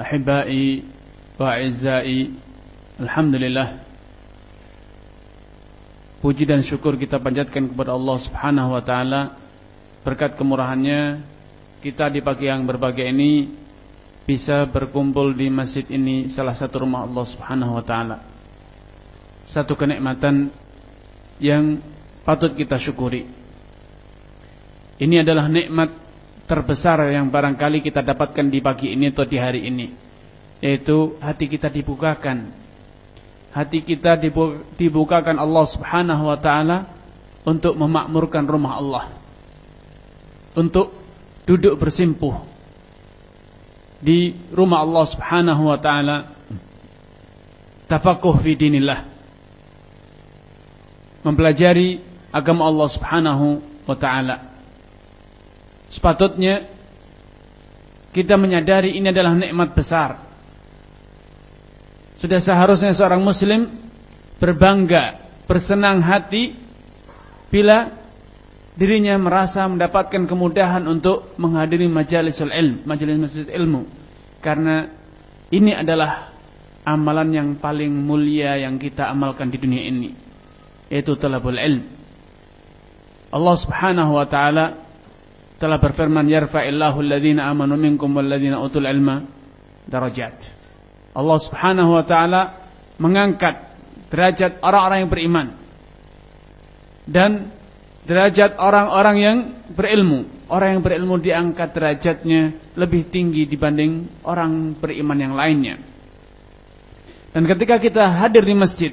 أحبائي وأعزائي الحمد لله Puji dan syukur kita panjatkan kepada Allah Subhanahu wa taala berkat kemurahannya kita di pagi yang berbahagia ini bisa berkumpul di masjid ini salah satu rumah Allah Subhanahu wa taala. Satu kenikmatan yang patut kita syukuri. Ini adalah nikmat terbesar yang barangkali kita dapatkan di pagi ini atau di hari ini yaitu hati kita dibukakan hati kita dibukakan Allah Subhanahu wa taala untuk memakmurkan rumah Allah. Untuk duduk bersimpuh di rumah Allah Subhanahu wa taala tafaqquh fi dinillah. Mempelajari agama Allah Subhanahu wa taala. Sepatutnya kita menyadari ini adalah nikmat besar sudah seharusnya seorang muslim berbangga, bersenang hati bila dirinya merasa mendapatkan kemudahan untuk menghadiri majalisul ilm, majelis-majelis ilmu. Karena ini adalah amalan yang paling mulia yang kita amalkan di dunia ini, yaitu talabul ilm. Allah Subhanahu wa taala telah berfirman yarfa'illahu alladhina amanu minkum walladhina utul ilma darajat. Allah Subhanahu wa taala mengangkat derajat orang-orang yang beriman dan derajat orang-orang yang berilmu. Orang yang berilmu diangkat derajatnya lebih tinggi dibanding orang beriman yang lainnya. Dan ketika kita hadir di masjid,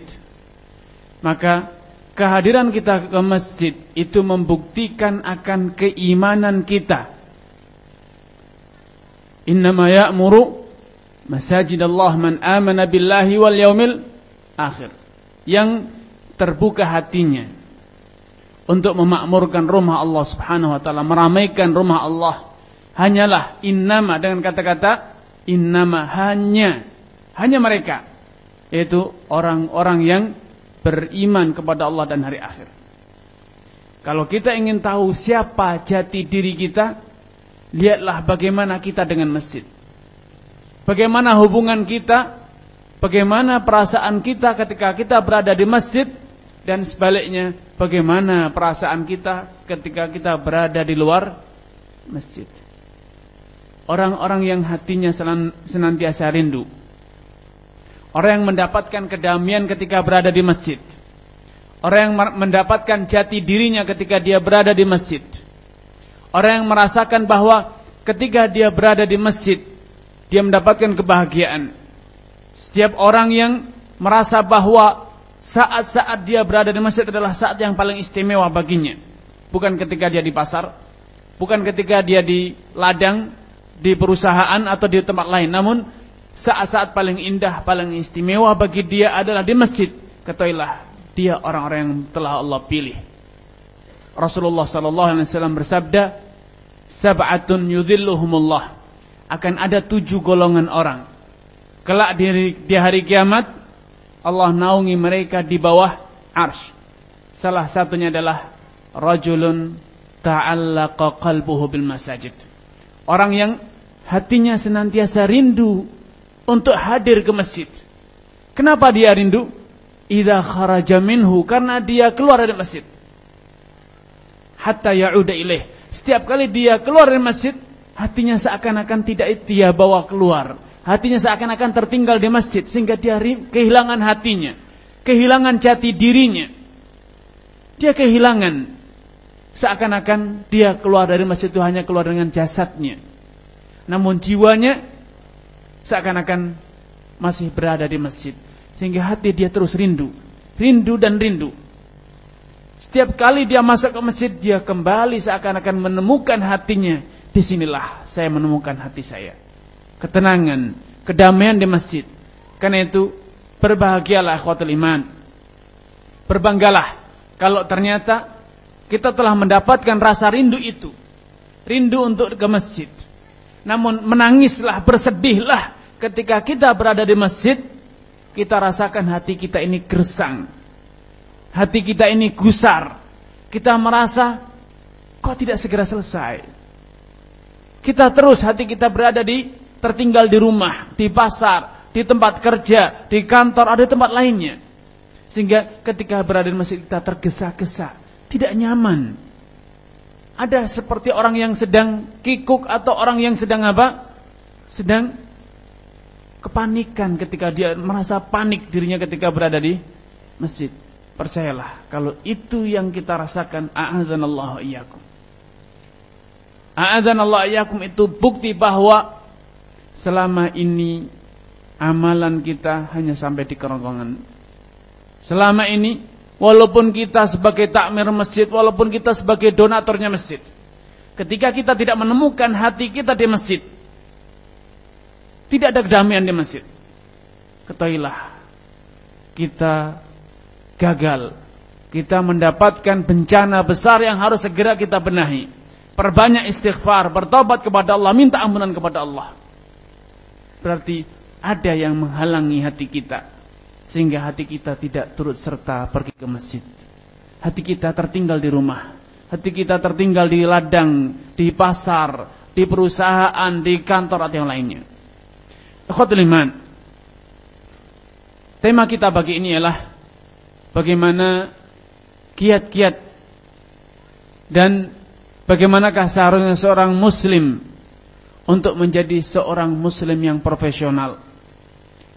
maka kehadiran kita ke masjid itu membuktikan akan keimanan kita. Innama ya'muru Masajid Allah man amana billahi wal yaumil akhir. Yang terbuka hatinya untuk memakmurkan rumah Allah Subhanahu wa taala, meramaikan rumah Allah. Hanyalah innama dengan kata-kata innama hanya hanya mereka yaitu orang-orang yang beriman kepada Allah dan hari akhir. Kalau kita ingin tahu siapa jati diri kita, lihatlah bagaimana kita dengan masjid. Bagaimana hubungan kita, bagaimana perasaan kita ketika kita berada di masjid dan sebaliknya bagaimana perasaan kita ketika kita berada di luar masjid. Orang-orang yang hatinya senantiasa rindu. Orang yang mendapatkan kedamaian ketika berada di masjid. Orang yang mendapatkan jati dirinya ketika dia berada di masjid. Orang yang merasakan bahwa ketika dia berada di masjid dia mendapatkan kebahagiaan. Setiap orang yang merasa bahwa saat-saat dia berada di masjid adalah saat yang paling istimewa baginya. Bukan ketika dia di pasar, bukan ketika dia di ladang, di perusahaan atau di tempat lain. Namun saat-saat paling indah, paling istimewa bagi dia adalah di masjid. Ketahuilah, dia orang-orang yang telah Allah pilih. Rasulullah sallallahu alaihi wasallam bersabda, "Sab'atun yudhilluhumullah." akan ada tujuh golongan orang. Kelak di, di hari kiamat, Allah naungi mereka di bawah arsh. Salah satunya adalah rajulun ta'allaqa qalbuhu bil masajid. Orang yang hatinya senantiasa rindu untuk hadir ke masjid. Kenapa dia rindu? Idza kharaja minhu karena dia keluar dari masjid. Hatta ya'uda ilaih. Setiap kali dia keluar dari masjid, hatinya seakan-akan tidak dia bawa keluar. Hatinya seakan-akan tertinggal di masjid sehingga dia kehilangan hatinya, kehilangan jati dirinya. Dia kehilangan seakan-akan dia keluar dari masjid itu hanya keluar dengan jasadnya. Namun jiwanya seakan-akan masih berada di masjid sehingga hati dia terus rindu, rindu dan rindu. Setiap kali dia masuk ke masjid dia kembali seakan-akan menemukan hatinya di sinilah saya menemukan hati saya. Ketenangan, kedamaian di masjid. Karena itu berbahagialah akhwatul iman. Berbanggalah kalau ternyata kita telah mendapatkan rasa rindu itu. Rindu untuk ke masjid. Namun menangislah, bersedihlah ketika kita berada di masjid, kita rasakan hati kita ini gersang. Hati kita ini gusar. Kita merasa kok tidak segera selesai. Kita terus hati kita berada di tertinggal di rumah, di pasar, di tempat kerja, di kantor, ada tempat lainnya. Sehingga ketika berada di masjid kita tergesa-gesa, tidak nyaman. Ada seperti orang yang sedang kikuk atau orang yang sedang apa? Sedang kepanikan ketika dia merasa panik dirinya ketika berada di masjid. Percayalah, kalau itu yang kita rasakan, a'adzanallahu iyyakum. A'adzanallahu iyyakum itu bukti bahwa selama ini amalan kita hanya sampai di kerongkongan. Selama ini walaupun kita sebagai takmir masjid, walaupun kita sebagai donaturnya masjid, ketika kita tidak menemukan hati kita di masjid, tidak ada kedamaian di masjid. Ketahuilah, kita gagal. Kita mendapatkan bencana besar yang harus segera kita benahi. Perbanyak istighfar, bertobat kepada Allah, minta ampunan kepada Allah. Berarti ada yang menghalangi hati kita. Sehingga hati kita tidak turut serta pergi ke masjid. Hati kita tertinggal di rumah. Hati kita tertinggal di ladang, di pasar, di perusahaan, di kantor atau yang lainnya. Ikhwatul iman. Tema kita bagi ini ialah bagaimana kiat-kiat dan bagaimanakah seharusnya seorang muslim untuk menjadi seorang muslim yang profesional.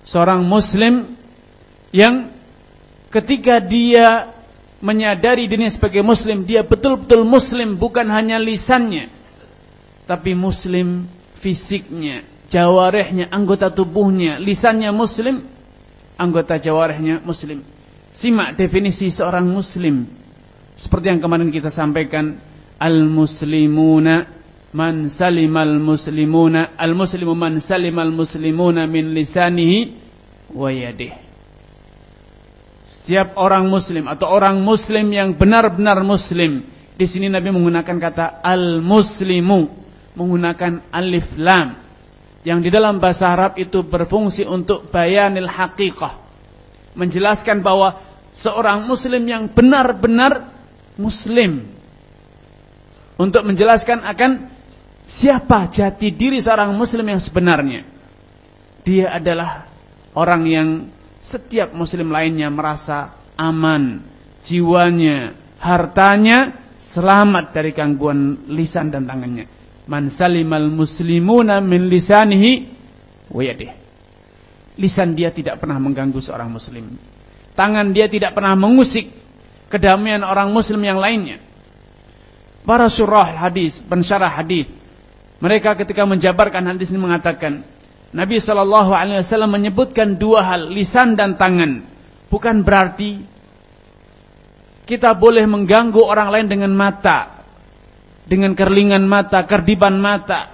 Seorang muslim yang ketika dia menyadari dirinya sebagai muslim, dia betul-betul muslim bukan hanya lisannya, tapi muslim fisiknya, jawarehnya, anggota tubuhnya, lisannya muslim, anggota jawarehnya muslim. Simak definisi seorang muslim. Seperti yang kemarin kita sampaikan, al-muslimuna man salimal muslimuna al-muslimu man salimal muslimuna min lisanihi wa yadihi. Setiap orang muslim atau orang muslim yang benar-benar muslim, di sini Nabi menggunakan kata al-muslimu, menggunakan alif lam yang di dalam bahasa Arab itu berfungsi untuk bayanil haqiqah. Menjelaskan bahwa seorang muslim yang benar-benar muslim. Untuk menjelaskan akan siapa jati diri seorang muslim yang sebenarnya. Dia adalah orang yang setiap muslim lainnya merasa aman, jiwanya, hartanya selamat dari gangguan lisan dan tangannya man salimal muslimuna min lisanihi wa yadihi. Lisan dia tidak pernah mengganggu seorang muslim. Tangan dia tidak pernah mengusik kedamaian orang muslim yang lainnya. Para surah hadis, pensyarah hadis, mereka ketika menjabarkan hadis ini mengatakan, Nabi Wasallam menyebutkan dua hal, lisan dan tangan. Bukan berarti kita boleh mengganggu orang lain dengan mata, dengan kerlingan mata, kerdiban mata,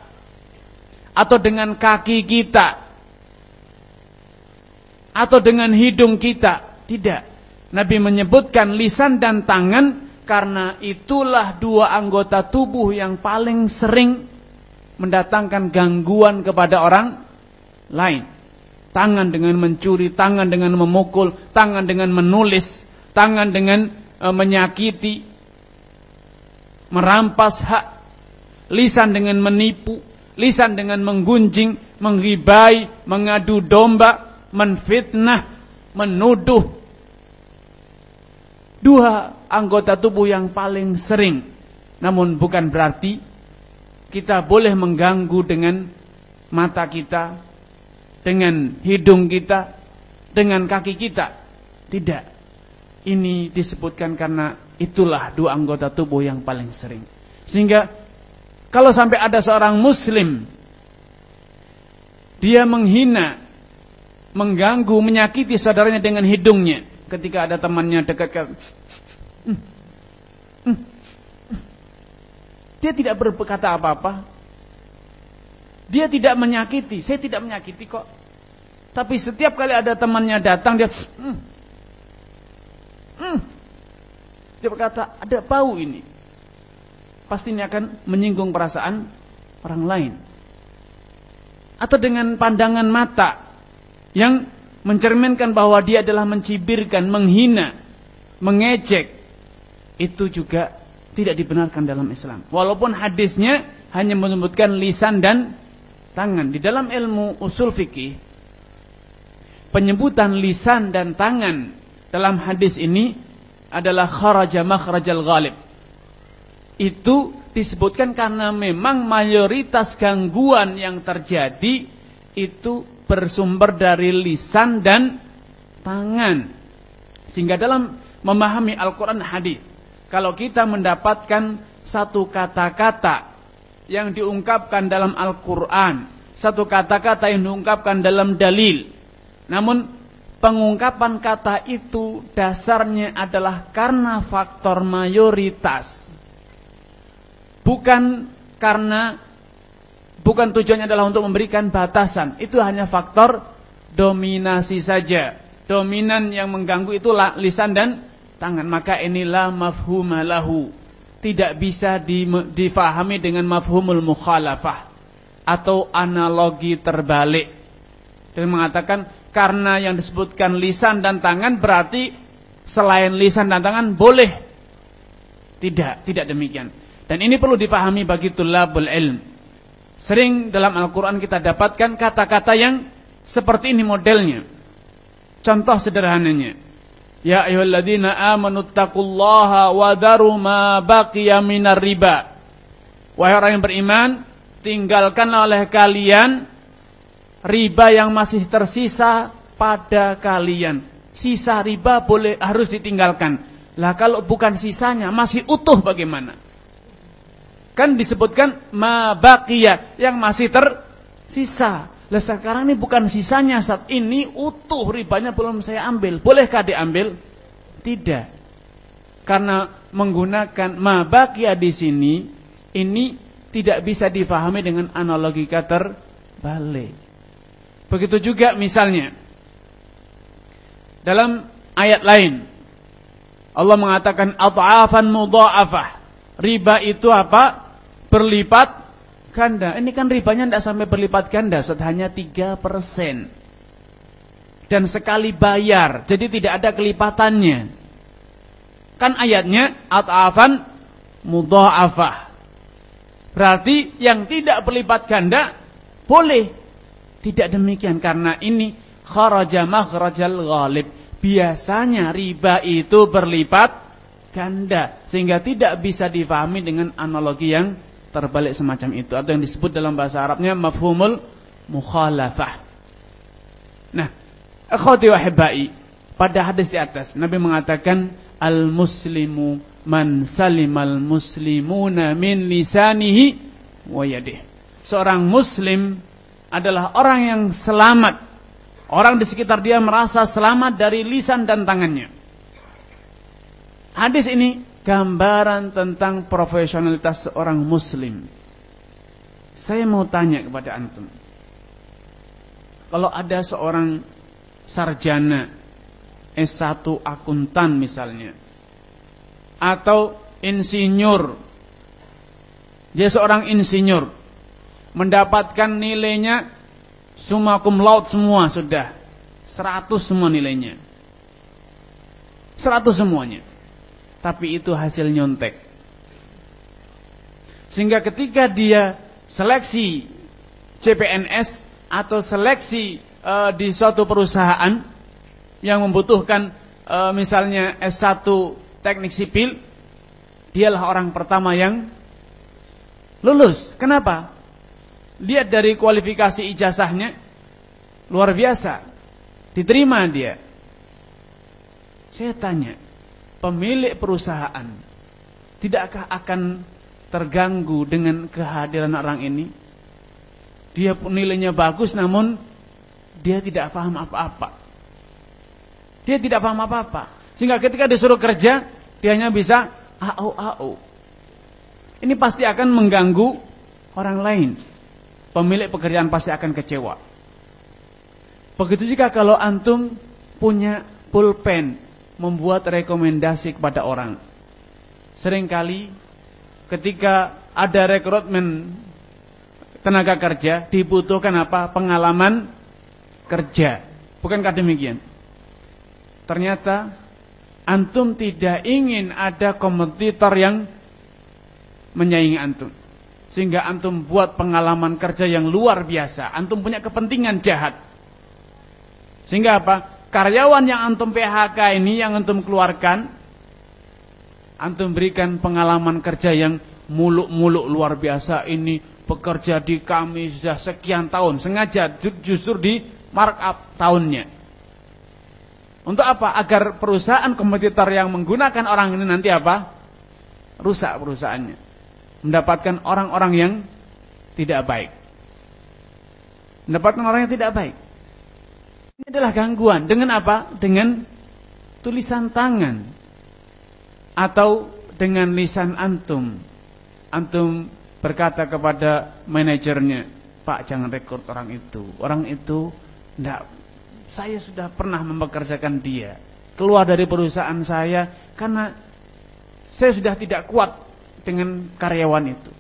atau dengan kaki kita, atau dengan hidung kita. Tidak. Nabi menyebutkan lisan dan tangan karena itulah dua anggota tubuh yang paling sering mendatangkan gangguan kepada orang lain. Tangan dengan mencuri, tangan dengan memukul, tangan dengan menulis, tangan dengan e, menyakiti, merampas hak, lisan dengan menipu, lisan dengan menggunjing, menghibai, mengadu domba, menfitnah, menuduh. Dua anggota tubuh yang paling sering. Namun bukan berarti kita boleh mengganggu dengan mata kita, dengan hidung kita, dengan kaki kita. Tidak. Ini disebutkan karena Itulah dua anggota tubuh yang paling sering. Sehingga kalau sampai ada seorang muslim dia menghina, mengganggu, menyakiti saudaranya dengan hidungnya ketika ada temannya dekat ke dia tidak berkata apa-apa, Dia tidak menyakiti. Saya tidak menyakiti kok. Tapi setiap kali ada temannya datang dia hmm, hmm, dia berkata ada bau ini. Pasti ini akan menyinggung perasaan orang lain. Atau dengan pandangan mata yang mencerminkan bahwa dia adalah mencibirkan, menghina, mengejek. Itu juga tidak dibenarkan dalam Islam. Walaupun hadisnya hanya menyebutkan lisan dan tangan. Di dalam ilmu usul fikih, penyebutan lisan dan tangan dalam hadis ini adalah kharaja makhrajal ghalib. Itu disebutkan karena memang mayoritas gangguan yang terjadi itu bersumber dari lisan dan tangan. Sehingga dalam memahami Al-Quran hadis kalau kita mendapatkan satu kata-kata yang diungkapkan dalam Al-Quran, satu kata-kata yang diungkapkan dalam dalil, namun pengungkapan kata itu dasarnya adalah karena faktor mayoritas, bukan karena bukan tujuannya adalah untuk memberikan batasan, itu hanya faktor dominasi saja. Dominan yang mengganggu itu lisan dan tangan. Maka inilah mafhumalahu tidak bisa difahami dengan mafhumul mukhalafah atau analogi terbalik. Dengan mengatakan karena yang disebutkan lisan dan tangan berarti selain lisan dan tangan boleh. Tidak tidak demikian. Dan ini perlu dipahami bagi tulabul ilm. Sering dalam Al-Quran kita dapatkan kata-kata yang seperti ini modelnya. Contoh sederhananya. Ya ayyuhalladzina amanu taqullaha wa daru ma baqiya minar riba. Wahai orang yang beriman, tinggalkanlah oleh kalian riba yang masih tersisa pada kalian. Sisa riba boleh harus ditinggalkan. Lah kalau bukan sisanya masih utuh bagaimana? Kan disebutkan ma baqiya yang masih tersisa. Lah sekarang ini bukan sisanya saat ini utuh ribanya belum saya ambil. Bolehkah diambil? Tidak. Karena menggunakan mabakia di sini ini tidak bisa difahami dengan analogi kata terbalik. Begitu juga misalnya dalam ayat lain Allah mengatakan at'afan mudha'afah. Riba itu apa? Berlipat ganda. Ini kan ribanya tidak sampai berlipat ganda, Ustaz, hanya 3%. Dan sekali bayar, jadi tidak ada kelipatannya. Kan ayatnya at'afan mudha'afah. Berarti yang tidak berlipat ganda boleh. Tidak demikian karena ini kharaja makhrajal ghalib. Biasanya riba itu berlipat ganda sehingga tidak bisa difahami dengan analogi yang terbalik semacam itu atau yang disebut dalam bahasa Arabnya mafhumul mukhalafah. Nah, akhwati wa pada hadis di atas Nabi mengatakan al-muslimu man salimal muslimuna min lisanihi wa yadihi. Seorang muslim adalah orang yang selamat. Orang di sekitar dia merasa selamat dari lisan dan tangannya. Hadis ini gambaran tentang profesionalitas seorang muslim. Saya mau tanya kepada antum. Kalau ada seorang sarjana S1 akuntan misalnya atau insinyur dia seorang insinyur mendapatkan nilainya summa cum laude semua sudah 100 semua nilainya 100 semuanya tapi itu hasil nyontek. Sehingga ketika dia seleksi CPNS atau seleksi e, di suatu perusahaan yang membutuhkan e, misalnya S1 teknik sipil, dialah orang pertama yang lulus. Kenapa? Lihat dari kualifikasi ijazahnya luar biasa. Diterima dia. Saya tanya, pemilik perusahaan tidakkah akan terganggu dengan kehadiran orang ini? Dia nilainya bagus namun dia tidak paham apa-apa. Dia tidak paham apa-apa. Sehingga ketika disuruh kerja, dia hanya bisa au au. Ini pasti akan mengganggu orang lain. Pemilik pekerjaan pasti akan kecewa. Begitu juga kalau antum punya pulpen membuat rekomendasi kepada orang. Seringkali ketika ada rekrutmen tenaga kerja dibutuhkan apa? Pengalaman kerja. Bukankah demikian? Ternyata antum tidak ingin ada kompetitor yang menyaingi antum. Sehingga antum buat pengalaman kerja yang luar biasa. Antum punya kepentingan jahat. Sehingga apa? Karyawan yang antum PHK ini yang antum keluarkan, antum berikan pengalaman kerja yang muluk-muluk luar biasa ini bekerja di kami sudah sekian tahun, sengaja justru di markup tahunnya. Untuk apa? Agar perusahaan kompetitor yang menggunakan orang ini nanti apa? Rusak perusahaannya. Mendapatkan orang-orang yang tidak baik. Mendapatkan orang yang tidak baik. Ini adalah gangguan. Dengan apa? Dengan tulisan tangan. Atau dengan lisan antum. Antum berkata kepada manajernya, Pak jangan rekrut orang itu. Orang itu tidak. Saya sudah pernah mempekerjakan dia. Keluar dari perusahaan saya karena saya sudah tidak kuat dengan karyawan itu.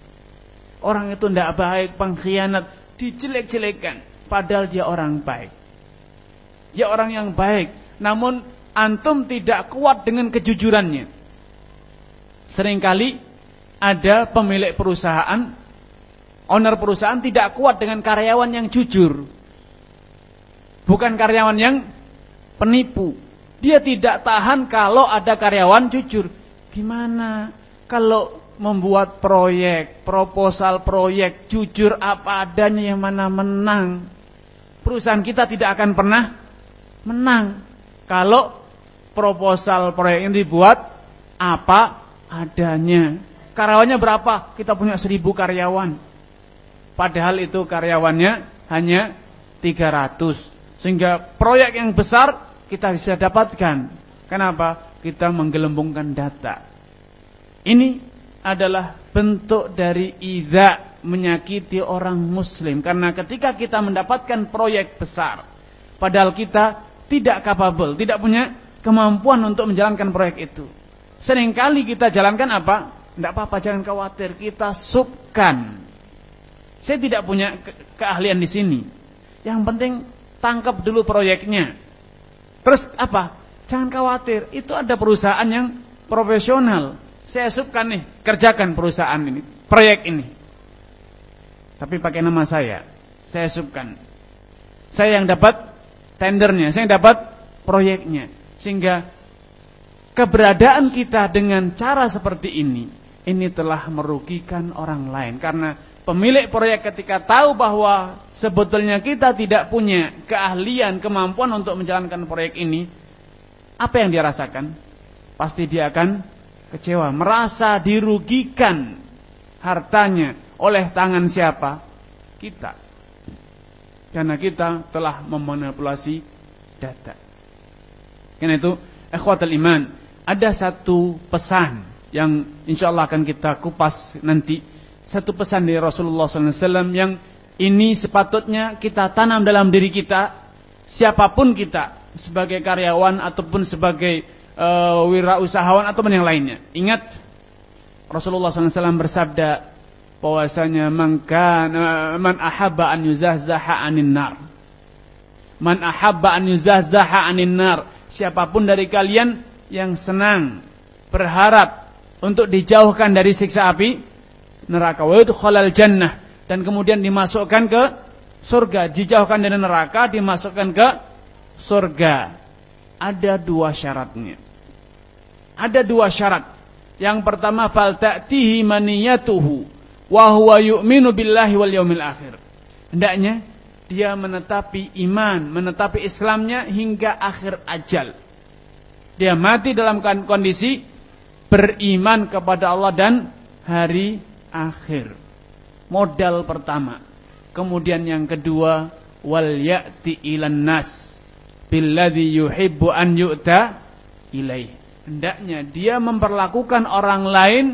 Orang itu tidak baik, pengkhianat, dijelek-jelekan. Padahal dia orang baik dia orang yang baik, namun antum tidak kuat dengan kejujurannya. Seringkali ada pemilik perusahaan, owner perusahaan tidak kuat dengan karyawan yang jujur. Bukan karyawan yang penipu. Dia tidak tahan kalau ada karyawan jujur. Gimana kalau membuat proyek, proposal proyek, jujur apa adanya yang mana menang? Perusahaan kita tidak akan pernah menang. Kalau proposal proyek ini dibuat apa adanya. Karyawannya berapa? Kita punya seribu karyawan. Padahal itu karyawannya hanya 300. Sehingga proyek yang besar kita bisa dapatkan. Kenapa? Kita menggelembungkan data. Ini adalah bentuk dari idza menyakiti orang muslim. Karena ketika kita mendapatkan proyek besar. Padahal kita tidak capable, tidak punya kemampuan untuk menjalankan proyek itu. Seringkali kita jalankan apa? Tidak apa-apa, jangan khawatir, kita subkan. Saya tidak punya ke keahlian di sini. Yang penting tangkap dulu proyeknya. Terus apa? Jangan khawatir, itu ada perusahaan yang profesional. Saya subkan nih, kerjakan perusahaan ini, proyek ini. Tapi pakai nama saya. Saya subkan. Saya yang dapat tendernya, saya dapat proyeknya. Sehingga keberadaan kita dengan cara seperti ini, ini telah merugikan orang lain. Karena pemilik proyek ketika tahu bahwa sebetulnya kita tidak punya keahlian, kemampuan untuk menjalankan proyek ini, apa yang dia rasakan? Pasti dia akan kecewa, merasa dirugikan hartanya oleh tangan siapa? Kita. Karena kita telah memanipulasi data. Karena itu, ikhwatul iman, ada satu pesan yang insya Allah akan kita kupas nanti. Satu pesan dari Rasulullah SAW yang ini sepatutnya kita tanam dalam diri kita, siapa pun kita, sebagai karyawan ataupun sebagai uh, wirausahawan ataupun yang lainnya. Ingat, Rasulullah SAW bersabda, bahwasanya man man ahabba an yuzahzaha anin nar. Man ahabba an yuzahzaha anin nar. Siapa pun dari kalian yang senang berharap untuk dijauhkan dari siksa api neraka wa yudkhalal jannah dan kemudian dimasukkan ke surga, dijauhkan dari neraka, dimasukkan ke surga. Ada dua syaratnya. Ada dua syarat. Yang pertama fal ta'tihi maniyatuhu wa huwa yu'minu billahi wal yaumil akhir. Hendaknya dia menetapi iman, menetapi Islamnya hingga akhir ajal. Dia mati dalam kondisi beriman kepada Allah dan hari akhir. Modal pertama. Kemudian yang kedua, wal ya'ti ilan nas billadhi yuhibbu an yu'ta ilaih. Hendaknya dia memperlakukan orang lain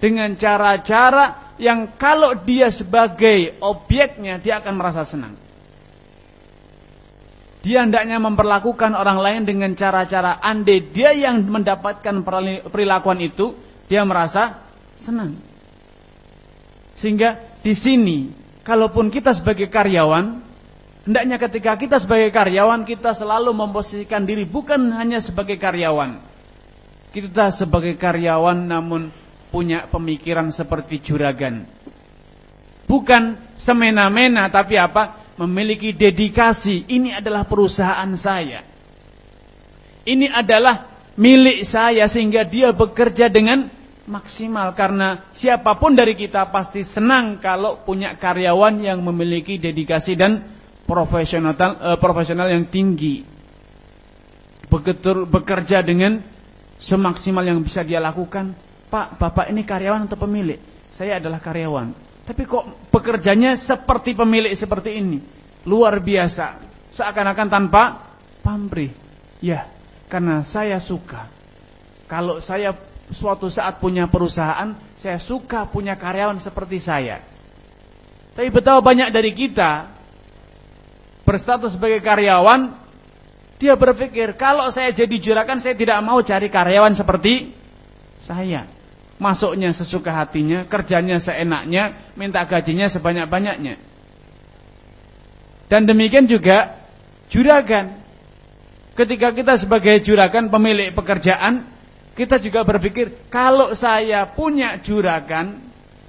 dengan cara-cara yang kalau dia sebagai objeknya dia akan merasa senang. Dia hendaknya memperlakukan orang lain dengan cara-cara ande dia yang mendapatkan perilakuan itu, dia merasa senang. Sehingga di sini, kalaupun kita sebagai karyawan, hendaknya ketika kita sebagai karyawan kita selalu memposisikan diri bukan hanya sebagai karyawan. Kita sebagai karyawan namun punya pemikiran seperti juragan. Bukan semena-mena tapi apa? memiliki dedikasi, ini adalah perusahaan saya. Ini adalah milik saya sehingga dia bekerja dengan maksimal karena siapa pun dari kita pasti senang kalau punya karyawan yang memiliki dedikasi dan profesional eh, profesional yang tinggi. Begitu bekerja dengan semaksimal yang bisa dia lakukan. Pak, Bapak ini karyawan atau pemilik? Saya adalah karyawan. Tapi kok pekerjanya seperti pemilik seperti ini? Luar biasa. Seakan-akan tanpa pamrih. Ya, karena saya suka. Kalau saya suatu saat punya perusahaan, saya suka punya karyawan seperti saya. Tapi betapa banyak dari kita berstatus sebagai karyawan, dia berpikir kalau saya jadi juragan saya tidak mau cari karyawan seperti saya masuknya sesuka hatinya, kerjanya seenaknya, minta gajinya sebanyak-banyaknya. Dan demikian juga juragan. Ketika kita sebagai juragan pemilik pekerjaan, kita juga berpikir kalau saya punya juragan,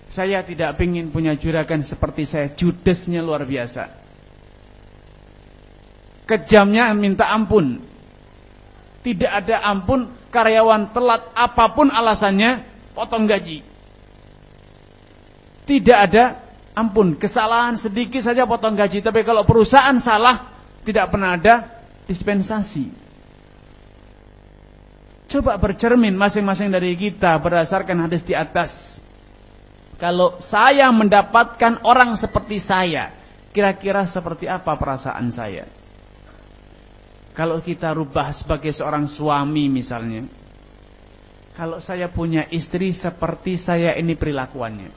saya tidak ingin punya juragan seperti saya, judesnya luar biasa. Kejamnya minta ampun. Tidak ada ampun, karyawan telat apa pun alasannya, potong gaji. Tidak ada ampun, kesalahan sedikit saja potong gaji, tapi kalau perusahaan salah tidak pernah ada dispensasi. Coba bercermin masing-masing dari kita berdasarkan hadis di atas. Kalau saya mendapatkan orang seperti saya, kira-kira seperti apa perasaan saya? Kalau kita rubah sebagai seorang suami misalnya, kalau saya punya istri seperti saya ini perilakuannya.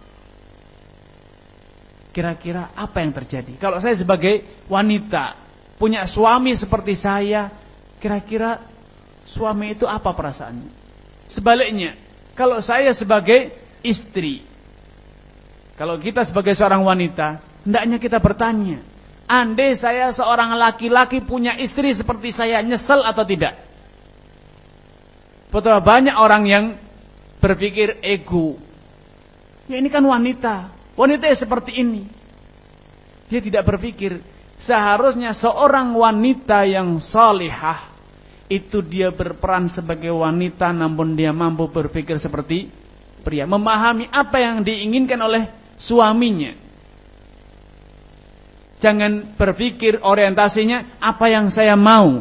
Kira-kira apa yang terjadi? Kalau saya sebagai wanita punya suami seperti saya, kira-kira suami itu apa perasaannya? Sebaliknya, kalau saya sebagai istri, kalau kita sebagai seorang wanita, hendaknya kita bertanya, andai saya seorang laki-laki punya istri seperti saya, nyesel atau tidak? Betapa banyak orang yang berpikir ego. Ya ini kan wanita. Wanita seperti ini. Dia tidak berpikir seharusnya seorang wanita yang salihah itu dia berperan sebagai wanita namun dia mampu berpikir seperti pria, memahami apa yang diinginkan oleh suaminya. Jangan berpikir orientasinya apa yang saya mau.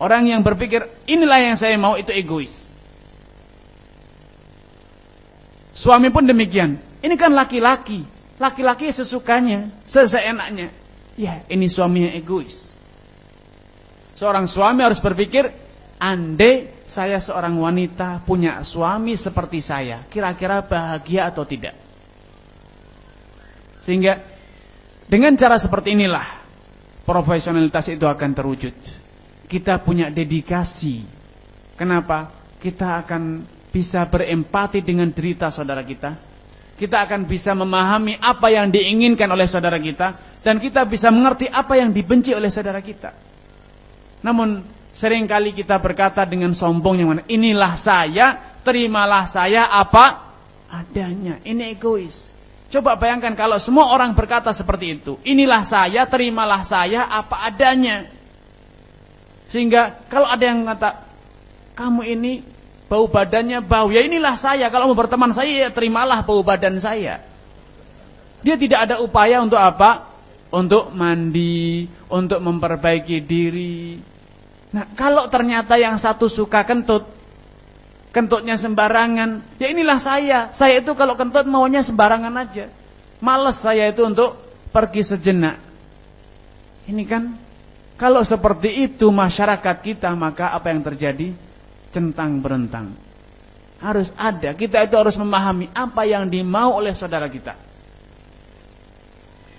Orang yang berpikir inilah yang saya mau itu egois. Suami pun demikian. Ini kan laki-laki. Laki-laki sesukanya, seseenaknya. Ya, ini suaminya egois. Seorang suami harus berpikir, andai saya seorang wanita punya suami seperti saya, kira-kira bahagia atau tidak? Sehingga dengan cara seperti inilah profesionalitas itu akan terwujud kita punya dedikasi. Kenapa? Kita akan bisa berempati dengan derita saudara kita. Kita akan bisa memahami apa yang diinginkan oleh saudara kita dan kita bisa mengerti apa yang dibenci oleh saudara kita. Namun sering kali kita berkata dengan sombong yang mana inilah saya, terimalah saya apa adanya. Ini egois. Coba bayangkan kalau semua orang berkata seperti itu. Inilah saya, terimalah saya apa adanya. Sehingga kalau ada yang kata kamu ini bau badannya bau, ya inilah saya. Kalau mau berteman saya ya terimalah bau badan saya. Dia tidak ada upaya untuk apa? Untuk mandi, untuk memperbaiki diri. Nah, kalau ternyata yang satu suka kentut, kentutnya sembarangan, ya inilah saya. Saya itu kalau kentut maunya sembarangan aja. Males saya itu untuk pergi sejenak. Ini kan kalau seperti itu masyarakat kita maka apa yang terjadi? Centang berentang. Harus ada. Kita itu harus memahami apa yang dimau oleh saudara kita.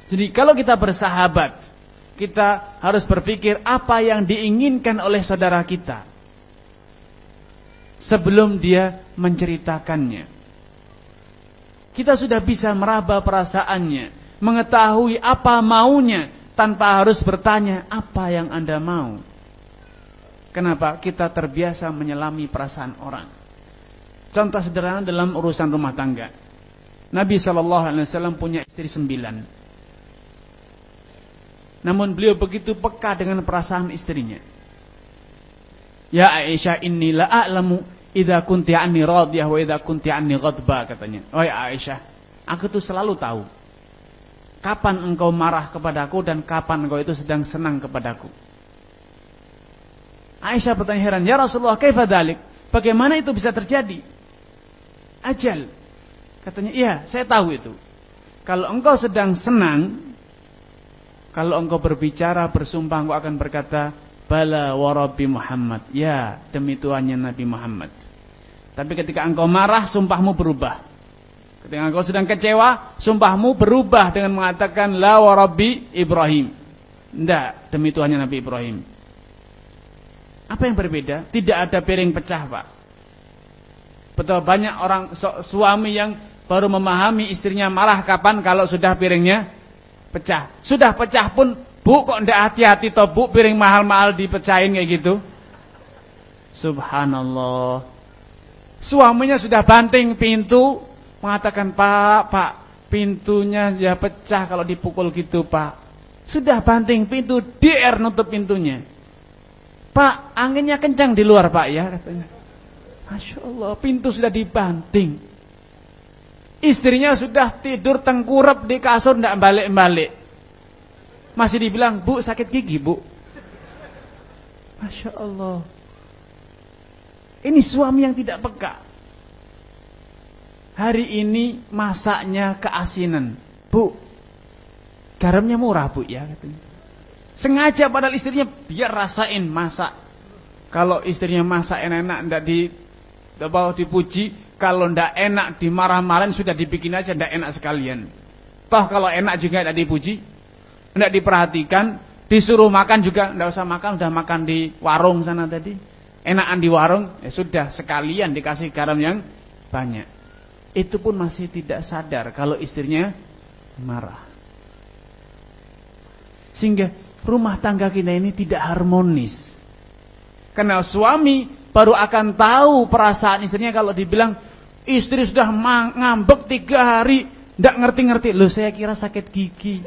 Jadi kalau kita bersahabat, kita harus berpikir apa yang diinginkan oleh saudara kita. Sebelum dia menceritakannya. Kita sudah bisa meraba perasaannya, mengetahui apa maunya tanpa harus bertanya apa yang Anda mau. Kenapa? Kita terbiasa menyelami perasaan orang. Contoh sederhana dalam urusan rumah tangga. Nabi SAW punya istri sembilan. Namun beliau begitu peka dengan perasaan istrinya. Ya Aisyah inni la a'lamu kunti anni radiyah wa idza kunti anni ghadba katanya. Oh ya Aisyah, aku tuh selalu tahu kapan engkau marah kepadaku dan kapan engkau itu sedang senang kepadaku. Aisyah bertanya heran, "Ya Rasulullah, kaifa dzalik? Bagaimana itu bisa terjadi?" Ajal. Katanya, "Iya, saya tahu itu. Kalau engkau sedang senang, kalau engkau berbicara, bersumpah, engkau akan berkata, Bala warabi Muhammad. Ya, demi Tuhannya Nabi Muhammad. Tapi ketika engkau marah, sumpahmu berubah. Ketika engkau sedang kecewa, sumpahmu berubah dengan mengatakan, La warabi Ibrahim. Tidak, demi Tuhannya Nabi Ibrahim. Apa yang berbeda? Tidak ada piring pecah, Pak. Betul banyak orang su suami yang baru memahami istrinya marah kapan kalau sudah piringnya pecah. Sudah pecah pun, Bu kok ndak hati-hati toh Bu piring mahal-mahal dipecahin kayak gitu. Subhanallah. Suaminya sudah banting pintu, mengatakan, "Pak, Pak, pintunya ya pecah kalau dipukul gitu, Pak." Sudah banting pintu, DR nutup pintunya. Pak, anginnya kencang di luar, Pak ya, katanya. Masya Allah, pintu sudah dibanting. Istrinya sudah tidur tengkurap di kasur tidak balik-balik. Masih dibilang, bu sakit gigi bu. Masya Allah. Ini suami yang tidak peka. Hari ini masaknya keasinan. Bu, garamnya murah bu ya. Katanya. Sengaja padahal istrinya biar rasain masak. Kalau istrinya masak enak-enak, tidak di, dipuji, kalau ndak enak dimarah-marahin sudah dibikin aja ndak enak sekalian. Toh kalau enak juga ndak dipuji, ndak diperhatikan, disuruh makan juga ndak usah makan, udah makan di warung sana tadi. Enakan di warung, ya sudah sekalian dikasih garam yang banyak. Itu pun masih tidak sadar kalau istrinya marah. Sehingga rumah tangga kita ini tidak harmonis. Karena suami baru akan tahu perasaan istrinya kalau dibilang Istri sudah ngambek tiga hari, tidak ngerti-ngerti. Loh saya kira sakit gigi.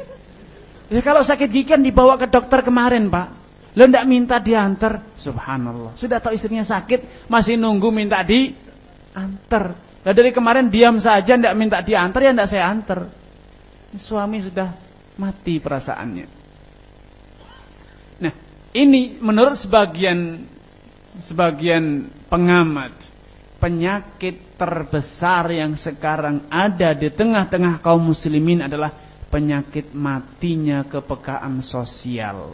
Ya kalau sakit gigi kan dibawa ke dokter kemarin pak. Lo tidak minta diantar. Subhanallah. Sudah tahu istrinya sakit, masih nunggu minta diantar. Lah dari kemarin diam saja, tidak minta diantar, ya tidak saya antar. Suami sudah mati perasaannya. Nah, ini menurut sebagian sebagian pengamat penyakit terbesar yang sekarang ada di tengah-tengah kaum muslimin adalah penyakit matinya kepekaan sosial.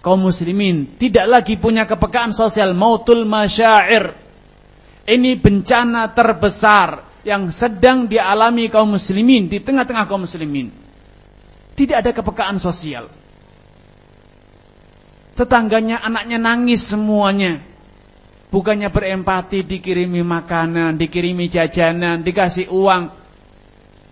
Kaum muslimin tidak lagi punya kepekaan sosial mautul masyair. Ini bencana terbesar yang sedang dialami kaum muslimin di tengah-tengah kaum muslimin. Tidak ada kepekaan sosial. Tetangganya anaknya nangis semuanya. Bukannya berempati dikirimi makanan, dikirimi jajanan, dikasih uang.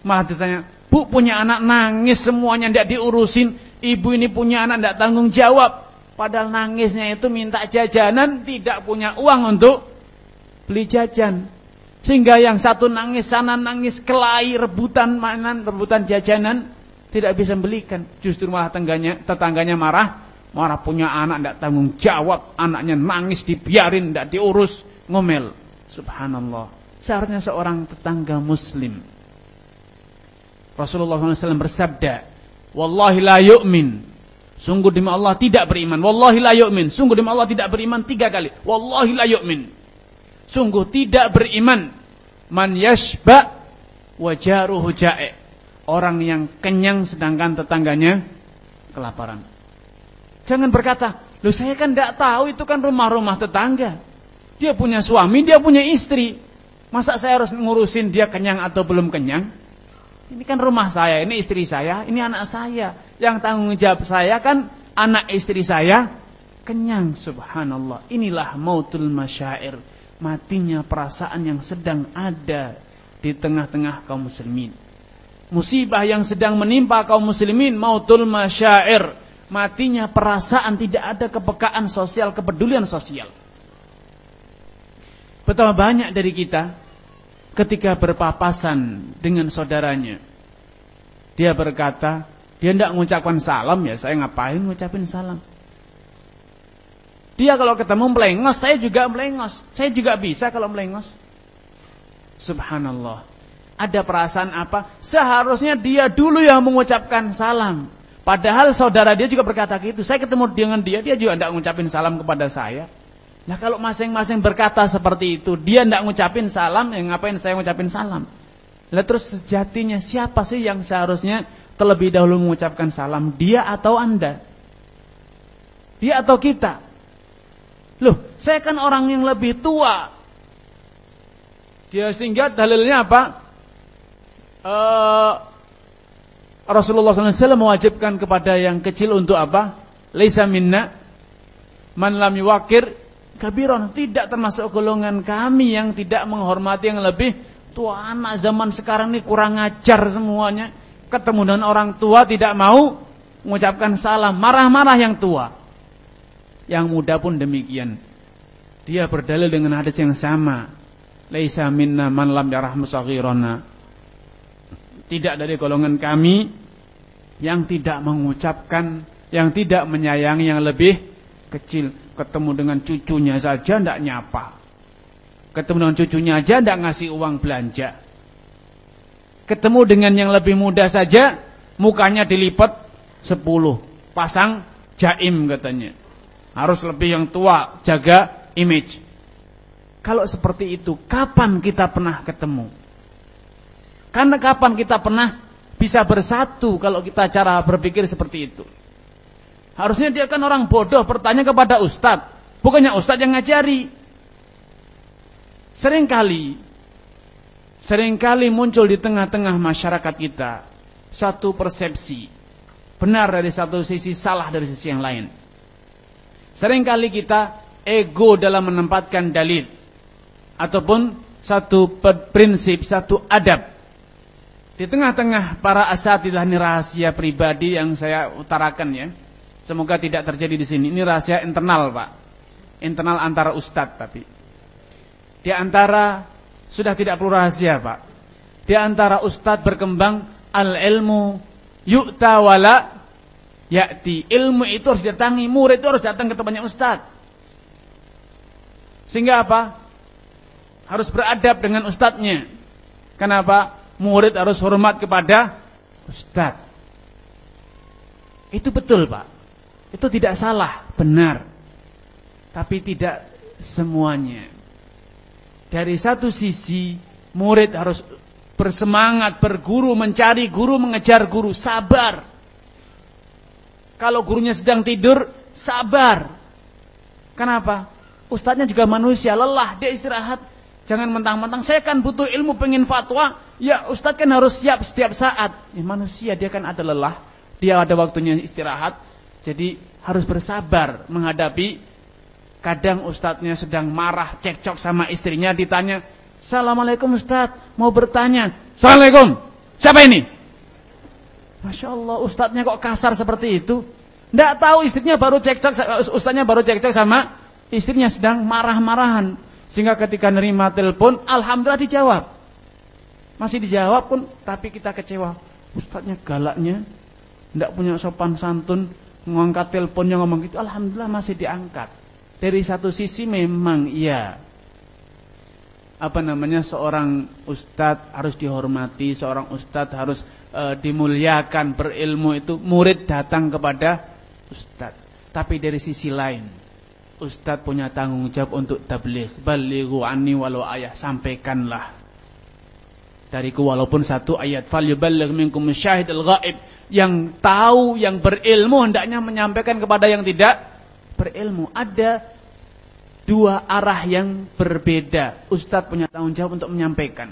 Malah ditanya, Bu punya anak nangis semuanya tidak diurusin. Ibu ini punya anak tidak tanggung jawab. Padahal nangisnya itu minta jajanan, tidak punya uang untuk beli jajan. Sehingga yang satu nangis sana nangis kelahi rebutan mainan, rebutan jajanan tidak bisa belikan. Justru malah tetangganya, tetangganya marah Marah punya anak tidak tanggung jawab, anaknya nangis dibiarin, tidak diurus, ngomel. Subhanallah. Seharusnya seorang tetangga muslim. Rasulullah SAW bersabda, Wallahi la yu'min. Sungguh demi Allah tidak beriman. Wallahi la yu'min. Sungguh demi Allah tidak beriman tiga kali. Wallahi la yu'min. Sungguh tidak beriman. Man yashba wajaruhu ja'i. Orang yang kenyang sedangkan tetangganya kelaparan. Jangan berkata, loh saya kan tidak tahu itu kan rumah-rumah tetangga. Dia punya suami, dia punya istri. Masa saya harus ngurusin dia kenyang atau belum kenyang? Ini kan rumah saya, ini istri saya, ini anak saya. Yang tanggung jawab saya kan anak istri saya kenyang subhanallah. Inilah mautul masyair, matinya perasaan yang sedang ada di tengah-tengah kaum muslimin. Musibah yang sedang menimpa kaum muslimin mautul masyair, matinya perasaan tidak ada kepekaan sosial, kepedulian sosial. Betapa banyak dari kita ketika berpapasan dengan saudaranya. Dia berkata, dia tidak mengucapkan salam ya, saya ngapain mengucapin salam? Dia kalau ketemu melengos, saya juga melengos. Saya juga bisa kalau melengos. Subhanallah. Ada perasaan apa? Seharusnya dia dulu yang mengucapkan salam. Padahal saudara dia juga berkata gitu. Saya ketemu dengan dia, dia juga tidak mengucapkan salam kepada saya. Nah kalau masing-masing berkata seperti itu, dia tidak ngucapin salam, yang ngapain saya ngucapin salam? Lah terus sejatinya siapa sih yang seharusnya terlebih dahulu mengucapkan salam? Dia atau Anda? Dia atau kita? Loh, saya kan orang yang lebih tua. Dia sehingga dalilnya apa? Uh, Rasulullah SAW mewajibkan kepada yang kecil untuk apa? Laisa minna man lam yuwakir kabiron tidak termasuk golongan kami yang tidak menghormati yang lebih tua. Anak zaman sekarang ini kurang ajar semuanya. Ketemu dengan orang tua tidak mau mengucapkan salam marah-marah yang tua. Yang muda pun demikian. Dia berdalil dengan hadis yang sama. Laisa minna man lam tidak dari golongan kami yang tidak mengucapkan yang tidak menyayangi yang lebih kecil ketemu dengan cucunya saja tidak nyapa. Ketemu dengan cucunya aja tidak ngasih uang belanja. Ketemu dengan yang lebih muda saja, mukanya dilipat sepuluh. Pasang jaim katanya. Harus lebih yang tua, jaga image. Kalau seperti itu, kapan kita pernah ketemu? Karena kapan kita pernah bisa bersatu kalau kita cara berpikir seperti itu? Harusnya dia kan orang bodoh bertanya kepada ustadz. Bukannya ustadz yang ngajari. Seringkali, sering kali muncul di tengah-tengah masyarakat kita satu persepsi. Benar dari satu sisi, salah dari sisi yang lain. Seringkali kita ego dalam menempatkan dalil. Ataupun satu prinsip, satu adab. Di tengah-tengah para asatidah ini rahasia pribadi yang saya utarakan ya Semoga tidak terjadi di sini. Ini rahasia internal, Pak. Internal antara ustadz tapi. Di antara sudah tidak perlu rahasia, Pak. Di antara ustadz berkembang al-ilmu yu'ta wala ya'ti. Ilmu itu harus datangi, murid itu harus datang ke tempatnya ustadz. Sehingga apa? Harus beradab dengan ustadznya. Kenapa? Murid harus hormat kepada ustadz. Itu betul, Pak. Itu tidak salah, benar. Tapi tidak semuanya. Dari satu sisi, murid harus bersemangat, berguru, mencari guru, mengejar guru, sabar. Kalau gurunya sedang tidur, sabar. Kenapa? Ustadznya juga manusia, lelah, dia istirahat. Jangan mentang-mentang, saya kan butuh ilmu, pengen fatwa. Ya Ustadz kan harus siap setiap saat. Ya, manusia, dia kan ada lelah. Dia ada waktunya istirahat. Jadi harus bersabar menghadapi kadang ustadznya sedang marah cekcok sama istrinya ditanya Assalamualaikum ustadz mau bertanya. Assalamualaikum siapa ini? Masya Allah ustadznya kok kasar seperti itu? Tidak tahu istrinya baru cekcok Ustadznya baru cekcok sama Istrinya sedang marah-marahan Sehingga ketika nerima telepon Alhamdulillah dijawab. Masih dijawab pun Tapi kita kecewa. Ustadznya galaknya Tidak punya sopan santun Mengangkat teleponnya ngomong gitu, alhamdulillah masih diangkat. Dari satu sisi memang iya. Apa namanya seorang ustadz harus dihormati, seorang ustadz harus e, dimuliakan, berilmu itu murid datang kepada ustadz. Tapi dari sisi lain, ustadz punya tanggung jawab untuk tabligh. Balighu anni walau ayah, sampaikanlah dariku walaupun satu ayat fal yuballigh minkum syahidul ghaib yang tahu yang berilmu hendaknya menyampaikan kepada yang tidak berilmu ada dua arah yang berbeda. Ustadz punya tanggung jawab untuk menyampaikan.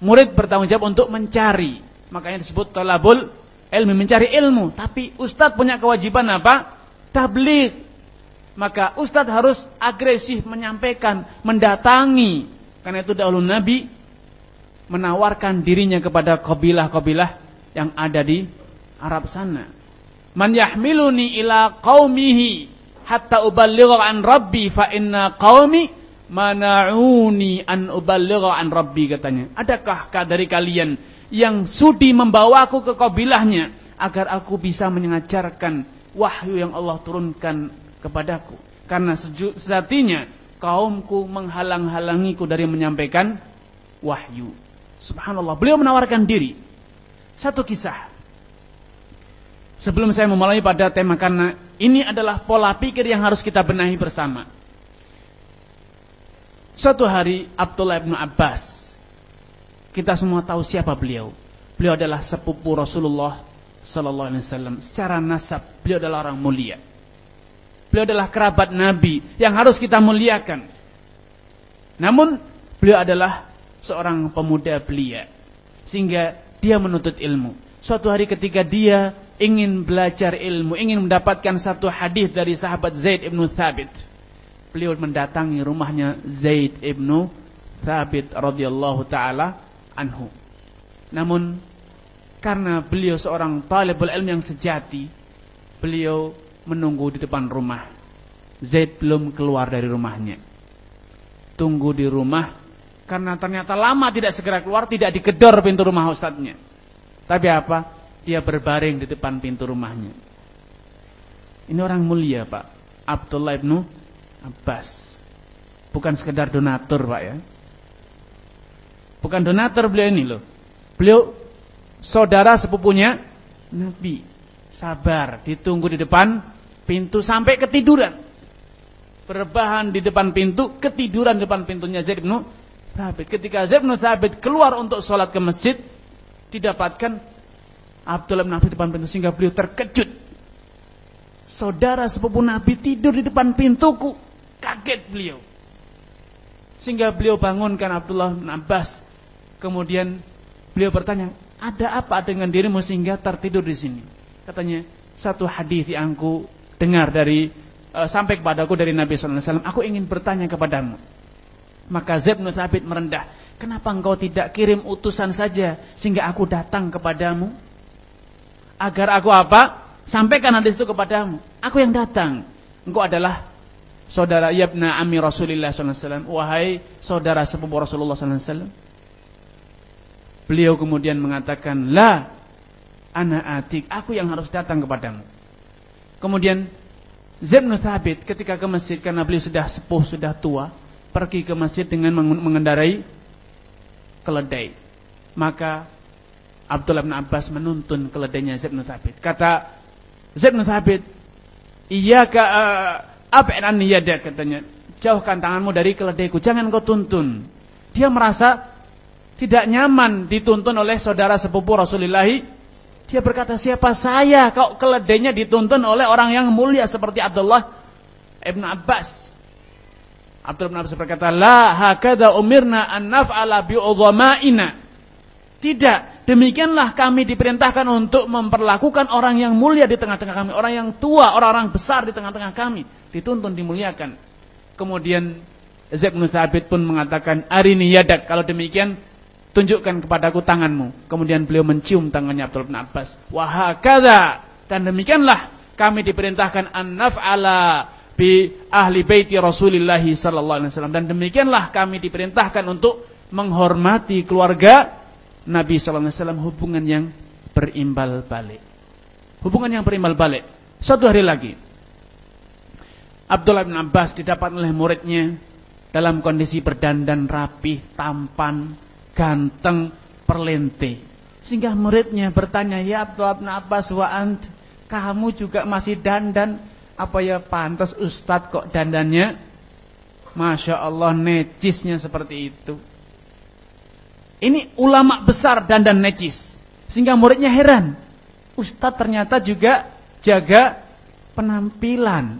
Murid bertanggung jawab untuk mencari. Makanya disebut tolabul ilmu, mencari ilmu. Tapi ustadz punya kewajiban apa? Tabligh. Maka ustadz harus agresif menyampaikan, mendatangi. Karena itu dahulu Nabi menawarkan dirinya kepada kabilah-kabilah yang ada di Arab sana. Man yahmiluni ila qaumihi hatta uballigha an rabbi fa inna qaumi mana'uni an uballigha an rabbi katanya. Adakah dari kalian yang sudi membawaku ke kabilahnya agar aku bisa mengajarkan wahyu yang Allah turunkan kepadaku? Karena sejatinya kaumku menghalang-halangiku dari menyampaikan wahyu. Subhanallah, beliau menawarkan diri. Satu kisah. Sebelum saya memulai pada tema karena ini adalah pola pikir yang harus kita benahi bersama. Suatu hari Abdullah bin Abbas kita semua tahu siapa beliau. Beliau adalah sepupu Rasulullah sallallahu alaihi wasallam. Secara nasab beliau adalah orang mulia. Beliau adalah kerabat Nabi yang harus kita muliakan. Namun beliau adalah seorang pemuda belia sehingga dia menuntut ilmu. Suatu hari ketika dia ingin belajar ilmu, ingin mendapatkan satu hadis dari sahabat Zaid ibnu Thabit, beliau mendatangi rumahnya Zaid ibnu Thabit radhiyallahu taala anhu. Namun karena beliau seorang talibul ilmu yang sejati, beliau menunggu di depan rumah. Zaid belum keluar dari rumahnya. Tunggu di rumah karena ternyata lama tidak segera keluar, tidak digedor pintu rumah ustadznya. Tapi apa? Dia berbaring di depan pintu rumahnya. Ini orang mulia Pak. Abdullah ibnu Abbas. Bukan sekedar donatur Pak ya. Bukan donatur beliau ini loh. Beliau saudara sepupunya Nabi. Sabar, ditunggu di depan pintu sampai ketiduran. Berbahan di depan pintu, ketiduran di depan pintunya Zaid bin Thabit. Ketika Zaid bin Thabit keluar untuk sholat ke masjid, didapatkan Abdullah bin Nabi di depan pintu sehingga beliau terkejut. Saudara sepupu Nabi tidur di depan pintuku. Kaget beliau. Sehingga beliau bangunkan Abdullah bin Abbas. Kemudian beliau bertanya, ada apa dengan dirimu sehingga tertidur di sini? Katanya, satu hadis yang aku dengar dari uh, sampai kepadaku dari Nabi SAW. Aku ingin bertanya kepadamu. Maka Zaid bin Thabit merendah. Kenapa engkau tidak kirim utusan saja sehingga aku datang kepadamu? Agar aku apa? Sampaikan hadis itu kepadamu. Aku yang datang. Engkau adalah saudara Yabna Ami Rasulullah SAW. Wahai saudara sepupu Rasulullah SAW. Beliau kemudian mengatakan, La, ana atik, aku yang harus datang kepadamu. Kemudian Zaid bin Thabit ketika ke masjid karena beliau sudah sepuh, sudah tua, pergi ke masjid dengan mengendarai keledai. Maka Abdullah bin Abbas menuntun keledainya Zaid bin Thabit. Kata Zaid bin Thabit, "Iyyaka uh, ab'an yadak," katanya. Jauhkan tanganmu dari keledaiku, jangan kau tuntun. Dia merasa tidak nyaman dituntun oleh saudara sepupu Rasulullah. Dia berkata, "Siapa saya kau keledainya dituntun oleh orang yang mulia seperti Abdullah Ibn Abbas?" Abdul bin Abbas berkata, "La hakada umirna an naf'ala bi Tidak, demikianlah kami diperintahkan untuk memperlakukan orang yang mulia di tengah-tengah kami, orang yang tua, orang-orang besar di tengah-tengah kami, dituntun dimuliakan. Kemudian Zaid bin Thabit pun mengatakan, "Arini yadak." Kalau demikian, tunjukkan kepadaku tanganmu. Kemudian beliau mencium tangannya Abdul bin Abbas. Wahakada. Dan demikianlah kami diperintahkan an naf'ala bi ahli baiti Rasulullah sallallahu alaihi wasallam dan demikianlah kami diperintahkan untuk menghormati keluarga Nabi sallallahu alaihi wasallam hubungan yang berimbal balik. Hubungan yang berimbal balik. Satu hari lagi Abdullah bin Abbas didapat oleh muridnya dalam kondisi berdandan rapi, tampan, ganteng, perlente. Sehingga muridnya bertanya, "Ya Abdullah bin Abbas wa ant, kamu juga masih dandan?" Apa ya pantas ustadz kok dandannya Masya Allah necisnya seperti itu Ini ulama besar dandan necis Sehingga muridnya heran Ustadz ternyata juga jaga penampilan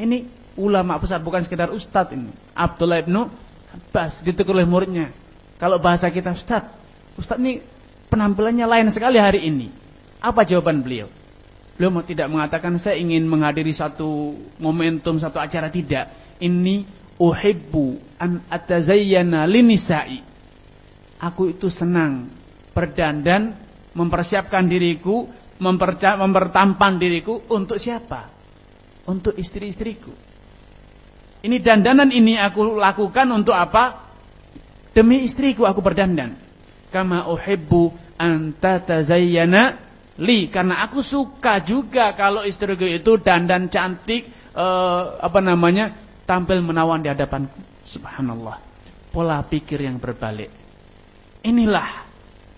Ini ulama besar bukan sekedar ustadz ini. Abdullah ibnu Abbas ditegur oleh muridnya. Kalau bahasa kita ustadz, ustadz ini penampilannya lain sekali hari ini. Apa jawaban beliau? Beliau tidak mengatakan saya ingin menghadiri satu momentum, satu acara tidak. Ini uhibbu an atazayyana linisa'i. Aku itu senang berdandan, mempersiapkan diriku, mempertampan diriku untuk siapa? untuk istri-istriku. Ini dandanan ini aku lakukan untuk apa? Demi istriku aku berdandan. Kama uhibbu anta tazayyana li karena aku suka juga kalau istriku itu dandan cantik eh, apa namanya? tampil menawan di hadapanku. Subhanallah. Pola pikir yang berbalik. Inilah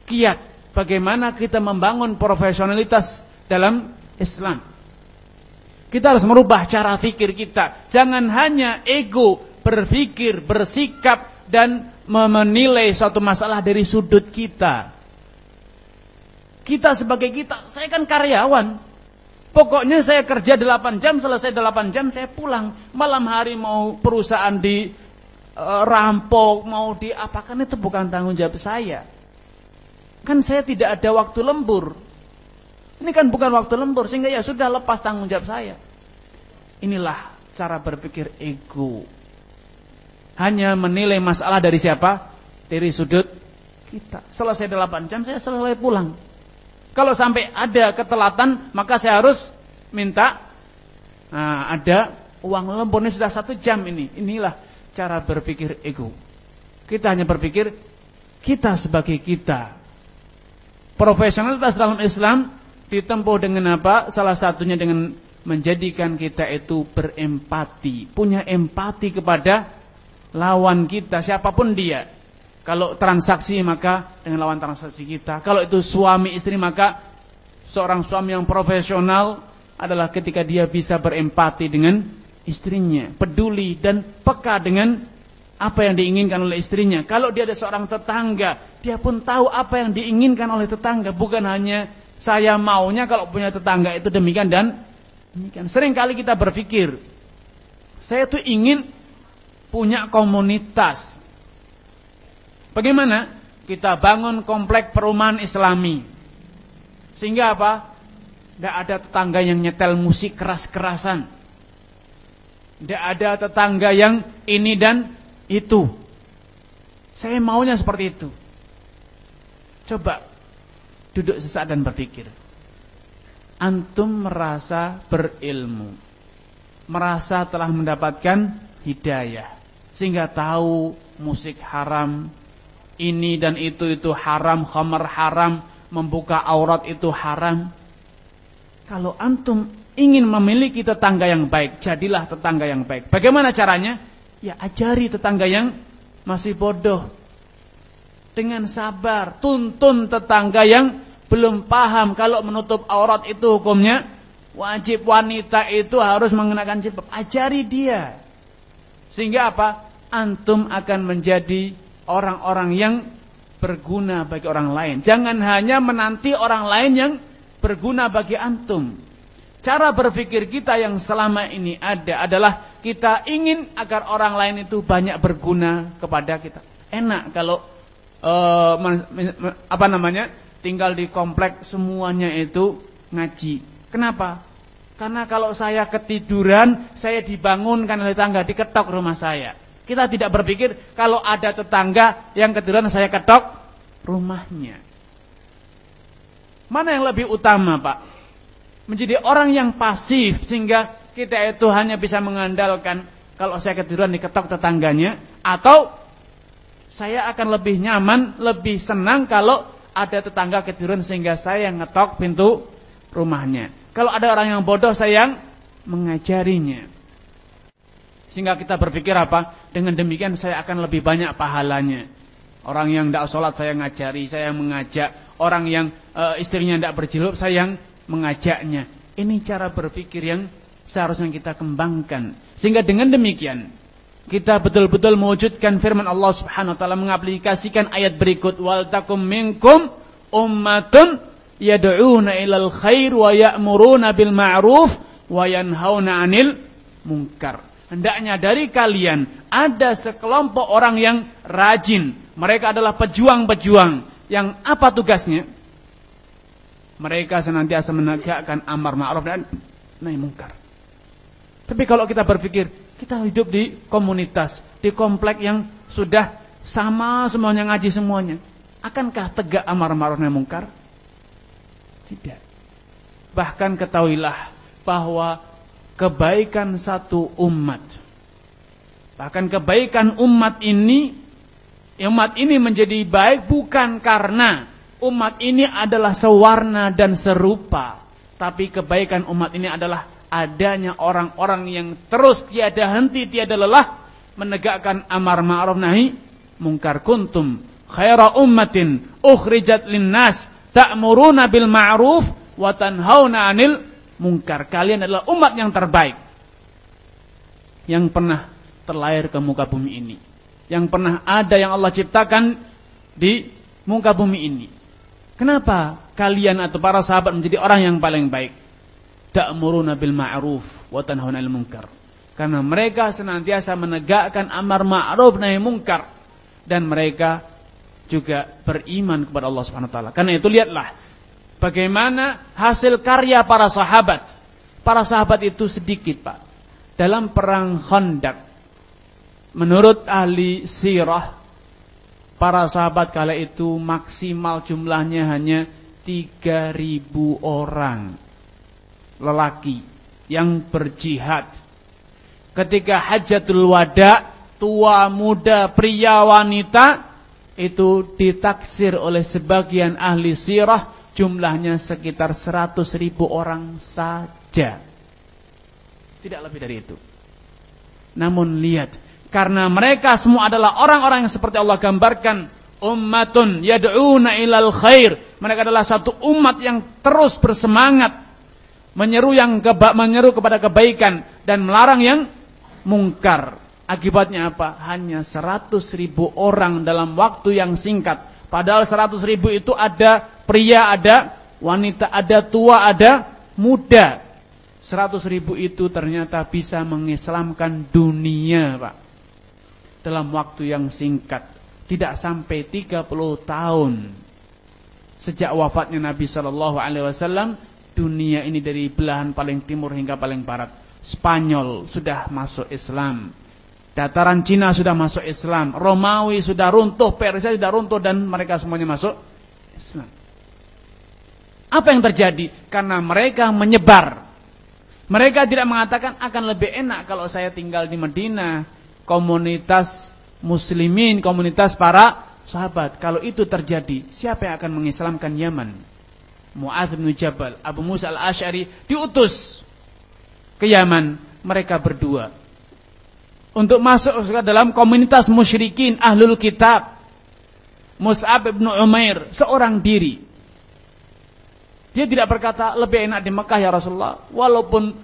kiat bagaimana kita membangun profesionalitas dalam Islam. Kita harus merubah cara pikir kita. Jangan hanya ego berpikir, bersikap dan menilai suatu masalah dari sudut kita. Kita sebagai kita, saya kan karyawan. Pokoknya saya kerja 8 jam, selesai 8 jam saya pulang. Malam hari mau perusahaan di uh, rampok, mau diapakan itu bukan tanggung jawab saya. Kan saya tidak ada waktu lembur. Ini kan bukan waktu lembur sehingga ya sudah lepas tanggung jawab saya. Inilah cara berpikir ego. Hanya menilai masalah dari siapa? Dari sudut kita. Selesai 8 jam saya selesai pulang. Kalau sampai ada ketelatan maka saya harus minta nah, ada uang lembur ini sudah satu jam ini. Inilah cara berpikir ego. Kita hanya berpikir kita sebagai kita. Profesionalitas dalam Islam ditempuh dengan apa? Salah satunya dengan menjadikan kita itu berempati, punya empati kepada lawan kita, siapa pun dia. Kalau transaksi maka dengan lawan transaksi kita. Kalau itu suami istri maka seorang suami yang profesional adalah ketika dia bisa berempati dengan istrinya, peduli dan peka dengan apa yang diinginkan oleh istrinya. Kalau dia ada seorang tetangga, dia pun tahu apa yang diinginkan oleh tetangga, bukan hanya saya maunya kalau punya tetangga itu demikian dan demikian. Sering kali kita berpikir, saya tuh ingin punya komunitas. Bagaimana? Kita bangun komplek perumahan islami. Sehingga apa? Tidak ada tetangga yang nyetel musik keras-kerasan. Tidak ada tetangga yang ini dan itu. Saya maunya seperti itu. Coba duduk sesaat dan berpikir. Antum merasa berilmu. Merasa telah mendapatkan hidayah. Sehingga tahu musik haram. Ini dan itu itu haram. Khamar haram. Membuka aurat itu haram. Kalau antum ingin memiliki tetangga yang baik. Jadilah tetangga yang baik. Bagaimana caranya? Ya ajari tetangga yang masih bodoh dengan sabar, tuntun tetangga yang belum paham kalau menutup aurat itu hukumnya wajib wanita itu harus mengenakan jilbab. Ajari dia. Sehingga apa? Antum akan menjadi orang-orang yang berguna bagi orang lain. Jangan hanya menanti orang lain yang berguna bagi antum. Cara berpikir kita yang selama ini ada adalah kita ingin agar orang lain itu banyak berguna kepada kita. Enak kalau uh, apa namanya tinggal di komplek semuanya itu ngaji. Kenapa? Karena kalau saya ketiduran, saya dibangunkan oleh tangga, diketok rumah saya. Kita tidak berpikir kalau ada tetangga yang ketiduran saya ketok rumahnya. Mana yang lebih utama, Pak? Menjadi orang yang pasif sehingga kita itu hanya bisa mengandalkan kalau saya ketiduran diketok tetangganya atau saya akan lebih nyaman, lebih senang kalau ada tetangga ketiduran sehingga saya yang ngetok pintu rumahnya. Kalau ada orang yang bodoh saya yang mengajarinya. Sehingga kita berpikir apa? Dengan demikian saya akan lebih banyak pahalanya. Orang yang tidak sholat saya ngajari, saya mengajak. Orang yang e, istrinya tidak berjilbab saya yang mengajaknya. Ini cara berpikir yang seharusnya kita kembangkan. Sehingga dengan demikian kita betul-betul mewujudkan firman Allah Subhanahu wa taala mengaplikasikan ayat berikut wal takum minkum ummatun yad'una ilal khair wa ya'muruna bil ma'ruf wa yanhauna 'anil munkar. Hendaknya dari kalian ada sekelompok orang yang rajin. Mereka adalah pejuang-pejuang yang apa tugasnya? Mereka senantiasa menegakkan amar ma'ruf dan nahi mungkar. Tapi kalau kita berpikir, kita hidup di komunitas, di komplek yang sudah sama semuanya ngaji semuanya. Akankah tegak amar ma'ruf nahi mungkar? Tidak. Bahkan ketahuilah bahwa kebaikan satu umat bahkan kebaikan umat ini umat ini menjadi baik bukan karena umat ini adalah sewarna dan serupa. Tapi kebaikan umat ini adalah adanya orang-orang yang terus tiada henti, tiada lelah menegakkan amar ma'ruf nahi mungkar kuntum khaira ummatin ukhrijat linnas ta'muruna bil ma'ruf wa tanhauna 'anil munkar. Kalian adalah umat yang terbaik yang pernah terlahir ke muka bumi ini. Yang pernah ada yang Allah ciptakan di muka bumi ini. Kenapa kalian atau para sahabat menjadi orang yang paling baik? Ta'muruna bil ma'ruf wa tanhauna 'anil munkar. Karena mereka senantiasa menegakkan amar ma'ruf nahi munkar dan mereka juga beriman kepada Allah Subhanahu wa taala. Karena itu lihatlah bagaimana hasil karya para sahabat. Para sahabat itu sedikit, Pak. Dalam perang Khandaq menurut ahli sirah para sahabat kala itu maksimal jumlahnya hanya 3000 orang lelaki yang berjihad. Ketika hajatul wada, tua muda pria wanita itu ditaksir oleh sebagian ahli sirah jumlahnya sekitar 100 ribu orang saja. Tidak lebih dari itu. Namun lihat karena mereka semua adalah orang-orang yang seperti Allah gambarkan. Ummatun yad'una ilal khair. Mereka adalah satu umat yang terus bersemangat. Menyeru yang keba menyeru kepada kebaikan. Dan melarang yang mungkar. Akibatnya apa? Hanya 100 ribu orang dalam waktu yang singkat. Padahal 100 ribu itu ada pria, ada wanita, ada tua, ada muda. 100 ribu itu ternyata bisa mengislamkan dunia, Pak dalam waktu yang singkat. Tidak sampai 30 tahun. Sejak wafatnya Nabi Shallallahu Alaihi Wasallam, dunia ini dari belahan paling timur hingga paling barat. Spanyol sudah masuk Islam. Dataran Cina sudah masuk Islam. Romawi sudah runtuh, Persia sudah runtuh dan mereka semuanya masuk Islam. Apa yang terjadi? Karena mereka menyebar. Mereka tidak mengatakan akan lebih enak kalau saya tinggal di Medina, komunitas muslimin, komunitas para sahabat. Kalau itu terjadi, siapa yang akan mengislamkan Yaman? Mu'adz bin Jabal, Abu Musa al-Ash'ari diutus ke Yaman, mereka berdua. Untuk masuk ke dalam komunitas musyrikin ahlul kitab. Mus'ab bin Umair, seorang diri. Dia tidak berkata lebih enak di Mekah ya Rasulullah. Walaupun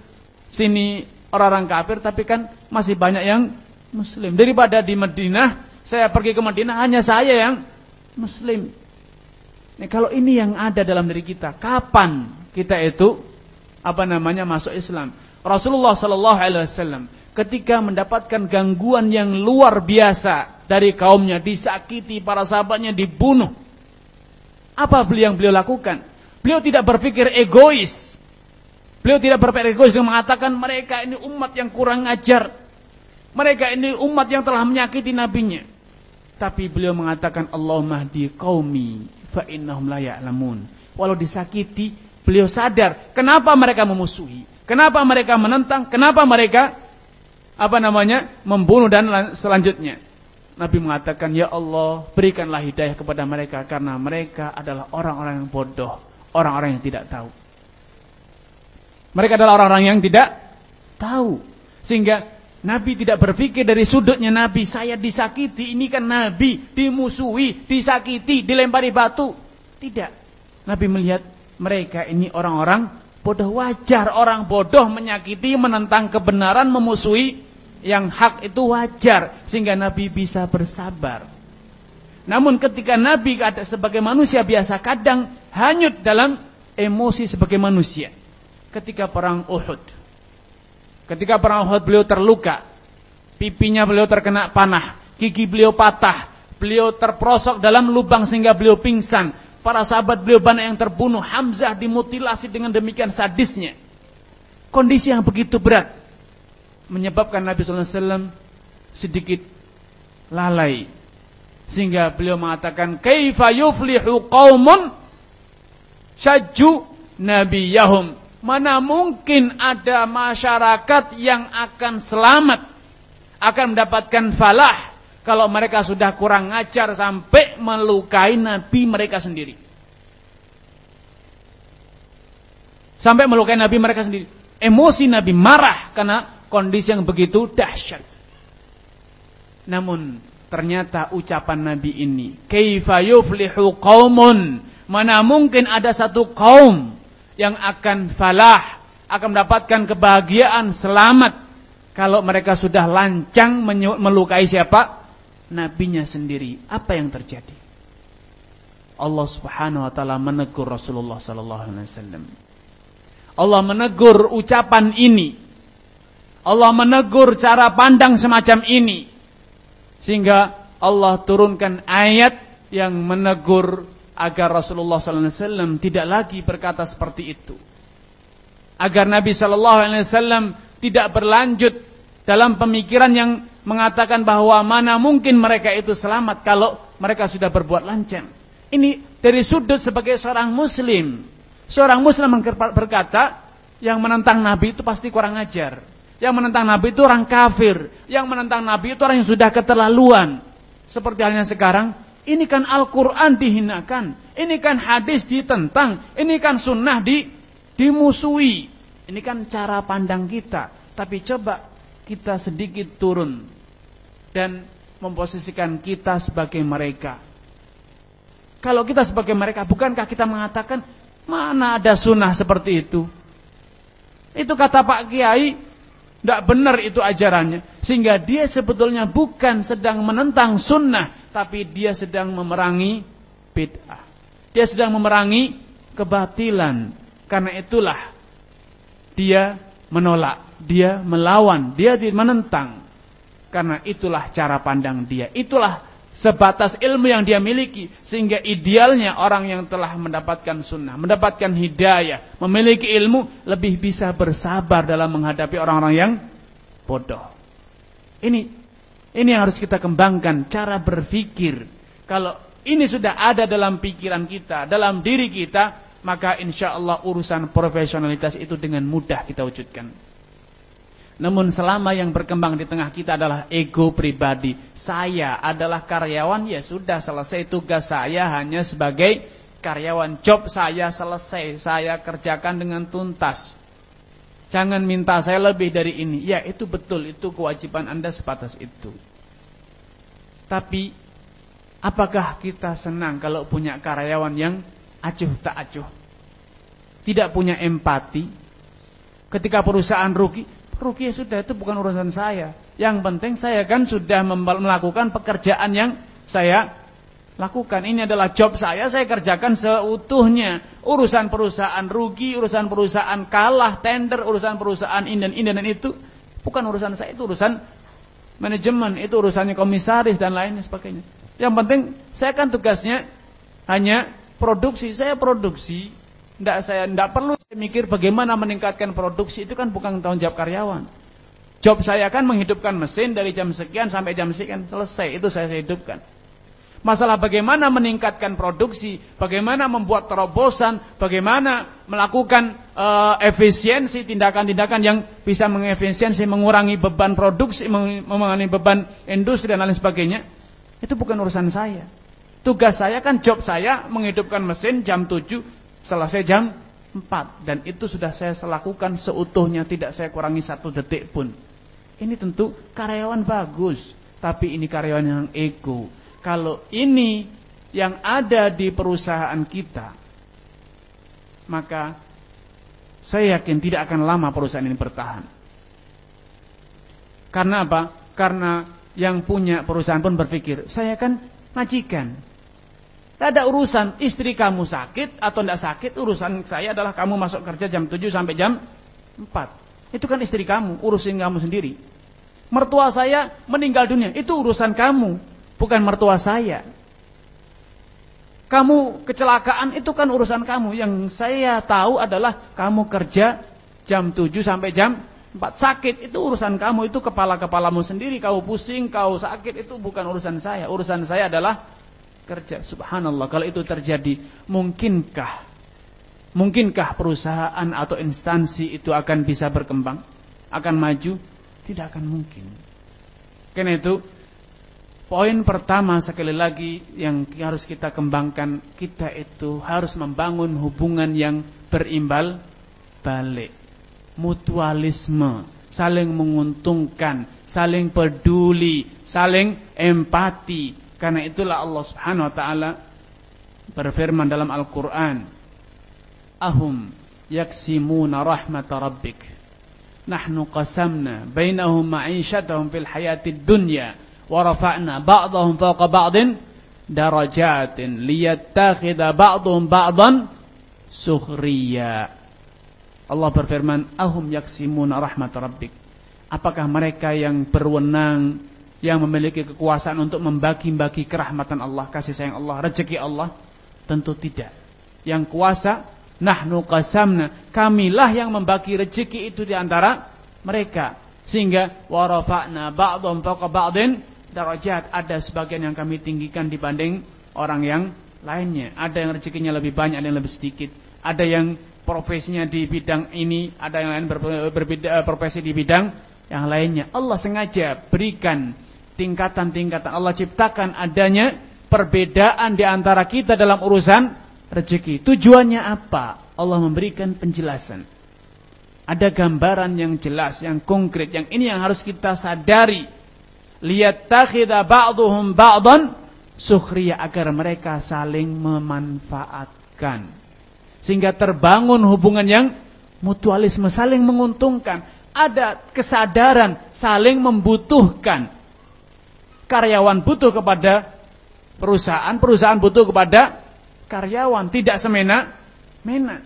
sini orang-orang kafir, tapi kan masih banyak yang muslim. Daripada di Madinah, saya pergi ke Madinah hanya saya yang muslim. Nih, kalau ini yang ada dalam diri kita, kapan kita itu apa namanya masuk Islam? Rasulullah Sallallahu Alaihi Wasallam ketika mendapatkan gangguan yang luar biasa dari kaumnya, disakiti, para sahabatnya dibunuh. Apa beliau yang beliau lakukan? Beliau tidak berpikir egois. Beliau tidak berpikir egois dengan mengatakan mereka ini umat yang kurang ajar. Mereka ini umat yang telah menyakiti nabinya. Tapi beliau mengatakan Allah mahdi qaumi fa innahum la ya'lamun. Walau disakiti, beliau sadar kenapa mereka memusuhi, kenapa mereka menentang, kenapa mereka apa namanya? membunuh dan selanjutnya. Nabi mengatakan, "Ya Allah, berikanlah hidayah kepada mereka karena mereka adalah orang-orang yang bodoh, orang-orang yang tidak tahu." Mereka adalah orang-orang yang tidak tahu. Sehingga Nabi tidak berpikir dari sudutnya Nabi, saya disakiti, ini kan Nabi, dimusuhi, disakiti, dilempari batu. Tidak. Nabi melihat mereka ini orang-orang bodoh wajar. Orang bodoh menyakiti, menentang kebenaran, memusuhi yang hak itu wajar. Sehingga Nabi bisa bersabar. Namun ketika Nabi sebagai manusia biasa kadang hanyut dalam emosi sebagai manusia. Ketika perang Uhud Ketika perang Uhud beliau terluka, pipinya beliau terkena panah, gigi beliau patah, beliau terprosok dalam lubang sehingga beliau pingsan. Para sahabat beliau banyak yang terbunuh, Hamzah dimutilasi dengan demikian sadisnya. Kondisi yang begitu berat menyebabkan Nabi sallallahu alaihi wasallam sedikit lalai sehingga beliau mengatakan kaifa yuflihu qaumun syajju nabiyahum mana mungkin ada masyarakat yang akan selamat akan mendapatkan falah kalau mereka sudah kurang ngajar sampai melukai nabi mereka sendiri. Sampai melukai nabi mereka sendiri. Emosi nabi marah karena kondisi yang begitu dahsyat. Namun ternyata ucapan nabi ini, "Kaifa yuflihu qaumun?" Mana mungkin ada satu kaum yang akan falah, akan mendapatkan kebahagiaan, selamat kalau mereka sudah lancang melukai siapa? Nabinya sendiri. Apa yang terjadi? Allah Subhanahu wa taala menegur Rasulullah sallallahu alaihi wasallam. Allah menegur ucapan ini. Allah menegur cara pandang semacam ini. Sehingga Allah turunkan ayat yang menegur agar Rasulullah wasallam tidak lagi berkata seperti itu. Agar Nabi wasallam tidak berlanjut dalam pemikiran yang mengatakan bahwa mana mungkin mereka itu selamat kalau mereka sudah berbuat lancang. Ini dari sudut sebagai seorang muslim. Seorang muslim berkata, yang menentang Nabi itu pasti kurang ajar. Yang menentang Nabi itu orang kafir. Yang menentang Nabi itu orang yang sudah keterlaluan. Seperti halnya sekarang, ini kan Al-Quran dihinakan. Ini kan hadis ditentang. Ini kan sunnah di, dimusuhi. Ini kan cara pandang kita. Tapi coba kita sedikit turun dan memposisikan kita sebagai mereka. Kalau kita sebagai mereka, bukankah kita mengatakan mana ada sunnah seperti itu? Itu kata Pak Kiai, tidak benar itu ajarannya. Sehingga dia sebetulnya bukan sedang menentang sunnah, tapi dia sedang memerangi bid'ah. Dia sedang memerangi kebatilan. Karena itulah dia menolak dia melawan, dia menentang. Karena itulah cara pandang dia. Itulah sebatas ilmu yang dia miliki. Sehingga idealnya orang yang telah mendapatkan sunnah, mendapatkan hidayah, memiliki ilmu, lebih bisa bersabar dalam menghadapi orang-orang yang bodoh. Ini ini yang harus kita kembangkan, cara berpikir. Kalau ini sudah ada dalam pikiran kita, dalam diri kita, maka insya Allah urusan profesionalitas itu dengan mudah kita wujudkan. Namun selama yang berkembang di tengah kita adalah ego pribadi. Saya adalah karyawan, ya sudah selesai tugas saya hanya sebagai karyawan. Job saya selesai, saya kerjakan dengan tuntas. Jangan minta saya lebih dari ini. Ya itu betul, itu kewajiban Anda sebatas itu. Tapi apakah kita senang kalau punya karyawan yang acuh tak acuh? Tidak punya empati. Ketika perusahaan rugi, Rugi sudah itu bukan urusan saya. Yang penting saya kan sudah melakukan pekerjaan yang saya lakukan. Ini adalah job saya, saya kerjakan seutuhnya. Urusan perusahaan rugi, urusan perusahaan kalah, tender, urusan perusahaan ini dan ini dan itu. Bukan urusan saya, itu urusan manajemen, itu urusannya komisaris dan lain sebagainya. Yang penting saya kan tugasnya hanya produksi. Saya produksi, tidak saya tidak perlu saya mikir bagaimana meningkatkan produksi itu kan bukan tanggung jawab karyawan. Job saya kan menghidupkan mesin dari jam sekian sampai jam sekian selesai itu saya hidupkan. Masalah bagaimana meningkatkan produksi, bagaimana membuat terobosan, bagaimana melakukan uh, efisiensi tindakan-tindakan yang bisa mengefisiensi, mengurangi beban produksi, mengurangi beban industri dan lain sebagainya. Itu bukan urusan saya. Tugas saya kan job saya menghidupkan mesin jam 7 selesai jam 4 dan itu sudah saya lakukan seutuhnya tidak saya kurangi satu detik pun. Ini tentu karyawan bagus, tapi ini karyawan yang ego. Kalau ini yang ada di perusahaan kita, maka saya yakin tidak akan lama perusahaan ini bertahan. Karena apa? Karena yang punya perusahaan pun berpikir, saya kan majikan, tidak ada urusan istri kamu sakit atau tidak sakit, urusan saya adalah kamu masuk kerja jam 7 sampai jam 4. Itu kan istri kamu, urusin kamu sendiri. Mertua saya meninggal dunia, itu urusan kamu, bukan mertua saya. Kamu kecelakaan itu kan urusan kamu. Yang saya tahu adalah kamu kerja jam 7 sampai jam 4. Sakit itu urusan kamu, itu kepala-kepalamu sendiri. Kau pusing, kau sakit itu bukan urusan saya. Urusan saya adalah kerja. Subhanallah, kalau itu terjadi, mungkinkah mungkinkah perusahaan atau instansi itu akan bisa berkembang? Akan maju? Tidak akan mungkin. Karena itu Poin pertama sekali lagi yang harus kita kembangkan, kita itu harus membangun hubungan yang berimbal balik. Mutualisme, saling menguntungkan, saling peduli, saling empati. Karena itulah Allah Subhanahu wa taala berfirman dalam Al-Qur'an, "Ahum yaksimuna rahmat rabbik." Nahnu qasamna bainahum ma'isyatahum fil hayatid dunya wa rafa'na ba'dahum fawqa ba'din darajatin liyattakhidha ba'dhum ba'dan sukhriya. Allah berfirman, "Ahum yaksimuna rahmat rabbik." Apakah mereka yang berwenang yang memiliki kekuasaan untuk membagi-bagi kerahmatan Allah kasih sayang Allah rezeki Allah tentu tidak yang kuasa nahnu qasamna kamilah yang membagi rezeki itu di antara mereka sehingga warafa'na ba'dhum fawqa ba'din darajat ada sebagian yang kami tinggikan dibanding orang yang lainnya. Ada yang rezekinya lebih banyak, ada yang lebih sedikit. Ada yang profesinya di bidang ini, ada yang lain berbeda profesi di bidang yang lainnya. Allah sengaja berikan tingkatan-tingkatan. Allah ciptakan adanya perbedaan di antara kita dalam urusan rezeki. Tujuannya apa? Allah memberikan penjelasan. Ada gambaran yang jelas, yang konkret, yang ini yang harus kita sadari liyattakhidha ba'dhum ba'dan sukhriya agar mereka saling memanfaatkan sehingga terbangun hubungan yang mutualisme saling menguntungkan ada kesadaran saling membutuhkan karyawan butuh kepada perusahaan perusahaan butuh kepada karyawan tidak semena mena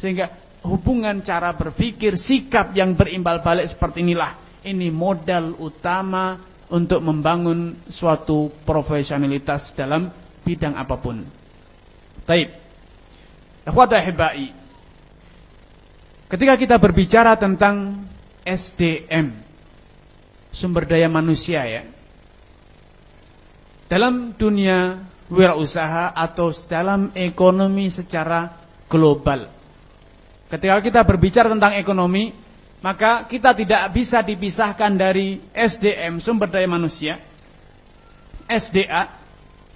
sehingga hubungan cara berpikir sikap yang berimbal balik seperti inilah ini modal utama untuk membangun suatu profesionalitas dalam bidang apa pun. Taib. Hibai. Ketika kita berbicara tentang SDM, sumber daya manusia ya. Dalam dunia wirausaha atau dalam ekonomi secara global. Ketika kita berbicara tentang ekonomi, maka kita tidak bisa dipisahkan dari SDM, sumber daya manusia. SDA,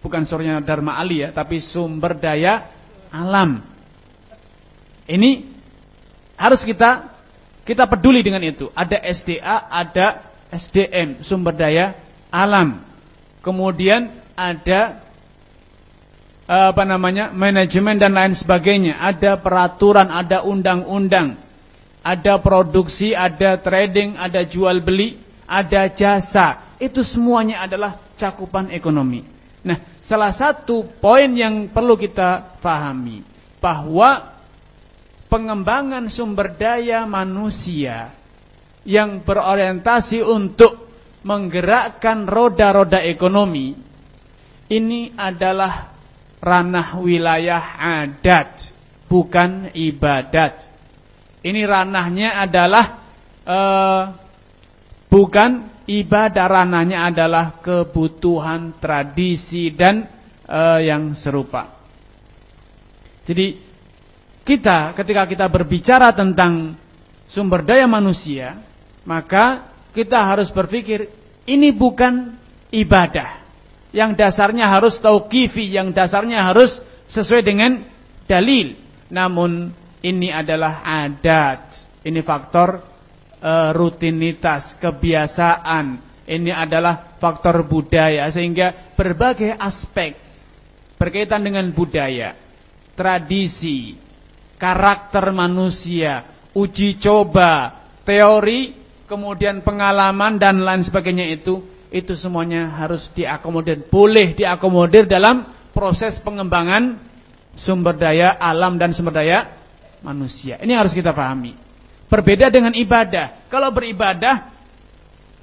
bukan surnya Dharma Ali ya, tapi sumber daya alam. Ini harus kita kita peduli dengan itu. Ada SDA, ada SDM, sumber daya alam. Kemudian ada apa namanya manajemen dan lain sebagainya. Ada peraturan, ada undang-undang ada produksi, ada trading, ada jual beli, ada jasa. Itu semuanya adalah cakupan ekonomi. Nah, salah satu poin yang perlu kita pahami bahwa pengembangan sumber daya manusia yang berorientasi untuk menggerakkan roda-roda ekonomi ini adalah ranah wilayah adat, bukan ibadat. Ini ranahnya adalah uh, bukan ibadah ranahnya adalah kebutuhan tradisi dan uh, yang serupa. Jadi kita ketika kita berbicara tentang sumber daya manusia, maka kita harus berpikir ini bukan ibadah yang dasarnya harus tauqifi, yang dasarnya harus sesuai dengan dalil. Namun ini adalah adat. Ini faktor e, rutinitas, kebiasaan. Ini adalah faktor budaya sehingga berbagai aspek berkaitan dengan budaya, tradisi, karakter manusia, uji coba, teori, kemudian pengalaman dan lain sebagainya itu itu semuanya harus diakomodir, boleh diakomodir dalam proses pengembangan sumber daya alam dan sumber daya manusia. Ini harus kita pahami. Berbeda dengan ibadah. Kalau beribadah,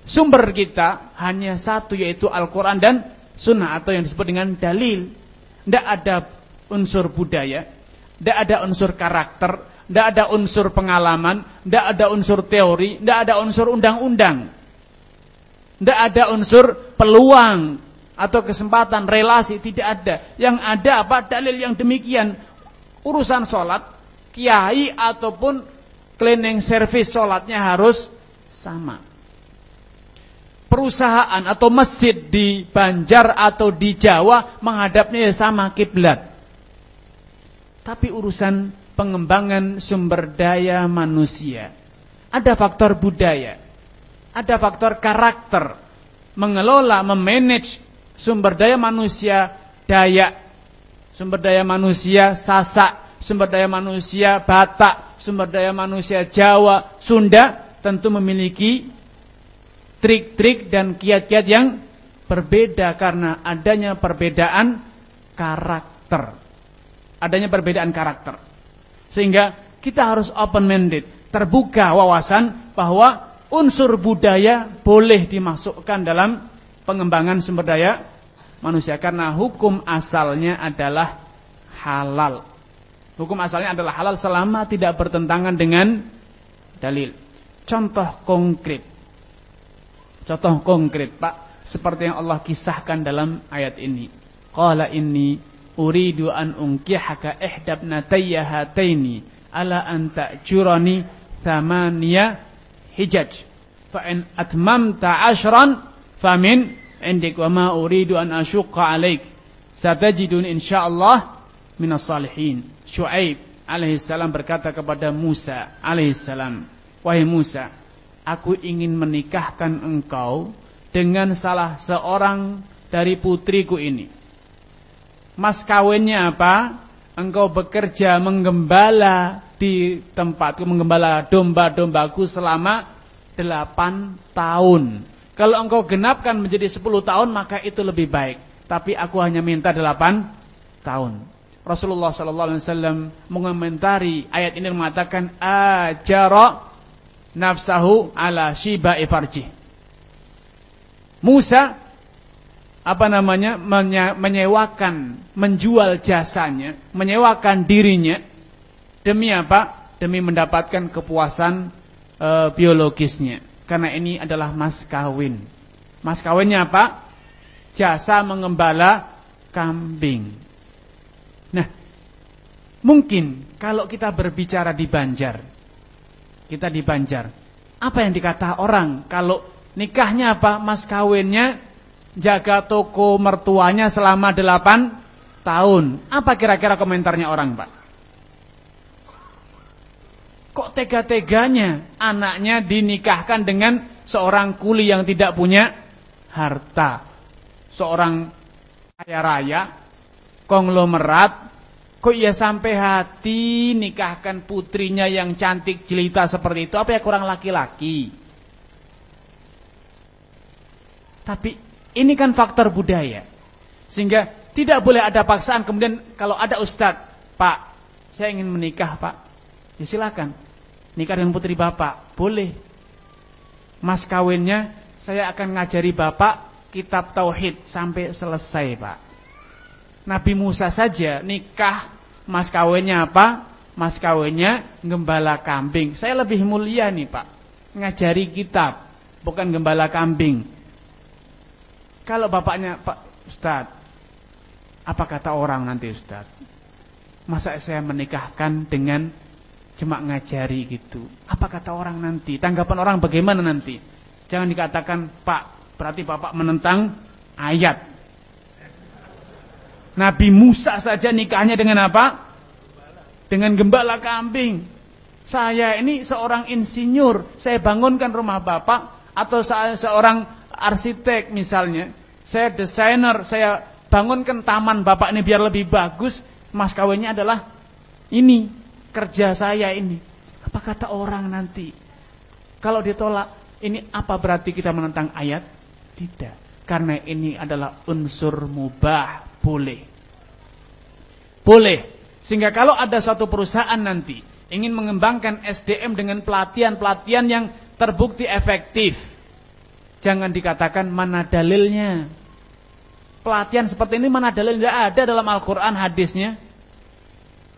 sumber kita hanya satu yaitu Al-Quran dan Sunnah atau yang disebut dengan dalil. Tidak ada unsur budaya, tidak ada unsur karakter, tidak ada unsur pengalaman, tidak ada unsur teori, tidak ada unsur undang-undang. Tidak ada unsur peluang atau kesempatan relasi tidak ada. Yang ada apa dalil yang demikian urusan sholat kiai ataupun cleaning service sholatnya harus sama. Perusahaan atau masjid di Banjar atau di Jawa menghadapnya ya sama kiblat. Tapi urusan pengembangan sumber daya manusia ada faktor budaya, ada faktor karakter, mengelola, memanage sumber daya manusia Dayak, sumber daya manusia Sasak, sumber daya manusia Batak, sumber daya manusia Jawa, Sunda tentu memiliki trik-trik dan kiat-kiat yang berbeda karena adanya perbedaan karakter. Adanya perbedaan karakter. Sehingga kita harus open minded, terbuka wawasan bahwa unsur budaya boleh dimasukkan dalam pengembangan sumber daya manusia karena hukum asalnya adalah halal. Hukum asalnya adalah halal selama tidak bertentangan dengan dalil. Contoh konkret. Contoh konkret, Pak, seperti yang Allah kisahkan dalam ayat ini. Qala inni uridu an unkihaka ihdabnatayya hataini ala an ta'jurani thamaniya hijaj. Fa in atmamta ashran famin indik wa ma uridu an asyqa alaik. Satajidun insyaallah minas salihin. Syuaib alaihi salam berkata kepada Musa alaihi salam wahai Musa aku ingin menikahkan engkau dengan salah seorang dari putriku ini mas kawinnya apa engkau bekerja menggembala di tempatku menggembala domba-dombaku selama delapan tahun kalau engkau genapkan menjadi 10 tahun maka itu lebih baik. Tapi aku hanya minta 8 tahun. Rasulullah sallallahu alaihi wasallam mengomentari ayat ini mengatakan ajara nafsahu ala shiba farji. Musa apa namanya menyewakan, menjual jasanya, menyewakan dirinya demi apa? Demi mendapatkan kepuasan e, biologisnya. Karena ini adalah mas kawin. Mas kawinnya apa? Jasa mengembala kambing. Nah, mungkin kalau kita berbicara di Banjar, kita di Banjar, apa yang dikata orang kalau nikahnya apa? Mas kawinnya jaga toko mertuanya selama delapan tahun. Apa kira-kira komentarnya orang, Pak? Kok tega-teganya anaknya dinikahkan dengan seorang kuli yang tidak punya harta. Seorang kaya raya, konglomerat, kok ia sampai hati nikahkan putrinya yang cantik jelita seperti itu. Apa ya kurang laki-laki? Tapi ini kan faktor budaya. Sehingga tidak boleh ada paksaan kemudian kalau ada ustadz, Pak, saya ingin menikah, Pak. Ya silakan nikah dengan putri bapak, boleh. Mas kawinnya saya akan ngajari bapak kitab tauhid sampai selesai, Pak. Nabi Musa saja nikah mas kawinnya apa? Mas kawinnya gembala kambing. Saya lebih mulia nih, Pak. Ngajari kitab, bukan gembala kambing. Kalau bapaknya, Pak Ustaz, apa kata orang nanti Ustaz? Masa saya menikahkan dengan cuma ngajari gitu. Apa kata orang nanti? Tanggapan orang bagaimana nanti? Jangan dikatakan, Pak, berarti Bapak menentang ayat. Nabi Musa saja nikahnya dengan apa? Dengan gembala kambing. Saya ini seorang insinyur, saya bangunkan rumah Bapak atau seorang arsitek misalnya. Saya desainer, saya bangunkan taman Bapak ini biar lebih bagus. Mas kawinnya adalah ini kerja saya ini. Apa kata orang nanti? Kalau ditolak, ini apa berarti kita menentang ayat? Tidak. Karena ini adalah unsur mubah, boleh. Boleh. Sehingga kalau ada satu perusahaan nanti ingin mengembangkan SDM dengan pelatihan-pelatihan yang terbukti efektif. Jangan dikatakan mana dalilnya. Pelatihan seperti ini mana dalil tidak ada dalam Al-Qur'an hadisnya.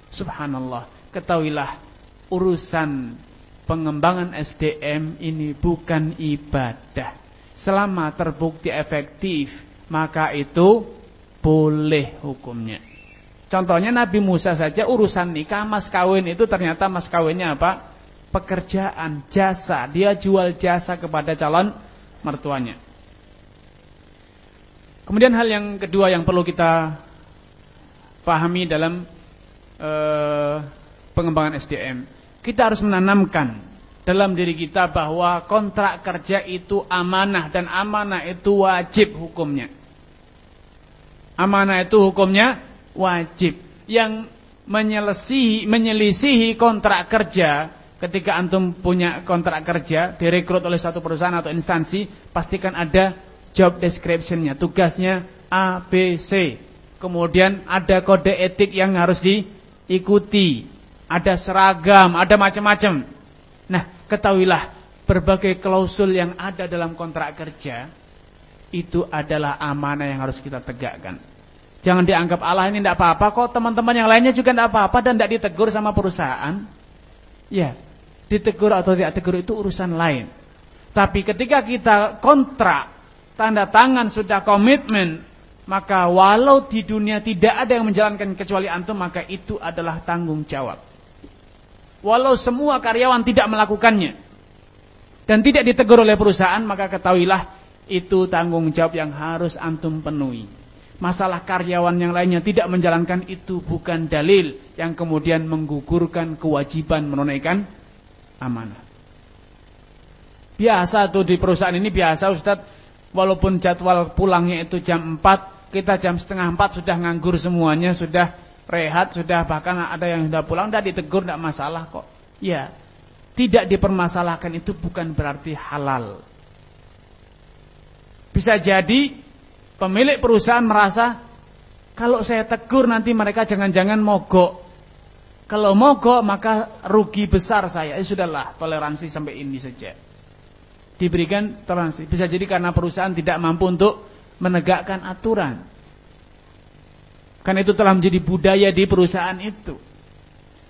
Subhanallah. Ketahuilah urusan pengembangan SDM ini bukan ibadah. Selama terbukti efektif, maka itu boleh hukumnya. Contohnya Nabi Musa saja urusan nikah mas kawin itu ternyata mas kawinnya apa? Pekerjaan, jasa. Dia jual jasa kepada calon mertuanya. Kemudian hal yang kedua yang perlu kita pahami dalam uh, pengembangan SDM. Kita harus menanamkan dalam diri kita bahwa kontrak kerja itu amanah dan amanah itu wajib hukumnya. Amanah itu hukumnya wajib. Yang menyelisihi, menyelisihi kontrak kerja ketika antum punya kontrak kerja direkrut oleh satu perusahaan atau instansi pastikan ada job descriptionnya tugasnya A B C. Kemudian ada kode etik yang harus diikuti. Ada seragam ada macam-macam. Nah ketahuilah berbagai klausul yang ada dalam kontrak kerja itu adalah amanah yang harus kita tegakkan. Jangan dianggap Allah ini tidak apa-apa kok teman-teman yang lainnya juga tidak apa-apa dan tidak ditegur sama perusahaan. Ya, ditegur atau tidak tegur itu urusan lain. Tapi ketika kita kontrak, tanda tangan sudah komitmen, maka walau di dunia tidak ada yang menjalankan kecuali antum, maka itu adalah tanggung jawab. Walau semua karyawan tidak melakukannya dan tidak ditegur oleh perusahaan, maka ketahuilah itu tanggung jawab yang harus antum penuhi masalah karyawan yang lainnya tidak menjalankan itu bukan dalil yang kemudian menggugurkan kewajiban menunaikan amanah. Biasa tuh di perusahaan ini biasa Ustaz, walaupun jadwal pulangnya itu jam 4, kita jam setengah 4 sudah nganggur semuanya, sudah rehat, sudah bahkan ada yang sudah pulang, sudah ditegur, tidak masalah kok. Ya, tidak dipermasalahkan itu bukan berarti halal. Bisa jadi pemilik perusahaan merasa kalau saya tegur nanti mereka jangan-jangan mogok. Kalau mogok maka rugi besar saya. Eh sudahlah, toleransi sampai ini saja. Diberikan toleransi. Bisa jadi karena perusahaan tidak mampu untuk menegakkan aturan. Karena itu telah menjadi budaya di perusahaan itu.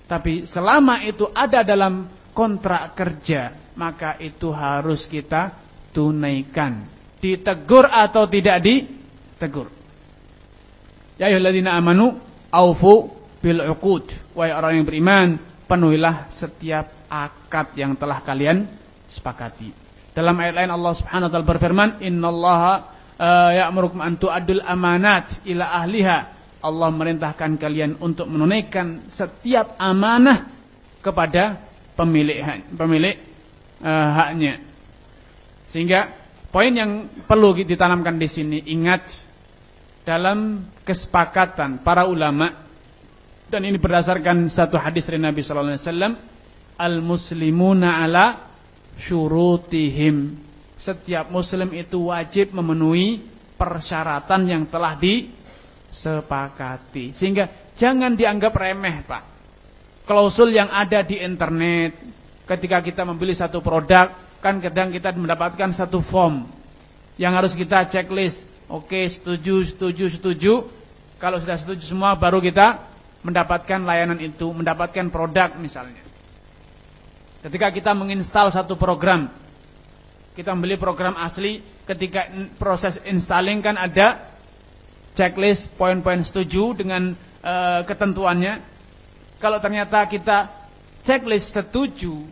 Tapi selama itu ada dalam kontrak kerja, maka itu harus kita tunaikan. Ditegur atau tidak di tegur. Ya ayyuhalladzina amanu aufu bil uqud. Wahai orang yang beriman, penuhilah setiap akad yang telah kalian sepakati. Dalam ayat lain Allah Subhanahu wa taala berfirman, "Innallaha uh, ya'murukum an tu'addul amanat ila ahliha." Allah merintahkan kalian untuk menunaikan setiap amanah kepada pemilik pemilik uh, haknya. Sehingga poin yang perlu ditanamkan di sini ingat dalam kesepakatan para ulama dan ini berdasarkan satu hadis dari Nabi sallallahu alaihi wasallam al muslimuna ala syurutihim. Setiap muslim itu wajib memenuhi persyaratan yang telah disepakati. Sehingga jangan dianggap remeh Pak. Klausul yang ada di internet ketika kita membeli satu produk kan kadang kita mendapatkan satu form yang harus kita checklist. Oke, setuju, setuju, setuju. Kalau sudah setuju semua baru kita mendapatkan layanan itu, mendapatkan produk misalnya. Ketika kita menginstal satu program, kita membeli program asli, ketika proses installing kan ada checklist poin-poin setuju dengan e, ketentuannya. Kalau ternyata kita checklist setuju,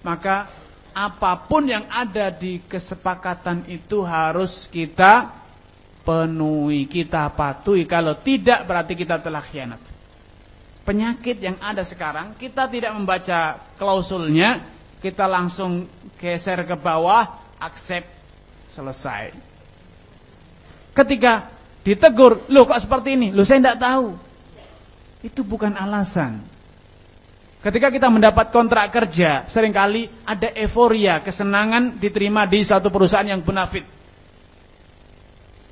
maka apa pun yang ada di kesepakatan itu harus kita penuhi, kita patuhi. Kalau tidak berarti kita telah khianat. Penyakit yang ada sekarang, kita tidak membaca klausulnya, kita langsung geser ke bawah, accept, selesai. Ketika ditegur, loh kok seperti ini? Loh saya tidak tahu. Itu bukan alasan. Ketika kita mendapat kontrak kerja, sering kali ada euforia, kesenangan diterima di suatu perusahaan yang benefit.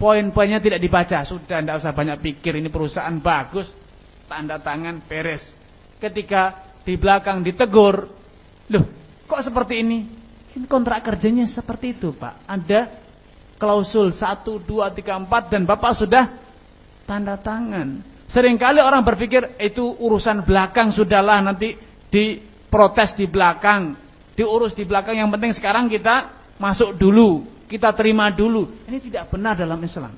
Poin-poinnya tidak dibaca, sudah tidak usah banyak pikir, ini perusahaan bagus, tanda tangan, beres. Ketika di belakang ditegur, loh kok seperti ini? Ini kontrak kerjanya seperti itu Pak. Ada klausul 1, 2, 3, 4 dan Bapak sudah tanda tangan. Seringkali orang berpikir itu urusan belakang sudahlah nanti diprotes di belakang, diurus di belakang. Yang penting sekarang kita masuk dulu, kita terima dulu. Ini tidak benar dalam Islam.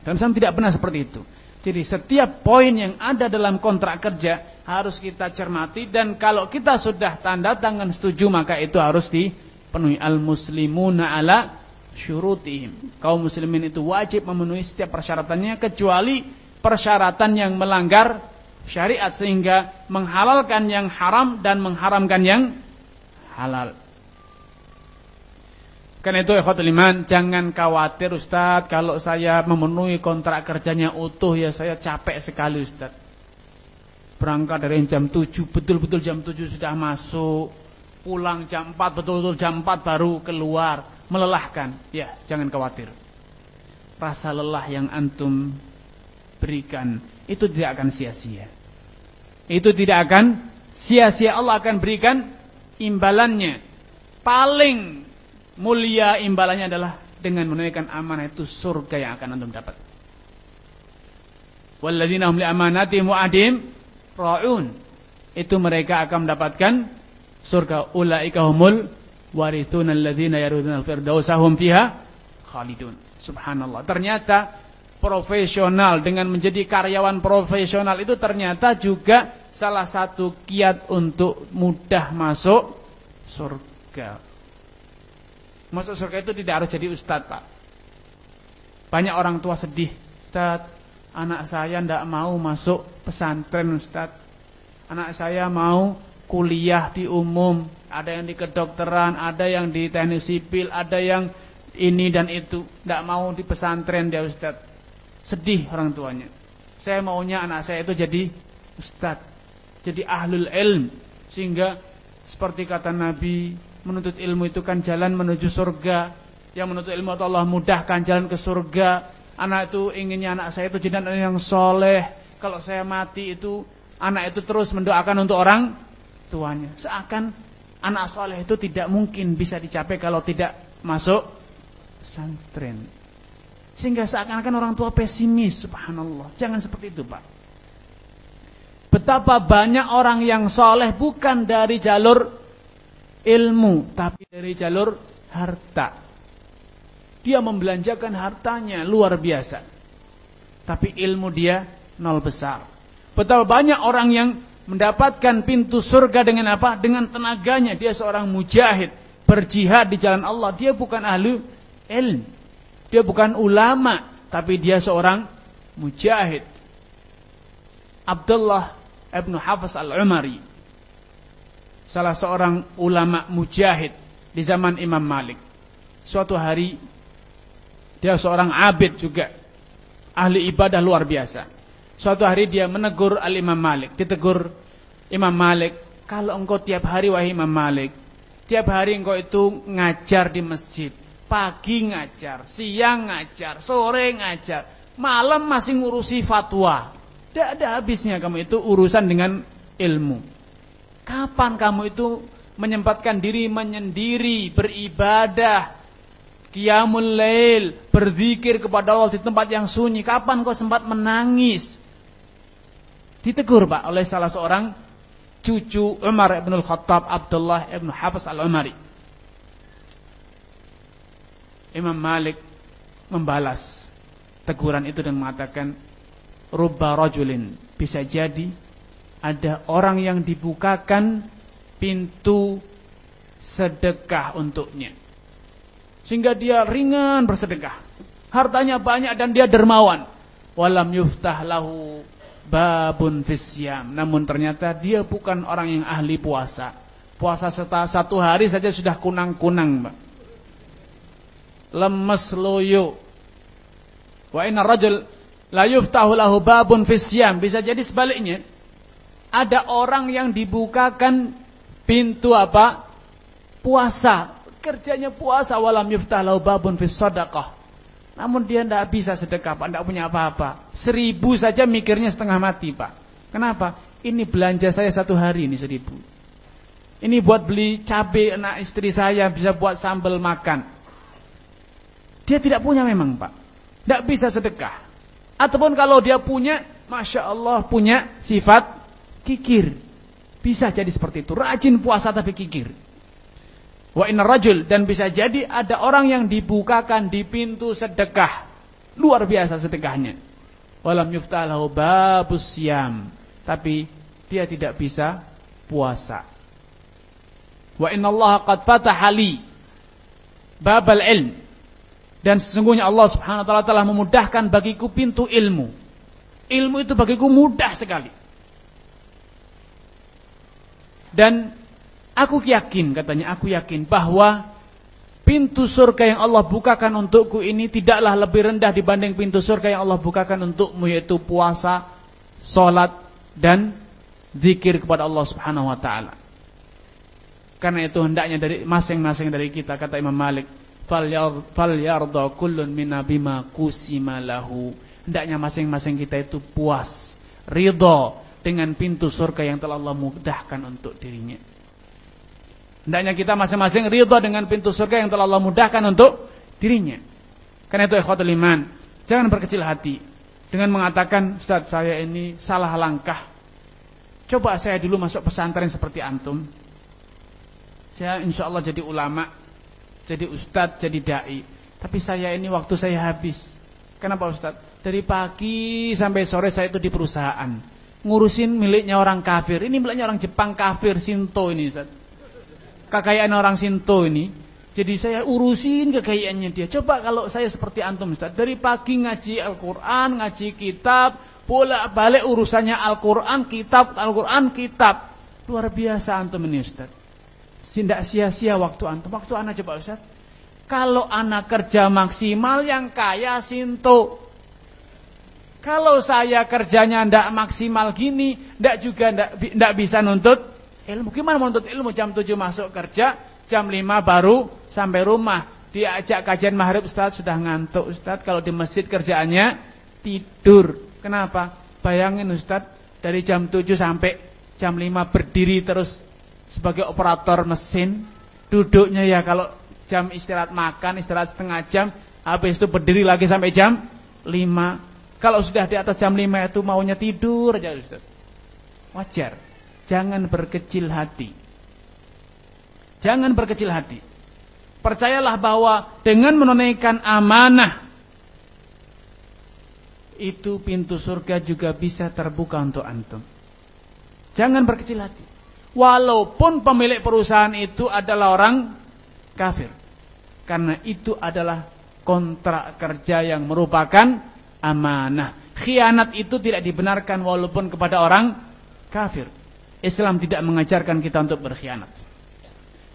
Dalam Islam tidak benar seperti itu. Jadi setiap poin yang ada dalam kontrak kerja harus kita cermati dan kalau kita sudah tanda tangan setuju maka itu harus dipenuhi al muslimuna ala syurutihim. Kaum muslimin itu wajib memenuhi setiap persyaratannya kecuali persyaratan yang melanggar syariat sehingga menghalalkan yang haram dan mengharamkan yang halal. Karena itu ikhwatul iman, jangan khawatir Ustaz kalau saya memenuhi kontrak kerjanya utuh ya saya capek sekali Ustaz. Berangkat dari jam 7, betul-betul jam 7 sudah masuk. Pulang jam 4, betul-betul jam 4 baru keluar. Melelahkan. Ya, jangan khawatir. Rasa lelah yang antum berikan itu tidak akan sia-sia. Itu tidak akan sia-sia Allah akan berikan imbalannya. Paling mulia imbalannya adalah dengan menunaikan amanah itu surga yang akan antum dapat. Walladzina hum li amanatihim wa adim raun. Itu mereka akan mendapatkan surga ulaika humul warithun alladzina yarithuna al-firdausa hum fiha khalidun. Subhanallah. Ternyata profesional dengan menjadi karyawan profesional itu ternyata juga salah satu kiat untuk mudah masuk surga. Masuk surga itu tidak harus jadi ustadz pak. Banyak orang tua sedih Ustadz anak saya tidak mau masuk pesantren ustadz Anak saya mau kuliah di umum. Ada yang di kedokteran, ada yang di teknik sipil Ada yang ini dan itu. Tidak mau di pesantren dia ustadz Sedih orang tuanya. Saya maunya anak saya itu jadi ustadz Jadi ahlul ilm. Sehingga seperti kata Nabi Menuntut ilmu itu kan jalan menuju surga. Yang menuntut ilmu atau Allah mudahkan jalan ke surga. Anak itu inginnya anak saya itu jadi anak yang soleh. Kalau saya mati itu anak itu terus mendoakan untuk orang tuanya. Seakan anak soleh itu tidak mungkin bisa dicapai kalau tidak masuk pesantren. Sehingga seakan-akan orang tua pesimis, subhanallah. Jangan seperti itu, Pak. Betapa banyak orang yang soleh bukan dari jalur ilmu tapi dari jalur harta. Dia membelanjakan hartanya luar biasa. Tapi ilmu dia nol besar. Betapa banyak orang yang mendapatkan pintu surga dengan apa? Dengan tenaganya. Dia seorang mujahid, berjihad di jalan Allah. Dia bukan ahli ilmu. Dia bukan ulama, tapi dia seorang mujahid. Abdullah ibnu Hafiz al-Umari salah seorang ulama mujahid di zaman Imam Malik. Suatu hari dia seorang abid juga, ahli ibadah luar biasa. Suatu hari dia menegur Al-Imam Malik, ditegur Imam Malik, kalau engkau tiap hari wahai Imam Malik, tiap hari engkau itu ngajar di masjid, pagi ngajar, siang ngajar, sore ngajar, malam masih ngurusi fatwa. Tidak ada habisnya kamu itu urusan dengan ilmu. Kapan kamu itu menyempatkan diri menyendiri, beribadah, qiyamul lail, berzikir kepada Allah di tempat yang sunyi? Kapan kau sempat menangis? Ditegur Pak oleh salah seorang cucu Umar ibn al-Khattab Abdullah ibn Hafiz al-Umari. Imam Malik membalas teguran itu dan mengatakan rubba rajulin bisa jadi ada orang yang dibukakan pintu sedekah untuknya. Sehingga dia ringan bersedekah. Hartanya banyak dan dia dermawan. Walam yuftah lahu babun fisyam. Namun ternyata dia bukan orang yang ahli puasa. Puasa setelah satu hari saja sudah kunang-kunang. Lemes loyo. Wa inna rajul la yuftahu lahu babun fisyam. Bisa jadi sebaliknya ada orang yang dibukakan pintu apa? Puasa. Kerjanya puasa walam yuftah lau babun fis sadaqah. Namun dia tidak bisa sedekah, Pak, tidak punya apa-apa. Seribu saja mikirnya setengah mati, Pak. Kenapa? Ini belanja saya satu hari ini seribu. Ini buat beli cabai anak istri saya bisa buat sambal makan. Dia tidak punya memang Pak. Tidak bisa sedekah. Ataupun kalau dia punya, Masya Allah punya sifat kikir. Bisa jadi seperti itu. Rajin puasa tapi kikir. Wa inna rajul. Dan bisa jadi ada orang yang dibukakan di pintu sedekah. Luar biasa sedekahnya. Walam yuftalahu babus siam. Tapi dia tidak bisa puasa. Wa inna Allah qad fataha li babal ilm. Dan sesungguhnya Allah Subhanahu wa taala telah memudahkan bagiku pintu ilmu. Ilmu itu bagiku mudah sekali. Dan aku yakin katanya aku yakin bahwa pintu surga yang Allah bukakan untukku ini tidaklah lebih rendah dibanding pintu surga yang Allah bukakan untukmu yaitu puasa, salat dan zikir kepada Allah Subhanahu wa taala. Karena itu hendaknya dari masing-masing dari kita kata Imam Malik, fal yarda kullun minna bima kusima lahu. Hendaknya masing-masing kita itu puas, ridha dengan pintu surga yang telah Allah mudahkan untuk dirinya. Hendaknya kita masing-masing ridha dengan pintu surga yang telah Allah mudahkan untuk dirinya. Karena itu ikhwatul iman, jangan berkecil hati dengan mengatakan, "Ustaz, saya ini salah langkah. Coba saya dulu masuk pesantren seperti antum." Saya insya Allah jadi ulama, jadi ustadz, jadi dai. Tapi saya ini waktu saya habis. Kenapa ustadz? Dari pagi sampai sore saya itu di perusahaan. Ngurusin miliknya orang kafir. Ini miliknya orang Jepang kafir, Sinto ini ustadz. Kekayaan orang Sinto ini. Jadi saya urusin kekayaannya dia. Coba kalau saya seperti antum ustadz. Dari pagi ngaji Al-Quran, ngaji kitab. Bolak balik urusannya Al-Quran, kitab, Al-Quran, kitab. Luar biasa antum ini ustadz. Tidak sia-sia waktu antum. Waktu anak coba Ustaz. Kalau anak kerja maksimal yang kaya sinto. Kalau saya kerjanya ndak maksimal gini, ndak juga ndak bisa nuntut ilmu. Gimana menuntut ilmu? Jam 7 masuk kerja, jam 5 baru sampai rumah. Diajak kajian maghrib Ustaz sudah ngantuk Ustaz. Kalau di masjid kerjaannya tidur. Kenapa? Bayangin Ustaz, dari jam 7 sampai jam 5 berdiri terus sebagai operator mesin duduknya ya kalau jam istirahat makan istirahat setengah jam habis itu berdiri lagi sampai jam 5 kalau sudah di atas jam 5 itu maunya tidur aja Ustaz. Wajar. Jangan berkecil hati. Jangan berkecil hati. Percayalah bahwa dengan menunaikan amanah itu pintu surga juga bisa terbuka untuk antum. Jangan berkecil hati. Walaupun pemilik perusahaan itu adalah orang kafir. Karena itu adalah kontrak kerja yang merupakan amanah. Khianat itu tidak dibenarkan walaupun kepada orang kafir. Islam tidak mengajarkan kita untuk berkhianat.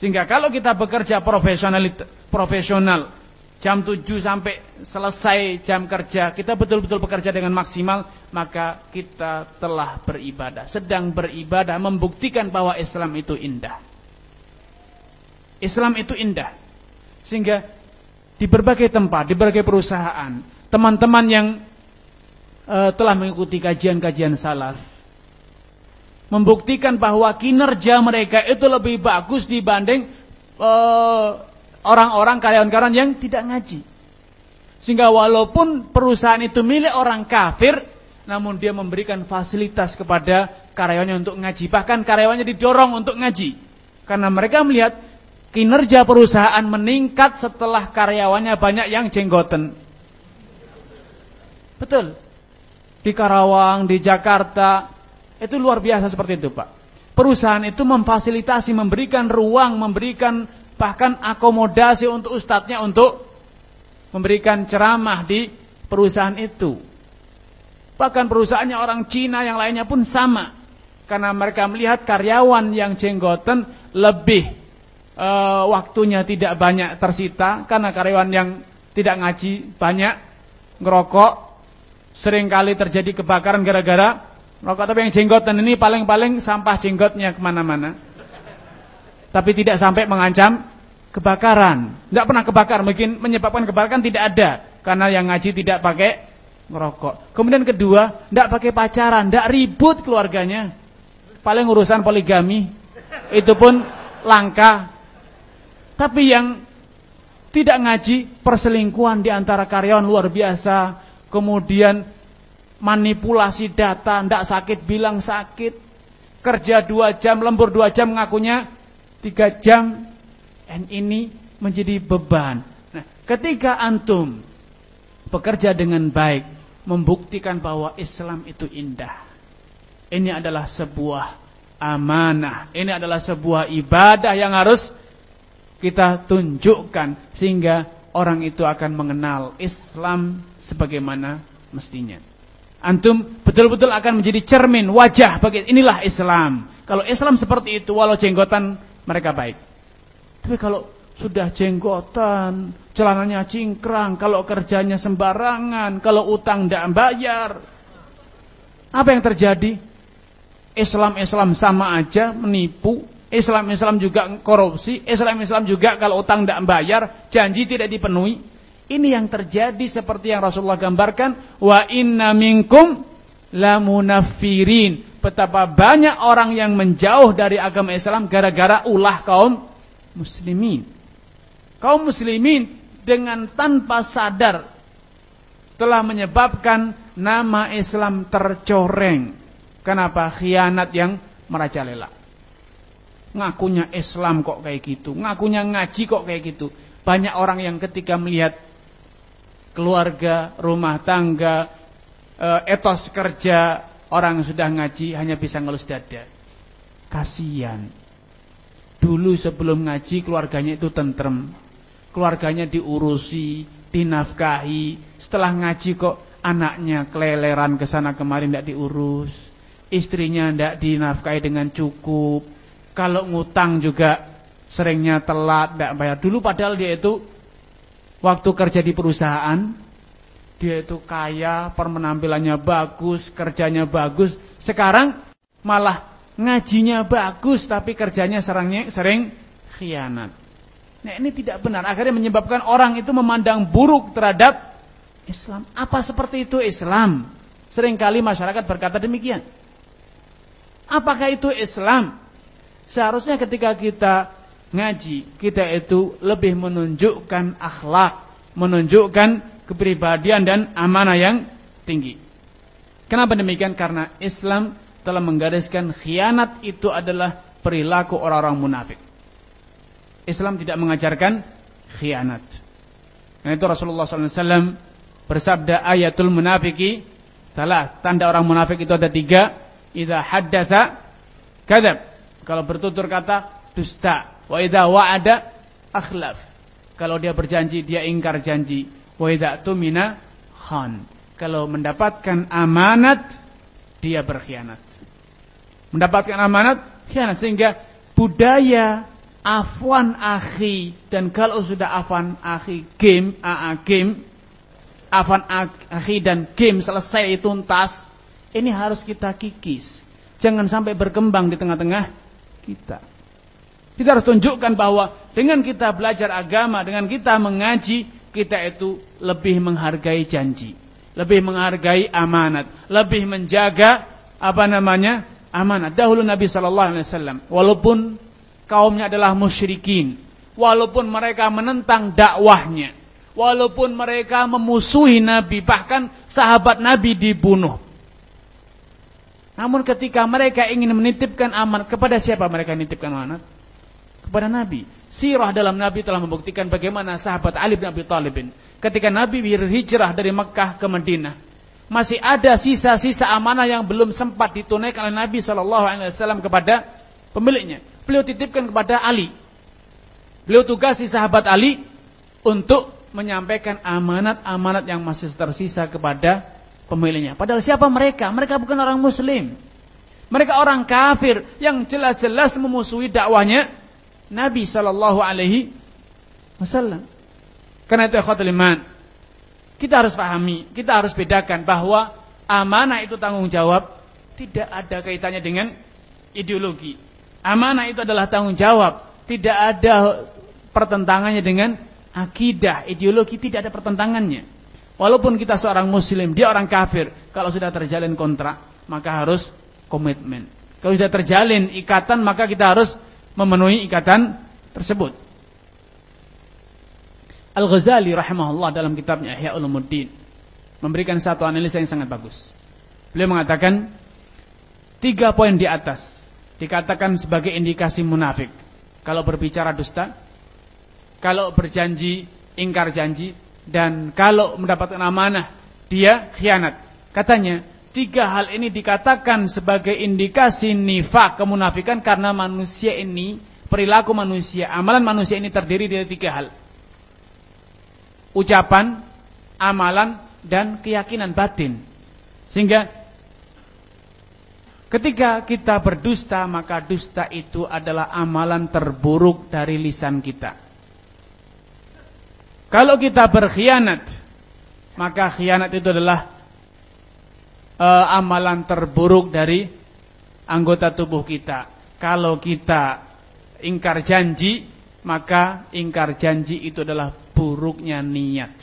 Sehingga kalau kita bekerja profesional profesional jam 7 sampai selesai jam kerja, kita betul-betul bekerja dengan maksimal, maka kita telah beribadah. Sedang beribadah membuktikan bahwa Islam itu indah. Islam itu indah. Sehingga di berbagai tempat, di berbagai perusahaan, teman-teman yang uh, telah mengikuti kajian-kajian salaf membuktikan bahwa kinerja mereka itu lebih bagus dibanding uh, orang-orang karyawan-karyawan yang tidak ngaji. Sehingga walaupun perusahaan itu milik orang kafir, namun dia memberikan fasilitas kepada karyawannya untuk ngaji. Bahkan karyawannya didorong untuk ngaji. Karena mereka melihat kinerja perusahaan meningkat setelah karyawannya banyak yang jenggoten. Betul. Di Karawang, di Jakarta, itu luar biasa seperti itu Pak. Perusahaan itu memfasilitasi, memberikan ruang, memberikan bahkan akomodasi untuk ustadznya untuk memberikan ceramah di perusahaan itu. Bahkan perusahaannya orang Cina yang lainnya pun sama. Karena mereka melihat karyawan yang jenggoten lebih e, waktunya tidak banyak tersita. Karena karyawan yang tidak ngaji banyak ngerokok. Seringkali terjadi kebakaran gara-gara rokok. Tapi yang jenggoten ini paling-paling sampah jenggotnya ke mana-mana tapi tidak sampai mengancam kebakaran. Tidak pernah kebakar, mungkin menyebabkan kebakaran tidak ada karena yang ngaji tidak pakai merokok. Kemudian kedua, tidak pakai pacaran, tidak ribut keluarganya. Paling urusan poligami. itu pun langka. Tapi yang tidak ngaji, perselingkuhan di antara karyawan luar biasa, kemudian manipulasi data, ndak sakit bilang sakit, kerja dua jam, lembur dua jam ngakunya tiga jam, dan ini menjadi beban. Nah, ketika antum bekerja dengan baik, membuktikan bahwa Islam itu indah. Ini adalah sebuah amanah. Ini adalah sebuah ibadah yang harus kita tunjukkan sehingga orang itu akan mengenal Islam sebagaimana mestinya. Antum betul-betul akan menjadi cermin wajah bagi inilah Islam. Kalau Islam seperti itu walau jenggotan mereka baik. Tapi kalau sudah jenggotan, celananya cingkrang, kalau kerjanya sembarangan, kalau utang tidak bayar. Apa yang terjadi? Islam-Islam sama aja menipu, Islam-Islam juga korupsi, Islam-Islam juga kalau utang tidak bayar, janji tidak dipenuhi. Ini yang terjadi seperti yang Rasulullah gambarkan, wa inna minkum lamunafirin. Betapa banyak orang yang menjauh dari agama Islam gara-gara ulah kaum muslimin. Kaum muslimin dengan tanpa sadar telah menyebabkan nama Islam tercoreng. Kenapa? Khianat yang merajalela. Ngakunya Islam kok kayak gitu, ngakunya ngaji kok kayak gitu. Banyak orang yang ketika melihat keluarga, rumah tangga, eh, etos kerja orang yang sudah ngaji hanya bisa ngelus dada. Kasihan. Dulu sebelum ngaji keluarganya itu tentrem. Keluarganya diurusi, dinafkahi. Setelah ngaji kok anaknya keleleran ke sana kemarin tidak diurus. Istrinya tidak dinafkahi dengan cukup. Kalau ngutang juga seringnya telat, tidak bayar. Dulu padahal dia itu Waktu kerja di perusahaan, dia itu kaya, permenampilannya bagus, kerjanya bagus. Sekarang malah ngajinya bagus, tapi kerjanya seringnya sering khianat. Nah ini tidak benar. Akhirnya menyebabkan orang itu memandang buruk terhadap Islam. Apa seperti itu Islam? Seringkali masyarakat berkata demikian. Apakah itu Islam? Seharusnya ketika kita ngaji kita itu lebih menunjukkan akhlak, menunjukkan kepribadian dan amanah yang tinggi. Kenapa demikian? Karena Islam telah menggariskan khianat itu adalah perilaku orang-orang munafik. Islam tidak mengajarkan khianat. Karena itu Rasulullah SAW bersabda ayatul munafiki salah tanda orang munafik itu ada tiga. Idza haddatha kadab. Kalau bertutur kata dusta. Wa idza wa'ada akhlaf. Kalau dia berjanji dia ingkar janji. Wa idza tumina khan. Kalau mendapatkan amanat dia berkhianat. Mendapatkan amanat khianat sehingga budaya afwan akhi dan kalau sudah afwan akhi game aa game afwan akhi dan game selesai tuntas ini harus kita kikis jangan sampai berkembang di tengah-tengah kita kita harus tunjukkan bahwa dengan kita belajar agama, dengan kita mengaji, kita itu lebih menghargai janji, lebih menghargai amanat, lebih menjaga apa namanya amanat. Dahulu Nabi Shallallahu Alaihi Wasallam, walaupun kaumnya adalah musyrikin, walaupun mereka menentang dakwahnya, walaupun mereka memusuhi Nabi, bahkan sahabat Nabi dibunuh. Namun ketika mereka ingin menitipkan amanat kepada siapa mereka menitipkan amanat? kepada Nabi. Sirah dalam Nabi telah membuktikan bagaimana sahabat Ali bin Abi Thalib ketika Nabi berhijrah dari Mekah ke Madinah masih ada sisa-sisa amanah yang belum sempat ditunaikan oleh Nabi Wasallam kepada pemiliknya. Beliau titipkan kepada Ali. Beliau tugasi sahabat Ali untuk menyampaikan amanat-amanat yang masih tersisa kepada pemiliknya. Padahal siapa mereka? Mereka bukan orang Muslim. Mereka orang kafir yang jelas-jelas memusuhi dakwahnya Nabi Shallallahu Alaihi Wasallam. Karena itu ikhwatul iman, kita harus pahami, kita harus bedakan bahwa amanah itu tanggung jawab tidak ada kaitannya dengan ideologi. Amanah itu adalah tanggung jawab, tidak ada pertentangannya dengan akidah, ideologi tidak ada pertentangannya. Walaupun kita seorang muslim, dia orang kafir, kalau sudah terjalin kontrak, maka harus komitmen. Kalau sudah terjalin ikatan, maka kita harus memenuhi ikatan tersebut. Al-Ghazali rahimahullah dalam kitabnya Ihya Ulumuddin memberikan satu analisa yang sangat bagus. Beliau mengatakan tiga poin di atas dikatakan sebagai indikasi munafik. Kalau berbicara dusta, kalau berjanji ingkar janji dan kalau mendapatkan amanah dia khianat. Katanya tiga hal ini dikatakan sebagai indikasi nifak kemunafikan karena manusia ini perilaku manusia, amalan manusia ini terdiri dari tiga hal ucapan, amalan, dan keyakinan batin. Sehingga ketika kita berdusta, maka dusta itu adalah amalan terburuk dari lisan kita. Kalau kita berkhianat, maka khianat itu adalah uh, amalan terburuk dari anggota tubuh kita. Kalau kita ingkar janji, maka ingkar janji itu adalah buruknya niat.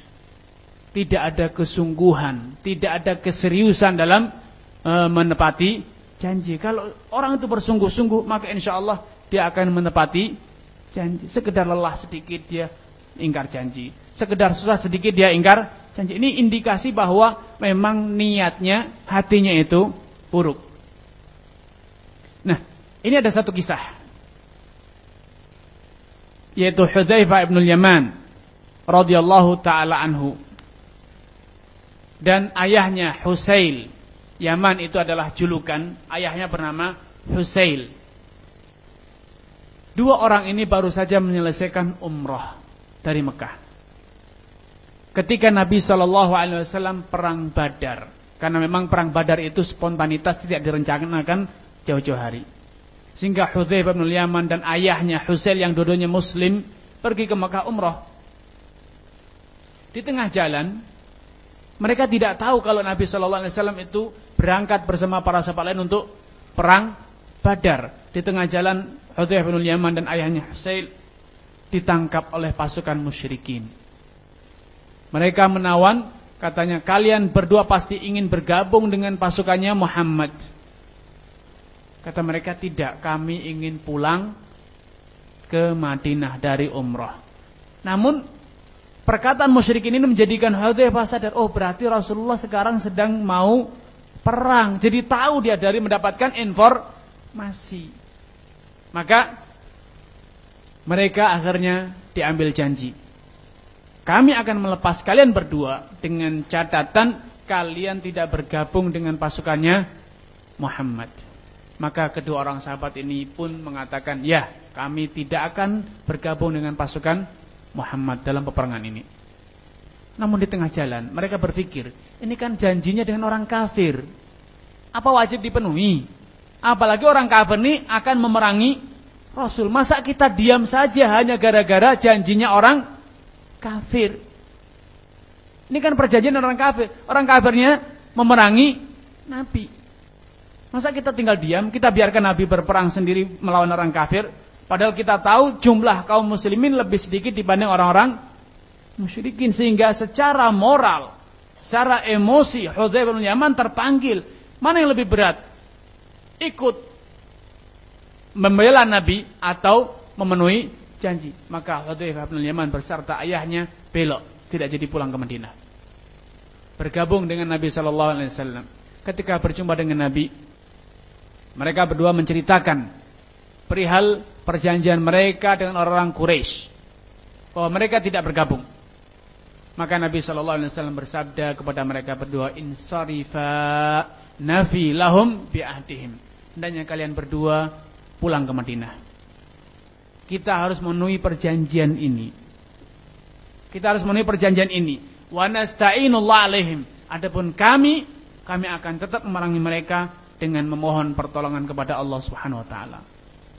Tidak ada kesungguhan, tidak ada keseriusan dalam e, menepati janji. Kalau orang itu bersungguh-sungguh, maka insya Allah dia akan menepati janji. Sekedar lelah sedikit dia ingkar janji. Sekedar susah sedikit dia ingkar janji. Ini indikasi bahwa memang niatnya, hatinya itu buruk. Nah, ini ada satu kisah. Yaitu Hudzaifah ibn Yaman radhiyallahu taala anhu dan ayahnya Husail. Yaman itu adalah julukan, ayahnya bernama Husail. Dua orang ini baru saja menyelesaikan umrah dari Mekah. Ketika Nabi Shallallahu Alaihi Wasallam perang Badar, karena memang perang Badar itu spontanitas tidak direncanakan jauh-jauh hari. Sehingga Hudzaifah bin Yaman dan ayahnya Husail yang dua muslim pergi ke Mekah umrah. Di tengah jalan, mereka tidak tahu kalau Nabi Shallallahu Alaihi Wasallam itu berangkat bersama para sahabat lain untuk perang Badar. Di tengah jalan, Hudzaifah bin Yaman dan ayahnya Husail ditangkap oleh pasukan musyrikin. Mereka menawan, katanya kalian berdua pasti ingin bergabung dengan pasukannya Muhammad. Kata mereka tidak, kami ingin pulang ke Madinah dari umrah. Namun Perkataan musyrikin ini menjadikan Hudzaifah sadar, oh berarti Rasulullah sekarang sedang mau perang. Jadi tahu dia dari mendapatkan informasi. Maka mereka akhirnya diambil janji. Kami akan melepas kalian berdua dengan catatan kalian tidak bergabung dengan pasukannya Muhammad. Maka kedua orang sahabat ini pun mengatakan, ya kami tidak akan bergabung dengan pasukan Muhammad dalam peperangan ini. Namun di tengah jalan mereka berpikir, ini kan janjinya dengan orang kafir. Apa wajib dipenuhi? Apalagi orang kafir ini akan memerangi Rasul. Masa kita diam saja hanya gara-gara janjinya orang kafir? Ini kan perjanjian orang kafir. Orang kafirnya memerangi Nabi. Masa kita tinggal diam, kita biarkan Nabi berperang sendiri melawan orang kafir? Padahal kita tahu jumlah kaum muslimin lebih sedikit dibanding orang-orang musyrikin sehingga secara moral, secara emosi Hudzaifah bin Yaman terpanggil. Mana yang lebih berat? Ikut membela Nabi atau memenuhi janji. Maka Hudzaifah bin Yaman beserta ayahnya belok, tidak jadi pulang ke Madinah. Bergabung dengan Nabi sallallahu alaihi wasallam. Ketika berjumpa dengan Nabi, mereka berdua menceritakan perihal perjanjian mereka dengan orang-orang Quraisy bahwa mereka tidak bergabung. Maka Nabi sallallahu alaihi wasallam bersabda kepada mereka berdua, "Insarifa nafi lahum bi ahdihim." Hendaknya kalian berdua pulang ke Madinah. Kita harus memenuhi perjanjian ini. Kita harus memenuhi perjanjian ini. Wa nasta'inullah alaihim. Adapun kami, kami akan tetap memerangi mereka dengan memohon pertolongan kepada Allah Subhanahu wa taala.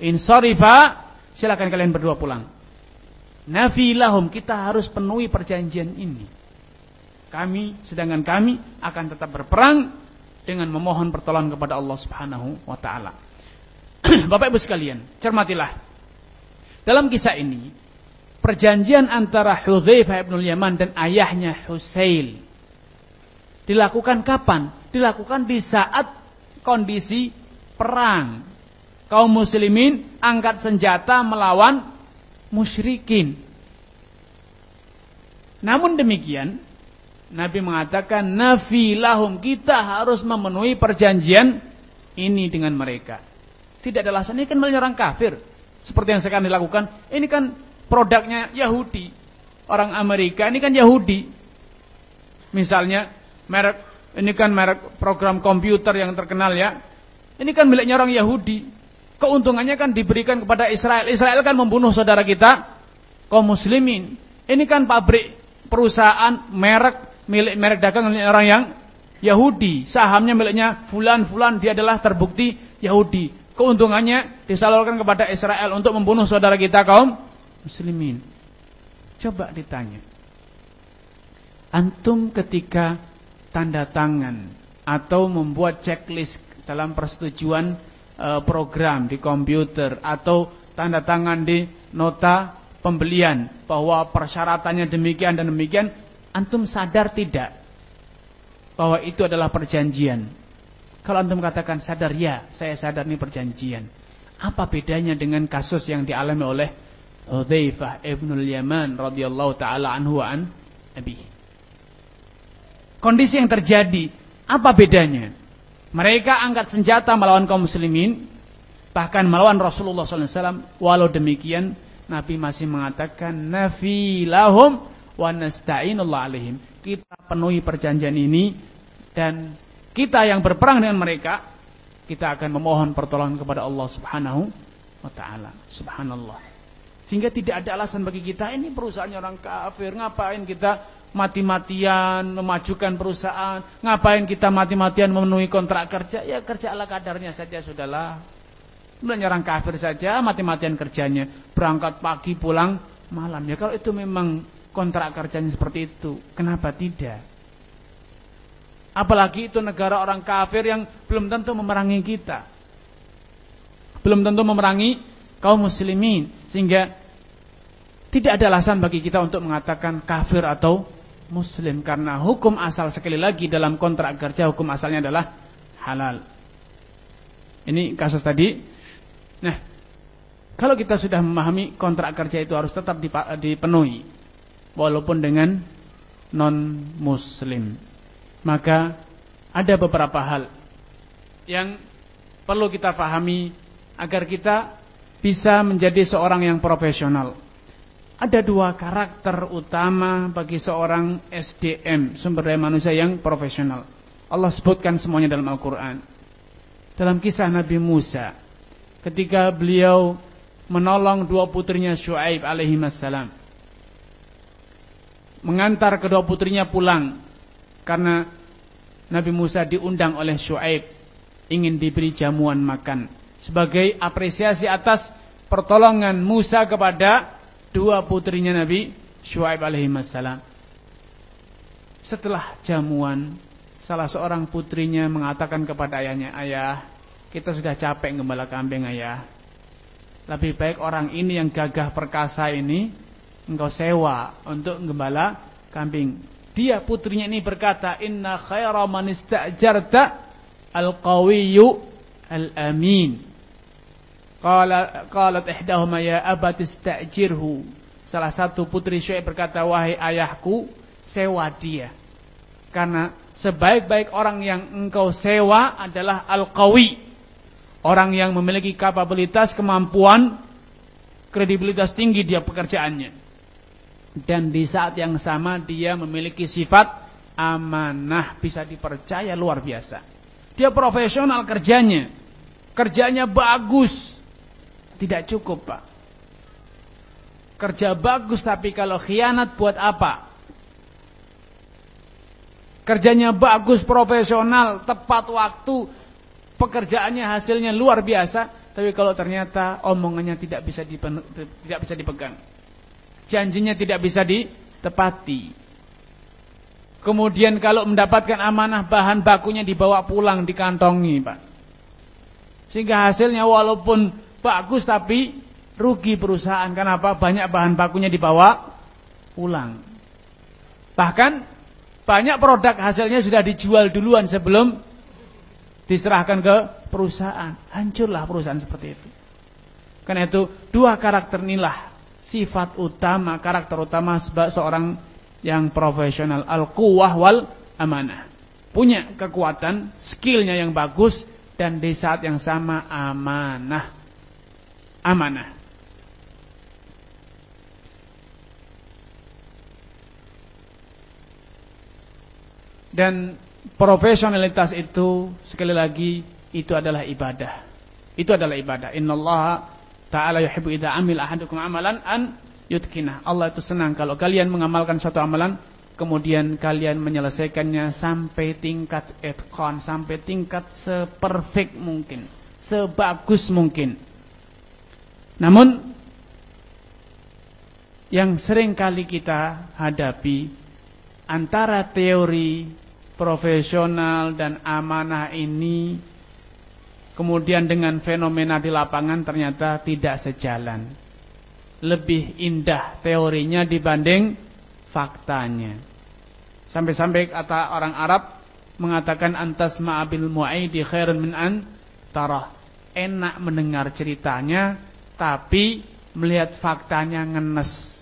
Insarifa, silakan kalian berdua pulang. Nafilahum, kita harus penuhi perjanjian ini. Kami, sedangkan kami akan tetap berperang dengan memohon pertolongan kepada Allah Subhanahu wa taala. Bapak Ibu sekalian, cermatilah. Dalam kisah ini, perjanjian antara Hudzaifah bin Yaman dan ayahnya Husail dilakukan kapan? Dilakukan di saat kondisi perang kaum muslimin angkat senjata melawan musyrikin. Namun demikian, Nabi mengatakan nafi lahum kita harus memenuhi perjanjian ini dengan mereka. Tidak ada alasan ini kan menyerang kafir. Seperti yang sekarang dilakukan, ini kan produknya Yahudi. Orang Amerika ini kan Yahudi. Misalnya merek ini kan merek program komputer yang terkenal ya. Ini kan miliknya orang Yahudi. Keuntungannya kan diberikan kepada Israel. Israel kan membunuh saudara kita kaum muslimin. Ini kan pabrik perusahaan merek milik merek dagang orang yang Yahudi, sahamnya miliknya fulan-fulan dia adalah terbukti Yahudi. Keuntungannya disalurkan kepada Israel untuk membunuh saudara kita kaum muslimin. Coba ditanya. Antum ketika tanda tangan atau membuat checklist dalam persetujuan e, program di komputer atau tanda tangan di nota pembelian bahwa persyaratannya demikian dan demikian Antum sadar tidak bahwa itu adalah perjanjian? Kalau antum katakan sadar ya, saya sadar ini perjanjian. Apa bedanya dengan kasus yang dialami oleh Udzaifah ibnul Yaman radhiyallahu taala anhu an Abi? Kondisi yang terjadi, apa bedanya? Mereka angkat senjata melawan kaum muslimin, bahkan melawan Rasulullah SAW. Walau demikian, Nabi masih mengatakan nafi lahum wa nasta'inullah alaihim. Kita penuhi perjanjian ini dan kita yang berperang dengan mereka kita akan memohon pertolongan kepada Allah Subhanahu wa taala. Subhanallah. Sehingga tidak ada alasan bagi kita ini perusahaannya orang kafir, ngapain kita mati-matian memajukan perusahaan, ngapain kita mati-matian memenuhi kontrak kerja? Ya kerja ala kadarnya saja sudahlah. Mulanya orang kafir saja mati-matian kerjanya, berangkat pagi pulang malam. Ya kalau itu memang kontrak kerjanya seperti itu. Kenapa tidak? Apalagi itu negara orang kafir yang belum tentu memerangi kita. Belum tentu memerangi kaum muslimin. Sehingga tidak ada alasan bagi kita untuk mengatakan kafir atau muslim. Karena hukum asal sekali lagi dalam kontrak kerja hukum asalnya adalah halal. Ini kasus tadi. Nah, kalau kita sudah memahami kontrak kerja itu harus tetap dipenuhi walaupun dengan non muslim. Maka ada beberapa hal yang perlu kita pahami agar kita bisa menjadi seorang yang profesional. Ada dua karakter utama bagi seorang SDM, sumber daya manusia yang profesional. Allah sebutkan semuanya dalam Al-Quran. Dalam kisah Nabi Musa, ketika beliau menolong dua putrinya Shu'aib alaihi salam mengantar kedua putrinya pulang karena Nabi Musa diundang oleh Shu'aib ingin diberi jamuan makan sebagai apresiasi atas pertolongan Musa kepada dua putrinya Nabi Shu'aib alaihi salam. Setelah jamuan, salah seorang putrinya mengatakan kepada ayahnya, "Ayah, kita sudah capek gembala kambing, ayah. Lebih baik orang ini yang gagah perkasa ini engkau sewa untuk gembala kambing. Dia putrinya ini berkata, "Inna khaira man ista'jarta al-qawiyyu al-amin." Qala qalat ihdahuma ya abat ista'jirhu. Salah satu putri Syuaib berkata, "Wahai ayahku, sewa dia." Karena sebaik-baik orang yang engkau sewa adalah al-qawi. Orang yang memiliki kapabilitas, kemampuan, kredibilitas tinggi dia pekerjaannya dan di saat yang sama dia memiliki sifat amanah bisa dipercaya luar biasa. Dia profesional kerjanya. Kerjanya bagus. Tidak cukup, Pak. Kerja bagus tapi kalau khianat buat apa? Kerjanya bagus, profesional, tepat waktu, pekerjaannya hasilnya luar biasa, tapi kalau ternyata omongannya tidak bisa tidak bisa dipegang janjinya tidak bisa ditepati. Kemudian kalau mendapatkan amanah bahan bakunya dibawa pulang dikantongi, Pak. Sehingga hasilnya walaupun bagus tapi rugi perusahaan. Kenapa? Banyak bahan bakunya dibawa pulang. Bahkan banyak produk hasilnya sudah dijual duluan sebelum diserahkan ke perusahaan. Hancurlah perusahaan seperti itu. Karena itu dua karakter inilah sifat utama, karakter utama seorang yang profesional. Al-quwah wal amanah. Punya kekuatan, skillnya yang bagus, dan di saat yang sama amanah. Amanah. Dan profesionalitas itu sekali lagi itu adalah ibadah. Itu adalah ibadah. Innallaha ta'ala yuhibbu idza amil ahadukum amalan an yutkina. Allah itu senang kalau kalian mengamalkan suatu amalan kemudian kalian menyelesaikannya sampai tingkat etcon, sampai tingkat seperfect mungkin, sebagus mungkin. Namun yang sering kali kita hadapi antara teori profesional dan amanah ini kemudian dengan fenomena di lapangan ternyata tidak sejalan. Lebih indah teorinya dibanding faktanya. Sampai-sampai kata orang Arab mengatakan antas ma'abil mu'aidi khairun min an tarah. Enak mendengar ceritanya tapi melihat faktanya ngenes.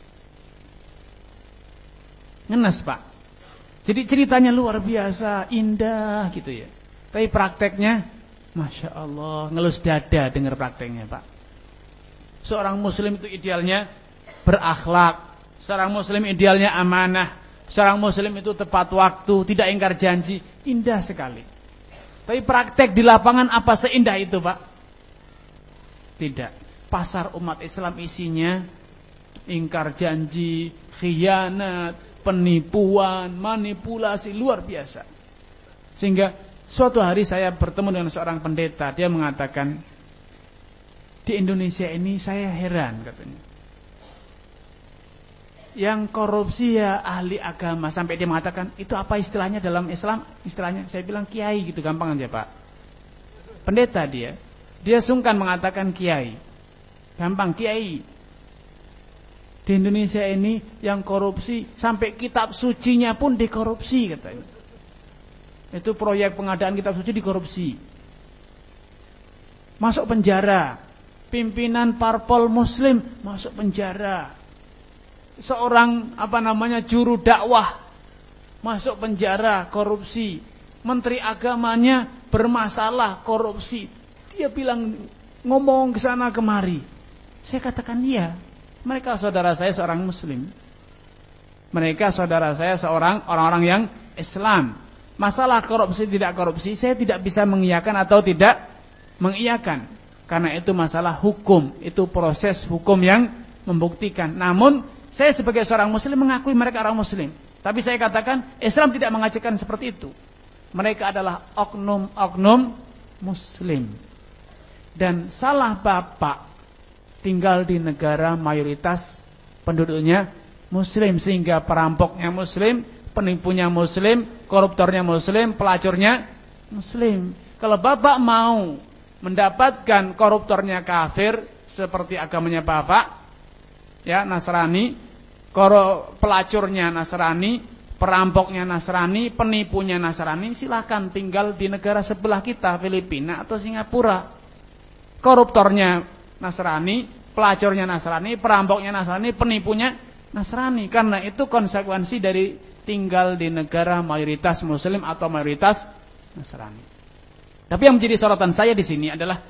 Ngenes, Pak. Jadi ceritanya luar biasa, indah gitu ya. Tapi prakteknya Masya Allah, ngelus dada dengar prakteknya Pak. Seorang muslim itu idealnya berakhlak. Seorang muslim idealnya amanah. Seorang muslim itu tepat waktu, tidak ingkar janji. Indah sekali. Tapi praktek di lapangan apa seindah itu Pak? Tidak. Pasar umat Islam isinya ingkar janji, khianat, penipuan, manipulasi luar biasa. Sehingga Suatu hari saya bertemu dengan seorang pendeta, dia mengatakan, di Indonesia ini saya heran katanya. Yang korupsi ya ahli agama sampai dia mengatakan itu apa istilahnya dalam Islam? Istilahnya saya bilang kiai gitu gampang aja pak. Pendeta dia, dia sungkan mengatakan kiai, gampang kiai. Di Indonesia ini yang korupsi sampai kitab sucinya pun dikorupsi katanya. Itu proyek pengadaan kitab suci dikorupsi. Masuk penjara. Pimpinan parpol muslim masuk penjara. Seorang apa namanya juru dakwah masuk penjara korupsi. Menteri agamanya bermasalah korupsi. Dia bilang ngomong ke sana kemari. Saya katakan iya. Mereka saudara saya seorang muslim. Mereka saudara saya seorang orang-orang yang Islam. Masalah korupsi tidak korupsi saya tidak bisa mengiyakan atau tidak mengiyakan. Karena itu masalah hukum, itu proses hukum yang membuktikan. Namun saya sebagai seorang muslim mengakui mereka orang muslim. Tapi saya katakan Islam tidak mengajarkan seperti itu. Mereka adalah oknum-oknum muslim. Dan salah bapak tinggal di negara mayoritas penduduknya muslim sehingga perampoknya muslim, penipunya muslim, koruptornya muslim, pelacurnya muslim. Kalau bapak mau mendapatkan koruptornya kafir seperti agamanya bapak, ya Nasrani, pelacurnya Nasrani, perampoknya Nasrani, penipunya Nasrani, silahkan tinggal di negara sebelah kita, Filipina atau Singapura. Koruptornya Nasrani, pelacurnya Nasrani, perampoknya Nasrani, penipunya Nasrani. Karena itu konsekuensi dari tinggal di negara mayoritas muslim atau mayoritas Nasrani. Tapi yang menjadi sorotan saya di sini adalah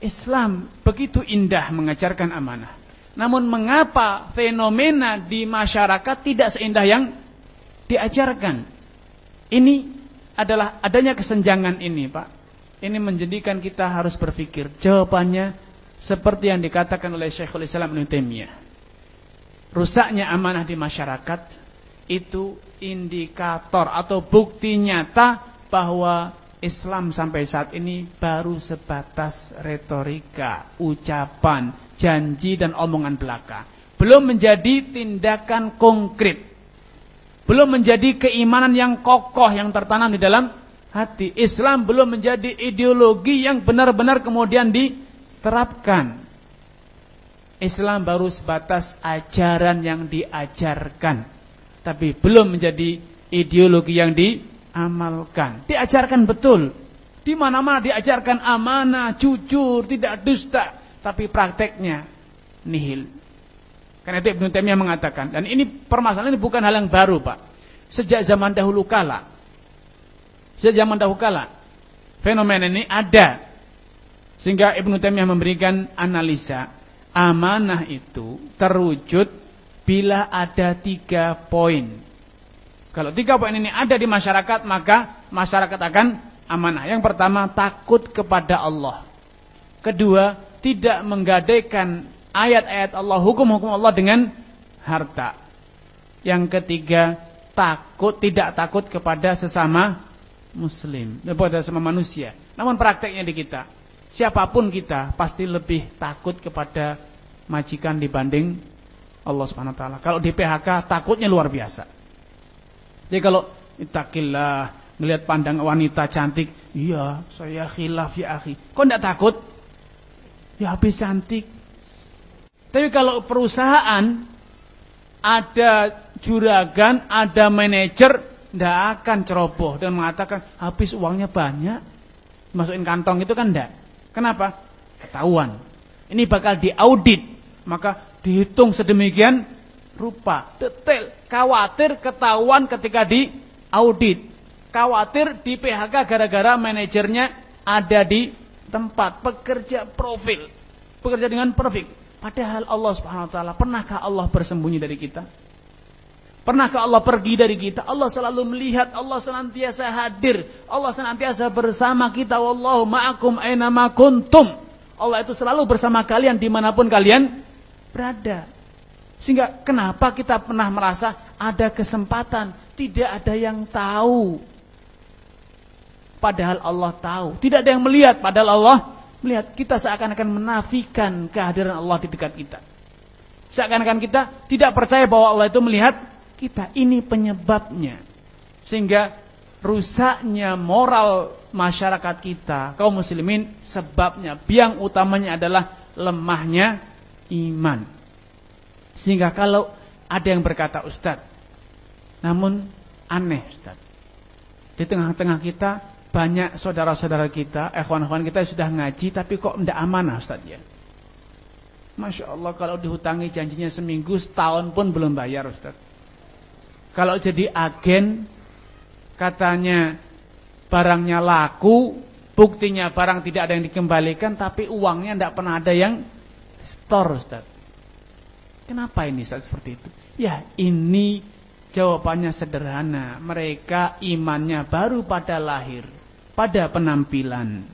Islam begitu indah mengajarkan amanah. Namun mengapa fenomena di masyarakat tidak seindah yang diajarkan? Ini adalah adanya kesenjangan ini, Pak. Ini menjadikan kita harus berpikir. Jawabannya seperti yang dikatakan oleh Syekhul Islam Ibnu Taimiyah. Rusaknya amanah di masyarakat itu indikator atau bukti nyata bahwa Islam sampai saat ini baru sebatas retorika, ucapan, janji dan omongan belaka. Belum menjadi tindakan konkret. Belum menjadi keimanan yang kokoh yang tertanam di dalam hati. Islam belum menjadi ideologi yang benar-benar kemudian diterapkan. Islam baru sebatas ajaran yang diajarkan tapi belum menjadi ideologi yang diamalkan. Diajarkan betul, Di mana-mana diajarkan amanah, jujur, tidak dusta, tapi prakteknya nihil. Karena itu Ibnu Taimiyah mengatakan dan ini permasalahan ini bukan hal yang baru, Pak. Sejak zaman dahulu kala. Sejak zaman dahulu kala fenomena ini ada. Sehingga Ibnu Taimiyah memberikan analisa amanah itu terwujud bila ada tiga poin. Kalau tiga poin ini ada di masyarakat, maka masyarakat akan amanah. Yang pertama, takut kepada Allah. Kedua, tidak menggadaikan ayat-ayat Allah, hukum-hukum Allah dengan harta. Yang ketiga, takut tidak takut kepada sesama muslim, kepada sesama manusia. Namun prakteknya di kita, siapa pun kita pasti lebih takut kepada majikan dibanding Allah Subhanahu wa. Kalau di PHK takutnya luar biasa. Jadi kalau itakillah melihat pandang wanita cantik, iya, saya khilaf ya akhi. Kok enggak takut? Ya habis cantik. Tapi kalau perusahaan ada juragan, ada manajer, ndak akan ceroboh dan mengatakan habis uangnya banyak, masukin kantong itu kan ndak. Kenapa? Ketahuan. Ini bakal diaudit, maka dihitung sedemikian rupa, detail, khawatir ketahuan ketika diaudit. Khawatir di PHK gara-gara manajernya ada di tempat pekerja profil. Pekerja dengan profil. Padahal Allah Subhanahu wa taala, pernahkah Allah bersembunyi dari kita? Pernahkah Allah pergi dari kita? Allah selalu melihat, Allah senantiasa hadir, Allah senantiasa bersama kita. Wallahu ma'akum aina kuntum. Allah itu selalu bersama kalian di mana pun kalian berada. Sehingga kenapa kita pernah merasa ada kesempatan, tidak ada yang tahu padahal Allah tahu. Tidak ada yang melihat, padahal Allah melihat. Kita seakan-akan menafikan kehadiran Allah di dekat kita. Seakan-akan kita tidak percaya bahwa Allah itu melihat kita. Ini penyebabnya. Sehingga rusaknya moral masyarakat kita, kaum muslimin, sebabnya, biang utamanya adalah lemahnya iman. Sehingga kalau ada yang berkata, Ustadz, namun aneh Ustadz. Di tengah-tengah kita banyak saudara-saudara kita, ikhwan-ikhwan kita sudah ngaji tapi kok tidak amanah Ustaz ya. Masya Allah kalau dihutangi janjinya seminggu setahun pun belum bayar Ustaz. Kalau jadi agen katanya barangnya laku, buktinya barang tidak ada yang dikembalikan tapi uangnya tidak pernah ada yang store Ustaz. Kenapa ini Ustaz seperti itu? Ya ini jawabannya sederhana. Mereka imannya baru pada lahir pada penampilan,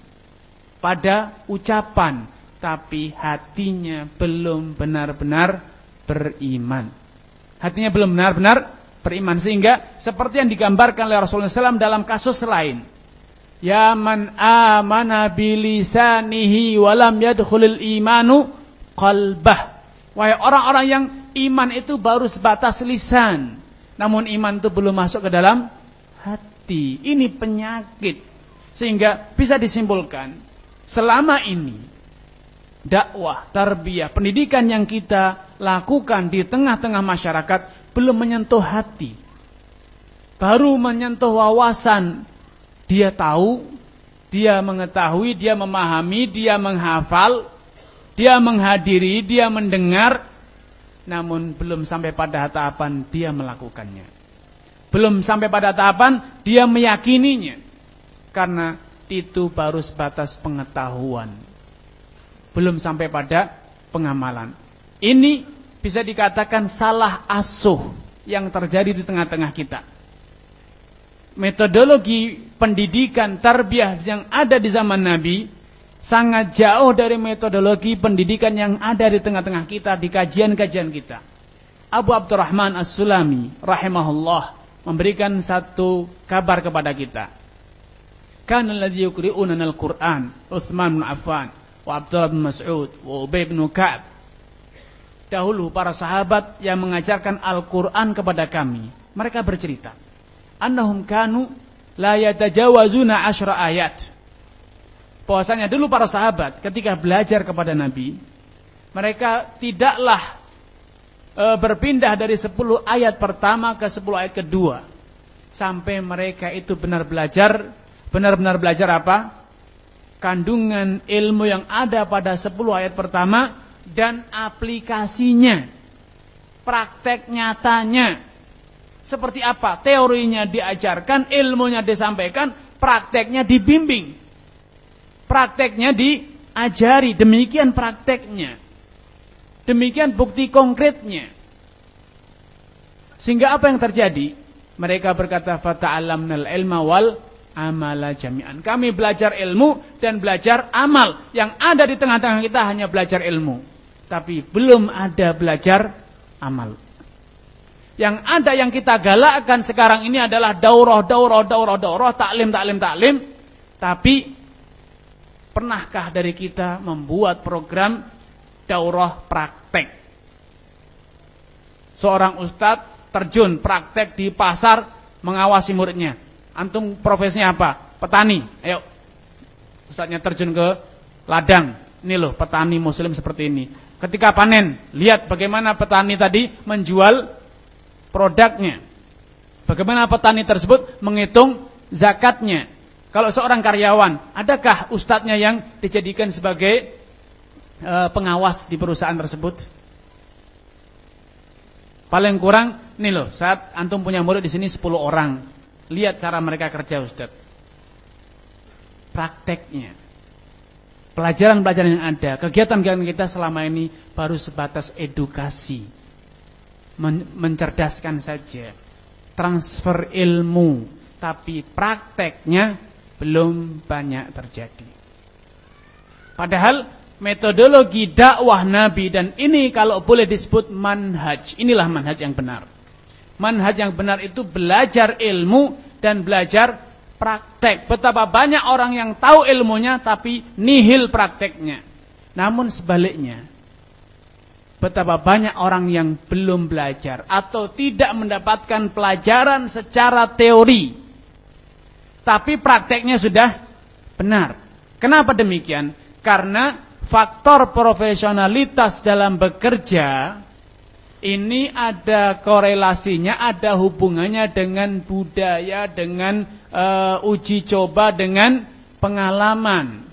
pada ucapan, tapi hatinya belum benar-benar beriman. Hatinya belum benar-benar beriman sehingga seperti yang digambarkan oleh Rasulullah SAW dalam kasus lain. Ya man amana bilisanihi walam yadkhulil imanu qalbah. Wahai orang-orang yang iman itu baru sebatas lisan, namun iman itu belum masuk ke dalam hati. Ini penyakit sehingga bisa disimpulkan selama ini dakwah, tarbiyah, pendidikan yang kita lakukan di tengah-tengah masyarakat belum menyentuh hati. Baru menyentuh wawasan. Dia tahu, dia mengetahui, dia memahami, dia menghafal, dia menghadiri, dia mendengar, namun belum sampai pada tahapan dia melakukannya. Belum sampai pada tahapan dia meyakininya karena itu baru sebatas pengetahuan. Belum sampai pada pengamalan. Ini bisa dikatakan salah asuh yang terjadi di tengah-tengah kita. Metodologi pendidikan tarbiyah yang ada di zaman Nabi sangat jauh dari metodologi pendidikan yang ada di tengah-tengah kita di kajian-kajian kita. Abu Abdurrahman As-Sulami rahimahullah memberikan satu kabar kepada kita. Kan alladhi yuqri'una al-Qur'an Utsman bin Affan wa Abdullah bin Mas'ud wa Ubay bin Ka'ab dahulu para sahabat yang mengajarkan Al-Qur'an kepada kami mereka bercerita annahum kanu la yatajawazuna asyra ayat bahwasanya dulu para sahabat ketika belajar kepada Nabi mereka tidaklah e, berpindah dari 10 ayat pertama ke 10 ayat kedua sampai mereka itu benar belajar benar-benar belajar apa? Kandungan ilmu yang ada pada 10 ayat pertama dan aplikasinya. Praktek nyatanya. Seperti apa? Teorinya diajarkan, ilmunya disampaikan, prakteknya dibimbing. Prakteknya diajari, demikian prakteknya. Demikian bukti konkretnya. Sehingga apa yang terjadi? Mereka berkata fata'allamnal ilma wal amala jami'an. Kami belajar ilmu dan belajar amal. Yang ada di tengah-tengah kita hanya belajar ilmu. Tapi belum ada belajar amal. Yang ada yang kita galakkan sekarang ini adalah daurah, daurah, daurah, daurah, taklim, taklim, taklim. Tapi pernahkah dari kita membuat program daurah praktek? Seorang ustadz terjun praktek di pasar mengawasi muridnya. Antum profesinya apa? Petani. Ayo. Ustadznya terjun ke ladang. Ini loh petani muslim seperti ini. Ketika panen, lihat bagaimana petani tadi menjual produknya. Bagaimana petani tersebut menghitung zakatnya. Kalau seorang karyawan, adakah ustadznya yang dijadikan sebagai e, pengawas di perusahaan tersebut? Paling kurang, nih loh, saat antum punya murid di sini 10 orang, lihat cara mereka kerja ustadz. Prakteknya. Pelajaran-pelajaran yang ada, kegiatan-kegiatan kita selama ini baru sebatas edukasi mencerdaskan saja. Transfer ilmu, tapi prakteknya belum banyak terjadi. Padahal metodologi dakwah Nabi dan ini kalau boleh disebut manhaj, inilah manhaj yang benar. Manhaj yang benar itu belajar ilmu dan belajar praktek. Betapa banyak orang yang tahu ilmunya tapi nihil prakteknya. Namun sebaliknya, betapa banyak orang yang belum belajar atau tidak mendapatkan pelajaran secara teori. Tapi prakteknya sudah benar. Kenapa demikian? Karena faktor profesionalitas dalam bekerja ini ada korelasinya, ada hubungannya dengan budaya, dengan uh, uji coba, dengan pengalaman.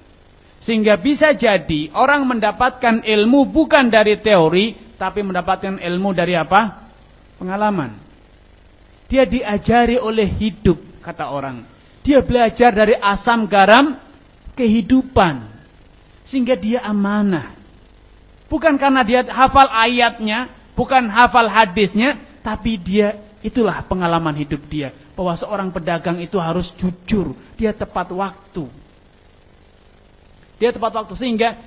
Sehingga bisa jadi orang mendapatkan ilmu bukan dari teori, tapi mendapatkan ilmu dari apa? Pengalaman. Dia diajari oleh hidup, kata orang. Dia belajar dari asam garam kehidupan. Sehingga dia amanah. Bukan karena dia hafal ayatnya, bukan hafal hadisnya, tapi dia itulah pengalaman hidup dia. Bahwa seorang pedagang itu harus jujur, dia tepat waktu dia tepat waktu sehingga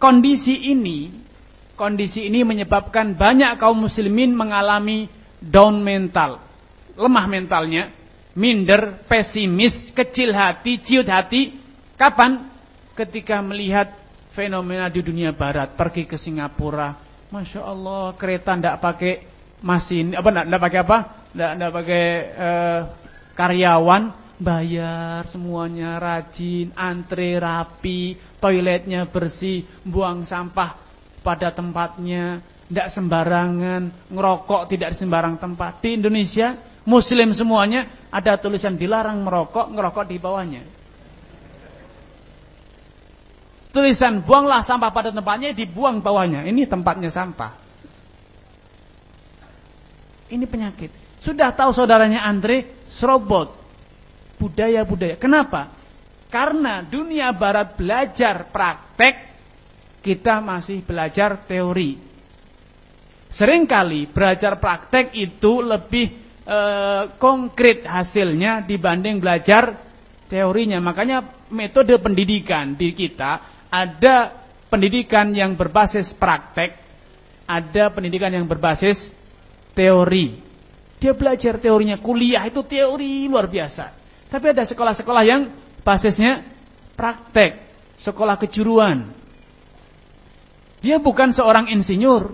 kondisi ini kondisi ini menyebabkan banyak kaum muslimin mengalami down mental, lemah mentalnya, minder, pesimis, kecil hati, ciut hati. Kapan? Ketika melihat fenomena di dunia barat, pergi ke Singapura, masya Allah kereta ndak pakai mesin, apa ndak pakai apa? Ndak ndak pakai uh, karyawan, bayar semuanya rajin, antre rapi, toiletnya bersih, buang sampah pada tempatnya, tidak sembarangan, ngerokok tidak di sembarang tempat. Di Indonesia, muslim semuanya ada tulisan dilarang merokok, ngerokok di bawahnya. Tulisan buanglah sampah pada tempatnya, dibuang bawahnya. Ini tempatnya sampah. Ini penyakit. Sudah tahu saudaranya Andre, serobot budaya-budaya. Kenapa? Karena dunia barat belajar praktek, kita masih belajar teori. Seringkali belajar praktek itu lebih e, konkret hasilnya dibanding belajar teorinya. Makanya metode pendidikan di kita ada pendidikan yang berbasis praktek, ada pendidikan yang berbasis teori. Dia belajar teorinya, kuliah itu teori luar biasa. Tapi ada sekolah-sekolah yang basisnya praktek, sekolah kejuruan. Dia bukan seorang insinyur.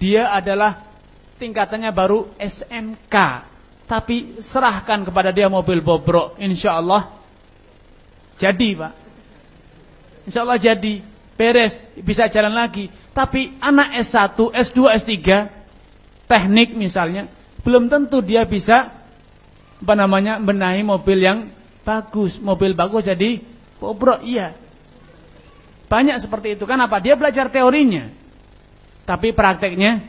Dia adalah tingkatannya baru SMK. Tapi serahkan kepada dia mobil bobrok. Insya Allah jadi pak. Insya Allah jadi. Beres. Bisa jalan lagi. Tapi anak S1, S2, S3. Teknik misalnya. Belum tentu dia bisa apa namanya benahi mobil yang bagus, mobil bagus jadi bobrok, iya. Banyak seperti itu. Kenapa? Dia belajar teorinya. Tapi prakteknya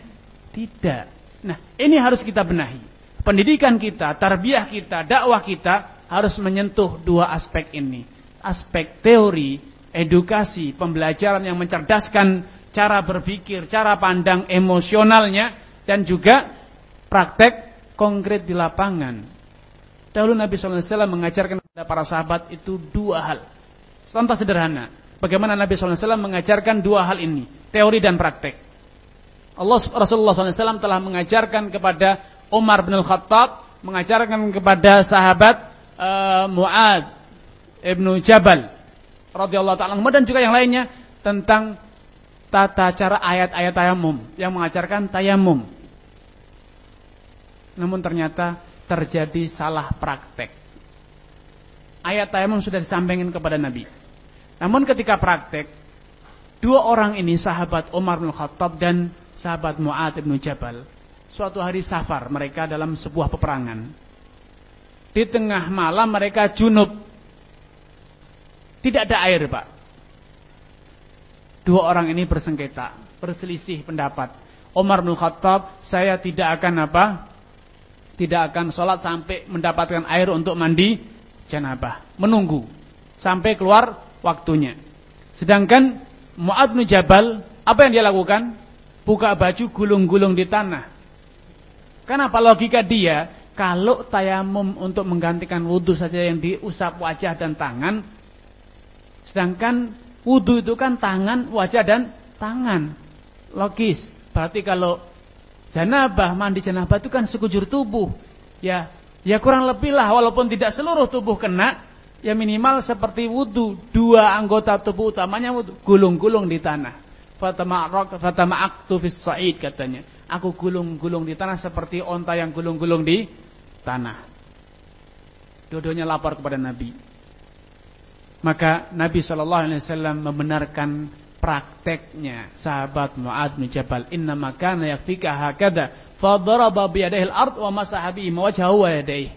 tidak. Nah, ini harus kita benahi. Pendidikan kita, tarbiyah kita, dakwah kita harus menyentuh dua aspek ini. Aspek teori, edukasi, pembelajaran yang mencerdaskan cara berpikir, cara pandang emosionalnya dan juga praktek konkret di lapangan. Dahulu Nabi SAW mengajarkan kepada para sahabat itu dua hal. Contoh sederhana. Bagaimana Nabi SAW mengajarkan dua hal ini. Teori dan praktek. Allah Rasulullah SAW telah mengajarkan kepada Umar bin Al-Khattab. Mengajarkan kepada sahabat uh, Mu'ad Ibnu Jabal radhiyallahu taala dan juga yang lainnya tentang tata cara ayat-ayat tayamum yang mengajarkan tayamum. Namun ternyata terjadi salah praktek. Ayat tayamum sudah disampaikan kepada Nabi. Namun ketika praktek, dua orang ini sahabat Umar bin Khattab dan sahabat Mu'ad bin Jabal, suatu hari safar mereka dalam sebuah peperangan. Di tengah malam mereka junub. Tidak ada air, Pak. Dua orang ini bersengketa, berselisih pendapat. Umar bin Khattab, saya tidak akan apa? Tidak akan sholat sampai mendapatkan air untuk mandi janabah. Menunggu sampai keluar waktunya. Sedangkan Mu'ad bin Jabal, apa yang dia lakukan? Buka baju gulung-gulung di tanah. Kenapa logika dia? Kalau tayamum untuk menggantikan wudhu saja yang diusap wajah dan tangan, sedangkan Wudhu itu kan tangan, wajah dan tangan. Logis. Berarti kalau janabah, mandi janabah itu kan sekujur tubuh. Ya, ya kurang lebih lah walaupun tidak seluruh tubuh kena, ya minimal seperti wudhu. Dua anggota tubuh utamanya wudhu. Gulung-gulung di tanah. Fatama'aktu fis sa'id katanya. Aku gulung-gulung di tanah seperti onta yang gulung-gulung di tanah. Dua-duanya lapor kepada Nabi. Maka Nabi Shallallahu Alaihi Wasallam membenarkan prakteknya sahabat Muad bin Jabal. Inna makana yakfika hakada. Fadaraba biyadaihi al-ard wa masaha bihi wajhahu wa yadayhi.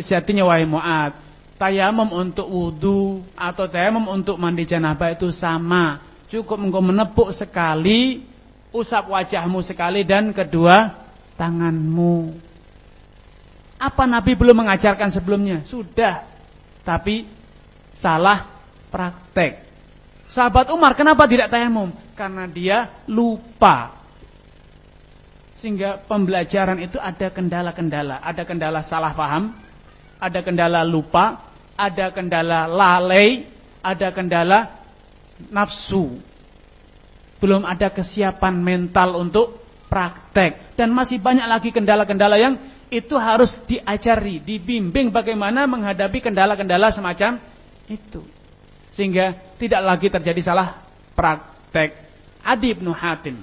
Sejatinya wahai Muad, tayamum untuk wudu atau tayamum untuk mandi janabah itu sama. Cukup engkau menepuk sekali, usap wajahmu sekali dan kedua tanganmu. Apa Nabi belum mengajarkan sebelumnya? Sudah tapi salah praktek. Sahabat Umar kenapa tidak tayamum? Karena dia lupa. Sehingga pembelajaran itu ada kendala-kendala, ada kendala salah paham, ada kendala lupa, ada kendala lalai, ada kendala nafsu. Belum ada kesiapan mental untuk praktek dan masih banyak lagi kendala-kendala yang itu harus diajari, dibimbing bagaimana menghadapi kendala-kendala semacam itu. Sehingga tidak lagi terjadi salah praktek. Adi bin Hatim.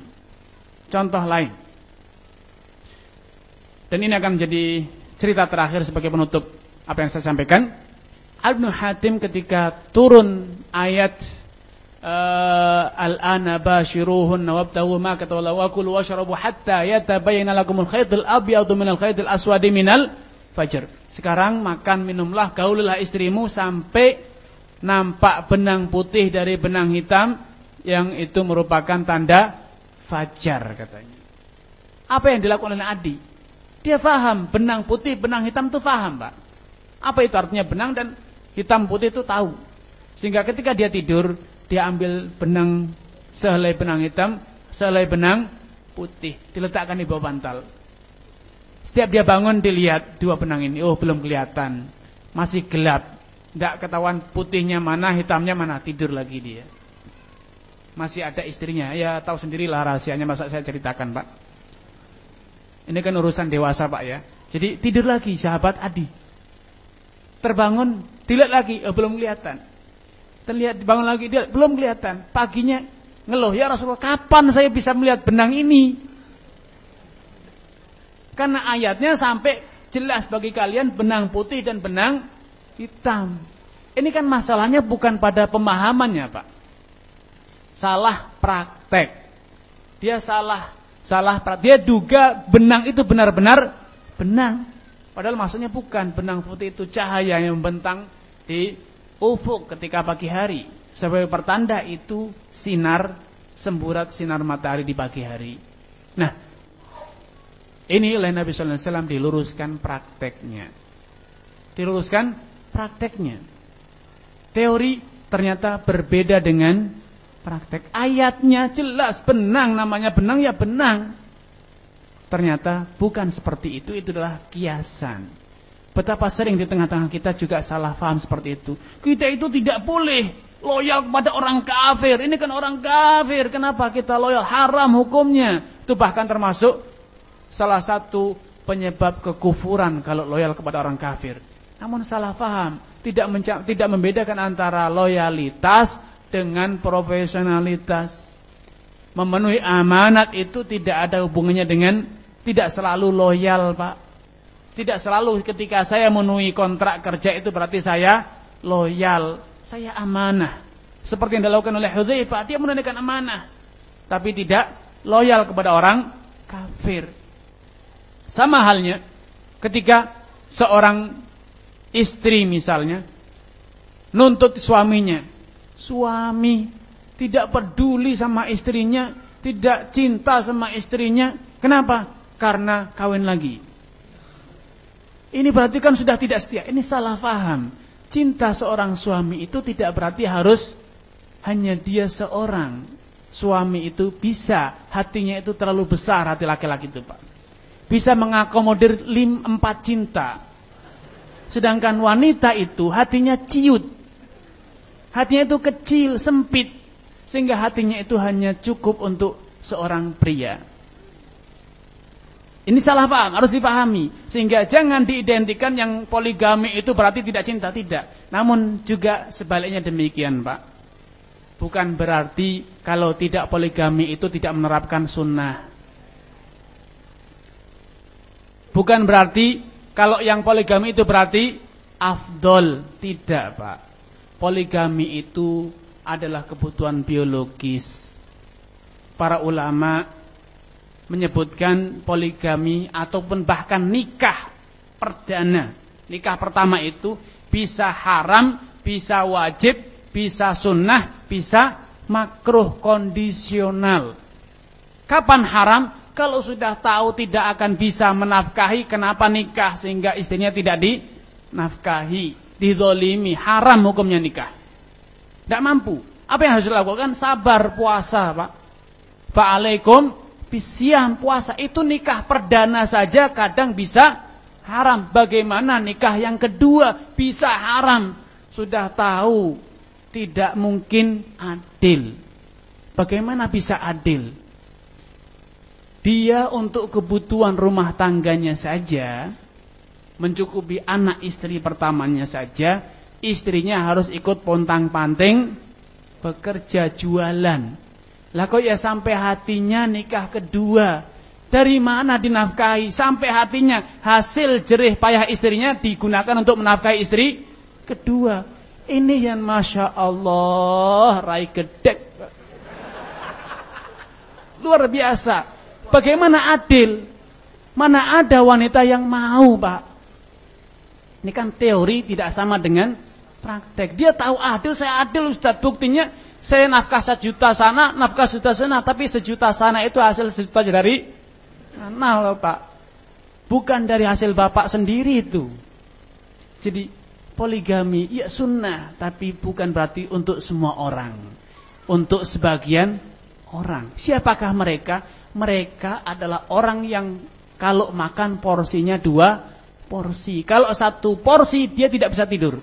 Contoh lain. Dan ini akan menjadi cerita terakhir sebagai penutup apa yang saya sampaikan. Ibnu Hatim ketika turun ayat al-ana bashiruhunna wabtahu ma katawala wa kulu washrabu hatta yatabayyana lakumul khaytul abyadu minal khaytil aswadi minal fajr. Sekarang makan minumlah gaulilah istrimu sampai nampak benang putih dari benang hitam yang itu merupakan tanda fajar katanya. Apa yang dilakukan oleh Adi? Dia faham benang putih, benang hitam itu faham, Pak. Apa itu artinya benang dan hitam putih itu tahu. Sehingga ketika dia tidur, dia ambil benang sehelai benang hitam, sehelai benang putih, diletakkan di bawah bantal. Setiap dia bangun dilihat dua benang ini, oh belum kelihatan, masih gelap, tidak ketahuan putihnya mana, hitamnya mana, tidur lagi dia. Masih ada istrinya, ya tahu sendirilah rahasianya masa saya ceritakan pak. Ini kan urusan dewasa pak ya. Jadi tidur lagi sahabat Adi. Terbangun, dilihat lagi, oh belum kelihatan. Terlihat bangun lagi dia belum kelihatan. Paginya ngeluh, "Ya Rasulullah, kapan saya bisa melihat benang ini?" Karena ayatnya sampai jelas bagi kalian benang putih dan benang hitam. Ini kan masalahnya bukan pada pemahamannya, Pak. Salah praktek. Dia salah, salah praktek. Dia duga benang itu benar-benar benang. Padahal maksudnya bukan benang putih itu cahaya yang membentang di ufuk ketika pagi hari. Sebagai pertanda itu sinar semburat sinar matahari di pagi hari. Nah, ini oleh Nabi Sallallahu Alaihi Wasallam diluruskan prakteknya. Diluruskan prakteknya. Teori ternyata berbeda dengan praktek. Ayatnya jelas benang namanya benang ya benang. Ternyata bukan seperti itu, itu adalah kiasan. Betapa sering di tengah-tengah kita juga salah paham seperti itu. Kita itu tidak boleh loyal kepada orang kafir. Ini kan orang kafir. Kenapa kita loyal? Haram hukumnya. Itu bahkan termasuk salah satu penyebab kekufuran kalau loyal kepada orang kafir. Namun salah paham. Tidak, tidak membedakan antara loyalitas dengan profesionalitas. Memenuhi amanat itu tidak ada hubungannya dengan tidak selalu loyal, Pak. Tidak selalu ketika saya memenuhi kontrak kerja itu berarti saya loyal, saya amanah. Seperti yang dilakukan oleh Hudzaifah, dia menunaikan amanah, tapi tidak loyal kepada orang kafir. Sama halnya ketika seorang istri misalnya nuntut suaminya. Suami tidak peduli sama istrinya, tidak cinta sama istrinya. Kenapa? Karena kawin lagi. Ini berarti kan sudah tidak setia. Ini salah faham. Cinta seorang suami itu tidak berarti harus hanya dia seorang. Suami itu bisa, hatinya itu terlalu besar hati laki-laki itu Pak. Bisa mengakomodir lim empat cinta. Sedangkan wanita itu hatinya ciut. Hatinya itu kecil, sempit. Sehingga hatinya itu hanya cukup untuk seorang pria. Ini salah paham, harus dipahami. Sehingga jangan diidentikan yang poligami itu berarti tidak cinta, tidak. Namun juga sebaliknya demikian, Pak. Bukan berarti kalau tidak poligami itu tidak menerapkan sunnah. Bukan berarti kalau yang poligami itu berarti afdol. Tidak, Pak. Poligami itu adalah kebutuhan biologis. Para ulama menyebutkan poligami ataupun bahkan nikah perdana. Nikah pertama itu bisa haram, bisa wajib, bisa sunnah, bisa makruh kondisional. Kapan haram? Kalau sudah tahu tidak akan bisa menafkahi, kenapa nikah sehingga istrinya tidak dinafkahi, didolimi, haram hukumnya nikah. Tidak mampu. Apa yang harus dilakukan? Sabar puasa, Pak. Fa'alaikum Bisiam puasa itu nikah perdana saja kadang bisa haram. Bagaimana nikah yang kedua bisa haram? Sudah tahu tidak mungkin adil. Bagaimana bisa adil? Dia untuk kebutuhan rumah tangganya saja mencukupi anak istri pertamanya saja, istrinya harus ikut pontang-panting bekerja jualan lah kok ya sampai hatinya nikah kedua. Dari mana dinafkahi? Sampai hatinya hasil jerih payah istrinya digunakan untuk menafkahi istri kedua. Ini yang Masya Allah Rai gedek Luar biasa Bagaimana adil Mana ada wanita yang mau Pak Ini kan teori tidak sama dengan praktek Dia tahu adil, saya adil Ustaz Buktinya saya nafkah sejuta sana, nafkah sejuta sana, tapi sejuta sana itu hasil sejuta dari mana loh Pak? Bukan dari hasil Bapak sendiri itu. Jadi poligami ya sunnah, tapi bukan berarti untuk semua orang. Untuk sebagian orang. Siapakah mereka? Mereka adalah orang yang kalau makan porsinya dua porsi. Kalau satu porsi dia tidak bisa tidur.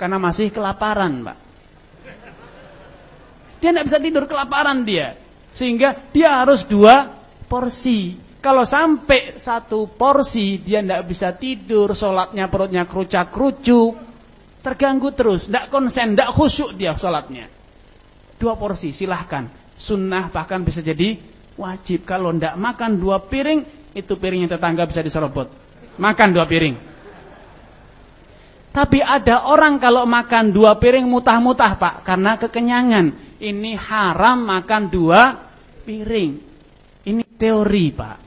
Karena masih kelaparan, Pak. Dia tidak bisa tidur kelaparan dia. Sehingga dia harus dua porsi. Kalau sampai satu porsi dia tidak bisa tidur, sholatnya perutnya kerucak-kerucuk, terganggu terus, tidak konsen, tidak khusyuk dia sholatnya. Dua porsi silahkan. Sunnah bahkan bisa jadi wajib. Kalau tidak makan dua piring, itu piringnya tetangga bisa diserobot. Makan dua piring. Tapi ada orang kalau makan dua piring mutah-mutah pak, karena kekenyangan ini haram makan dua piring. Ini teori, Pak.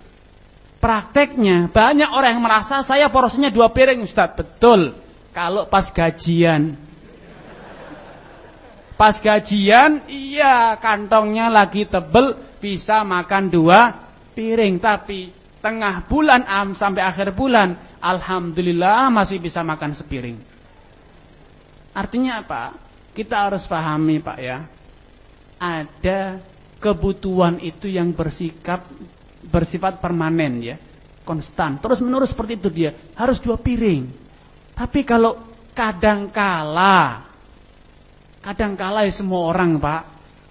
Prakteknya banyak orang yang merasa saya porsinya dua piring Ustaz. Betul. Kalau pas gajian. Pas gajian, iya kantongnya lagi tebel bisa makan dua piring. Tapi tengah bulan am sampai akhir bulan, alhamdulillah masih bisa makan sepiring. Artinya apa? Kita harus pahami Pak ya. Ada kebutuhan itu yang bersikap bersifat permanen ya, konstan. Terus menerus seperti itu dia, harus dua piring. Tapi kalau kadang kala kadang kala ya semua orang, Pak,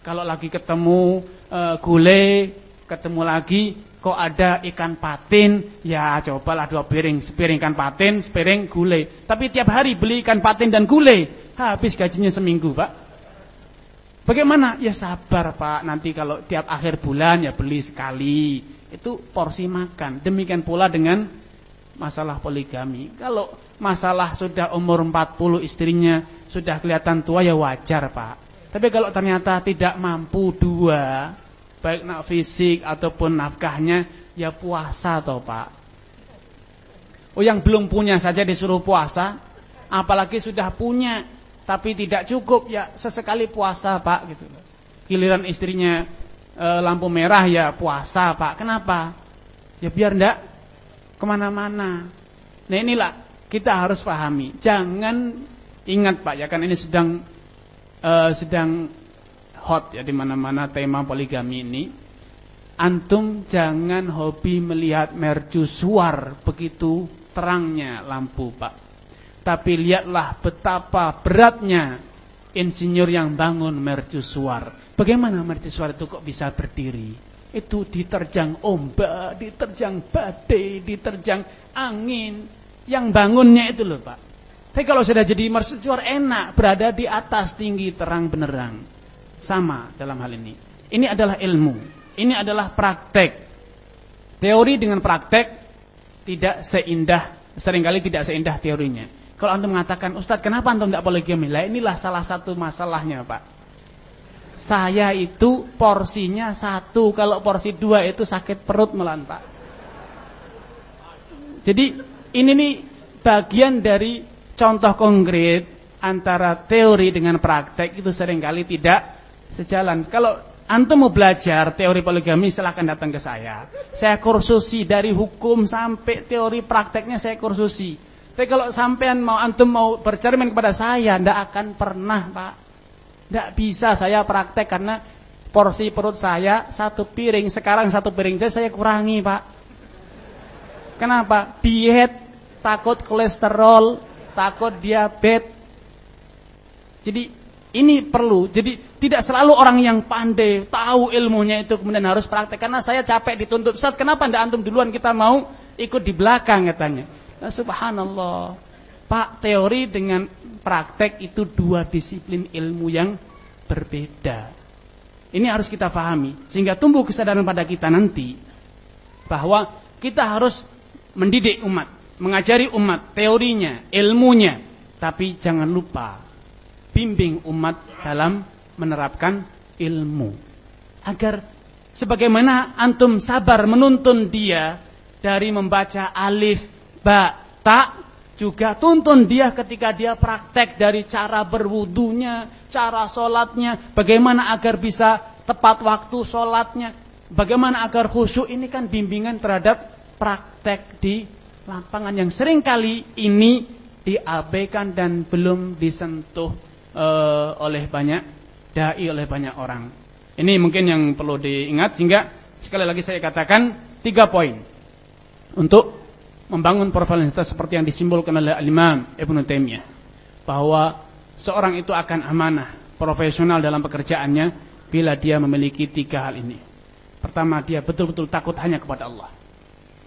kalau lagi ketemu e, gulai, ketemu lagi kok ada ikan patin, ya cobalah dua piring, sepiring ikan patin, sepiring gulai. Tapi tiap hari beli ikan patin dan gulai, habis gajinya seminggu, Pak. Bagaimana? Ya sabar Pak, nanti kalau tiap akhir bulan ya beli sekali. Itu porsi makan. Demikian pula dengan masalah poligami. Kalau masalah sudah umur 40 istrinya sudah kelihatan tua ya wajar Pak. Tapi kalau ternyata tidak mampu dua, baik nak fisik ataupun nafkahnya, ya puasa toh Pak. Oh yang belum punya saja disuruh puasa, apalagi sudah punya tapi tidak cukup ya sesekali puasa pak gitu. Giliran istrinya e, lampu merah ya puasa pak. Kenapa? Ya biar ndak ke mana-mana. Nah inilah kita harus pahami. Jangan ingat pak ya kan ini sedang e, sedang hot ya di mana-mana tema poligami ini. Antum jangan hobi melihat mercusuar begitu terangnya lampu pak tapi lihatlah betapa beratnya insinyur yang bangun mercusuar. Bagaimana mercusuar itu kok bisa berdiri? Itu diterjang ombak, diterjang badai, diterjang angin. Yang bangunnya itu loh Pak. Tapi kalau sudah jadi mercusuar enak, berada di atas tinggi terang benerang. Sama dalam hal ini. Ini adalah ilmu. Ini adalah praktek. Teori dengan praktek tidak seindah, sering kali tidak seindah teorinya. Kalau antum mengatakan, Ustadz kenapa antum tidak poligami? Lah inilah salah satu masalahnya Pak. Saya itu porsinya satu, kalau porsi dua itu sakit perut melan Pak. Jadi ini nih bagian dari contoh konkret antara teori dengan praktek itu sering kali tidak sejalan. Kalau antum mau belajar teori poligami silahkan datang ke saya. Saya kursusi dari hukum sampai teori prakteknya saya kursusi. Tapi kalau sampean mau antum mau bercermin kepada saya, ndak akan pernah, Pak. Ndak bisa saya praktek karena porsi perut saya satu piring, sekarang satu piring saja saya kurangi, Pak. Kenapa? Diet, takut kolesterol, takut diabetes. Jadi ini perlu. Jadi tidak selalu orang yang pandai, tahu ilmunya itu kemudian harus praktek. Karena saya capek dituntut. Saat kenapa ndak antum duluan kita mau ikut di belakang katanya. Nah, subhanallah. Pak, teori dengan praktek itu dua disiplin ilmu yang berbeda. Ini harus kita pahami sehingga tumbuh kesadaran pada kita nanti bahwa kita harus mendidik umat, mengajari umat teorinya, ilmunya, tapi jangan lupa bimbing umat dalam menerapkan ilmu. Agar sebagaimana antum sabar menuntun dia dari membaca alif ba, ta juga tuntun dia ketika dia praktek dari cara berwudunya, cara sholatnya, bagaimana agar bisa tepat waktu sholatnya, bagaimana agar khusyuk ini kan bimbingan terhadap praktek di lapangan yang sering kali ini diabaikan dan belum disentuh uh, oleh banyak dai oleh banyak orang. Ini mungkin yang perlu diingat sehingga sekali lagi saya katakan tiga poin untuk membangun profesionalitas seperti yang disimbolkan oleh Imam Ibnu Taimiyah bahwa seorang itu akan amanah profesional dalam pekerjaannya bila dia memiliki tiga hal ini. Pertama, dia betul-betul takut hanya kepada Allah.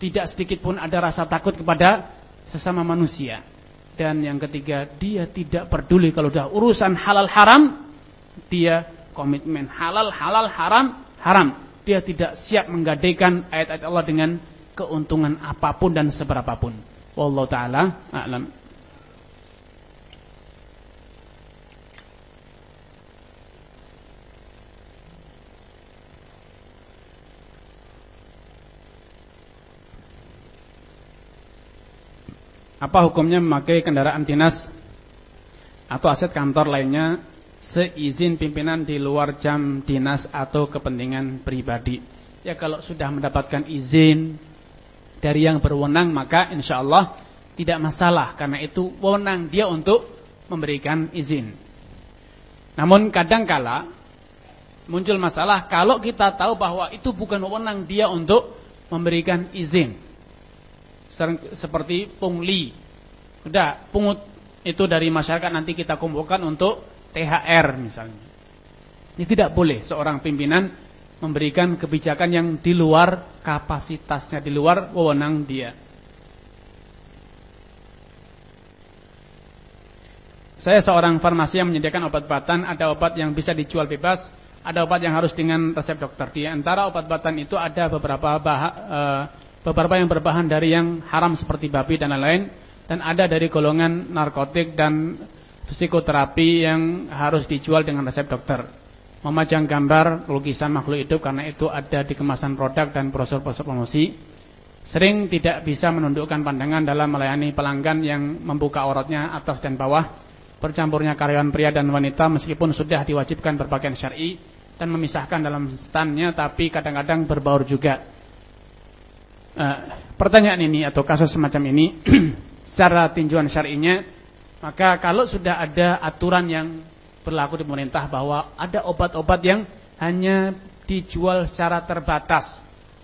Tidak sedikit pun ada rasa takut kepada sesama manusia. Dan yang ketiga, dia tidak peduli kalau sudah urusan halal haram, dia komitmen halal halal haram haram. Dia tidak siap menggadaikan ayat-ayat Allah dengan keuntungan apa pun dan seberapapun. Wallahu taala a'lam. Apa hukumnya memakai kendaraan dinas atau aset kantor lainnya seizin pimpinan di luar jam dinas atau kepentingan pribadi? Ya kalau sudah mendapatkan izin dari yang berwenang maka insya Allah tidak masalah karena itu wewenang dia untuk memberikan izin. Namun kadangkala muncul masalah kalau kita tahu bahwa itu bukan wewenang dia untuk memberikan izin. Seperti pungli. Sudah, pungut itu dari masyarakat nanti kita kumpulkan untuk THR misalnya. Ini tidak boleh seorang pimpinan memberikan kebijakan yang di luar kapasitasnya, di luar wewenang dia. Saya seorang farmasi yang menyediakan obat-obatan, ada obat yang bisa dijual bebas, ada obat yang harus dengan resep dokter. Di antara obat-obatan itu ada beberapa bah, e, beberapa yang berbahan dari yang haram seperti babi dan lain-lain, dan ada dari golongan narkotik dan psikoterapi yang harus dijual dengan resep dokter memajang gambar lukisan makhluk hidup karena itu ada di kemasan produk dan brosur-brosur promosi. Sering tidak bisa menundukkan pandangan dalam melayani pelanggan yang membuka auratnya atas dan bawah, bercampurnya karyawan pria dan wanita meskipun sudah diwajibkan berpakaian syar'i dan memisahkan dalam standnya tapi kadang-kadang berbaur juga. Uh, pertanyaan ini atau kasus semacam ini secara tinjauan syar'inya maka kalau sudah ada aturan yang berlaku di pemerintah bahwa ada obat-obat yang hanya dijual secara terbatas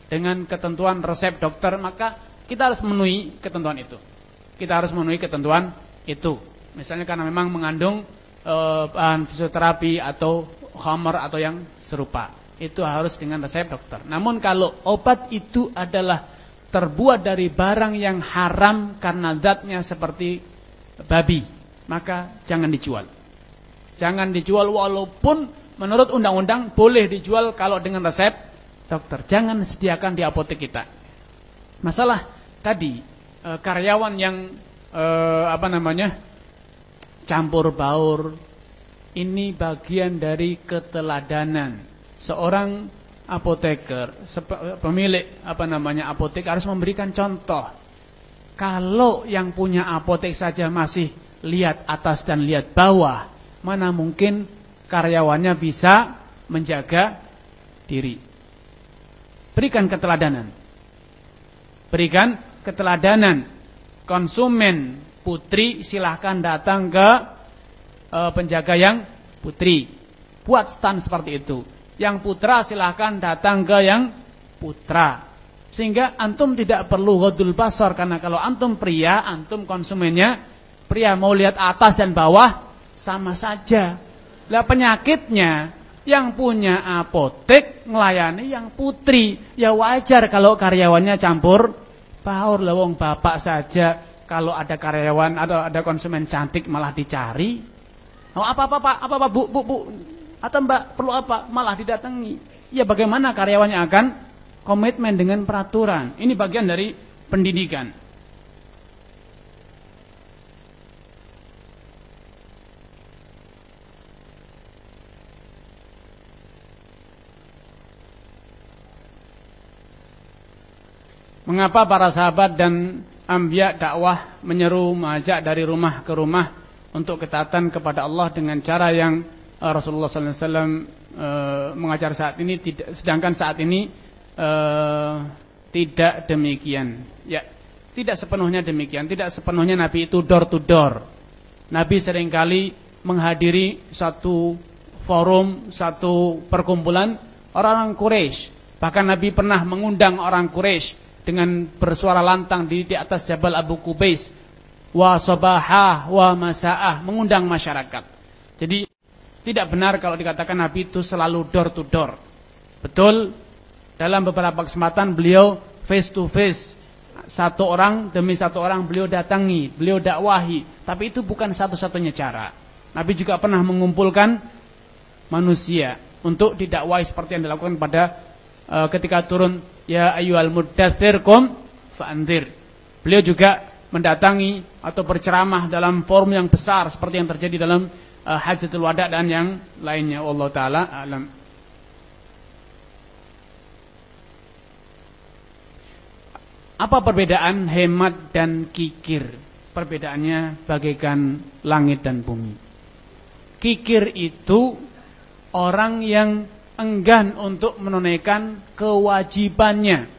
dengan ketentuan resep dokter, maka kita harus memenuhi ketentuan itu. Kita harus memenuhi ketentuan itu. Misalnya karena memang mengandung e, bahan fisioterapi atau khamar atau yang serupa. Itu harus dengan resep dokter. Namun kalau obat itu adalah terbuat dari barang yang haram karena zatnya seperti babi, maka jangan dijual. Jangan dijual walaupun menurut undang-undang boleh dijual kalau dengan resep dokter. Jangan sediakan di apotek kita. Masalah tadi e, karyawan yang e, apa namanya campur baur ini bagian dari keteladanan seorang apoteker pemilik apa namanya apotek harus memberikan contoh kalau yang punya apotek saja masih lihat atas dan lihat bawah mana mungkin karyawannya bisa menjaga diri. Berikan keteladanan. Berikan keteladanan. Konsumen putri silahkan datang ke e, penjaga yang putri. Buat stand seperti itu. Yang putra silahkan datang ke yang putra. Sehingga antum tidak perlu godul basar karena kalau antum pria, antum konsumennya pria mau lihat atas dan bawah, sama saja. Lah penyakitnya yang punya apotek ngelayani yang putri. Ya wajar kalau karyawannya campur baur lewong bapak saja kalau ada karyawan atau ada konsumen cantik malah dicari. Oh apa apa apa apa, apa bu bu bu atau mbak perlu apa malah didatangi. Ya bagaimana karyawannya akan komitmen dengan peraturan. Ini bagian dari pendidikan. Mengapa para sahabat dan ambia dakwah menyeru mengajak dari rumah ke rumah untuk ketaatan kepada Allah dengan cara yang uh, Rasulullah SAW uh, mengajar saat ini sedangkan saat ini uh, tidak demikian. Ya, tidak sepenuhnya demikian. Tidak sepenuhnya Nabi itu door to door. Nabi sering kali menghadiri satu forum, satu perkumpulan orang-orang Quraisy. Bahkan Nabi pernah mengundang orang Quraisy dengan bersuara lantang di, di atas Jabal Abu Kubais wa sabahah wa masaah mengundang masyarakat. Jadi tidak benar kalau dikatakan Nabi itu selalu door to door. Betul dalam beberapa kesempatan beliau face to face satu orang demi satu orang beliau datangi, beliau dakwahi, tapi itu bukan satu-satunya cara. Nabi juga pernah mengumpulkan manusia untuk didakwahi seperti yang dilakukan pada uh, ketika turun ya ayyuhal muddatsir qum fa'anzir. Beliau juga mendatangi atau berceramah dalam forum yang besar seperti yang terjadi dalam uh, Hajatul Wada dan yang lainnya Allah taala alam. Apa perbedaan hemat dan kikir? perbedaannya bagaikan langit dan bumi. Kikir itu orang yang enggan untuk menunaikan kewajibannya.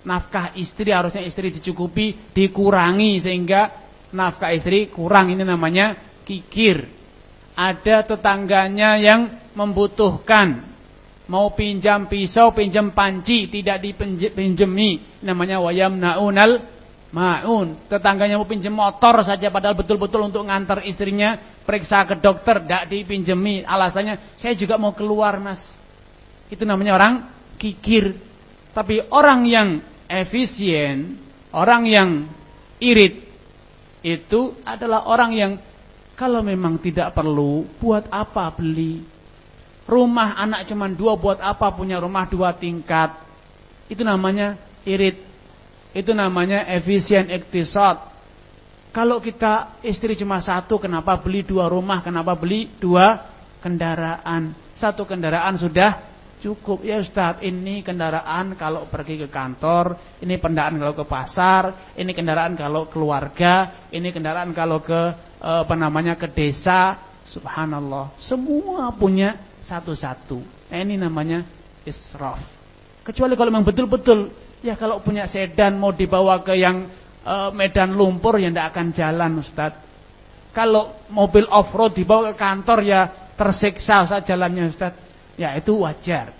Nafkah istri harusnya istri dicukupi, dikurangi sehingga nafkah istri kurang ini namanya kikir. Ada tetangganya yang membutuhkan mau pinjam pisau, pinjam panci, tidak dipinjemi, namanya wayam naunal maun. Tetangganya mau pinjam motor saja padahal betul-betul untuk ngantar istrinya periksa ke dokter, tidak dipinjemi. Alasannya saya juga mau keluar mas. Itu namanya orang kikir. Tapi orang yang efisien, orang yang irit, itu adalah orang yang kalau memang tidak perlu, buat apa beli? Rumah anak cuma dua, buat apa punya rumah dua tingkat? Itu namanya irit. Itu namanya efisien iktisad. Kalau kita istri cuma satu, kenapa beli dua rumah? Kenapa beli dua kendaraan? Satu kendaraan sudah Cukup ya Ustaz, ini kendaraan kalau pergi ke kantor, ini kendaraan kalau ke pasar, ini kendaraan kalau keluarga, ini kendaraan kalau ke eh, apa namanya ke desa. Subhanallah, semua punya satu-satu. Nah, ini namanya israf. Kecuali kalau memang betul-betul ya kalau punya sedan mau dibawa ke yang e, medan lumpur ya tidak akan jalan Ustaz. Kalau mobil off-road dibawa ke kantor ya tersiksa saat jalannya Ustaz ya itu wajar.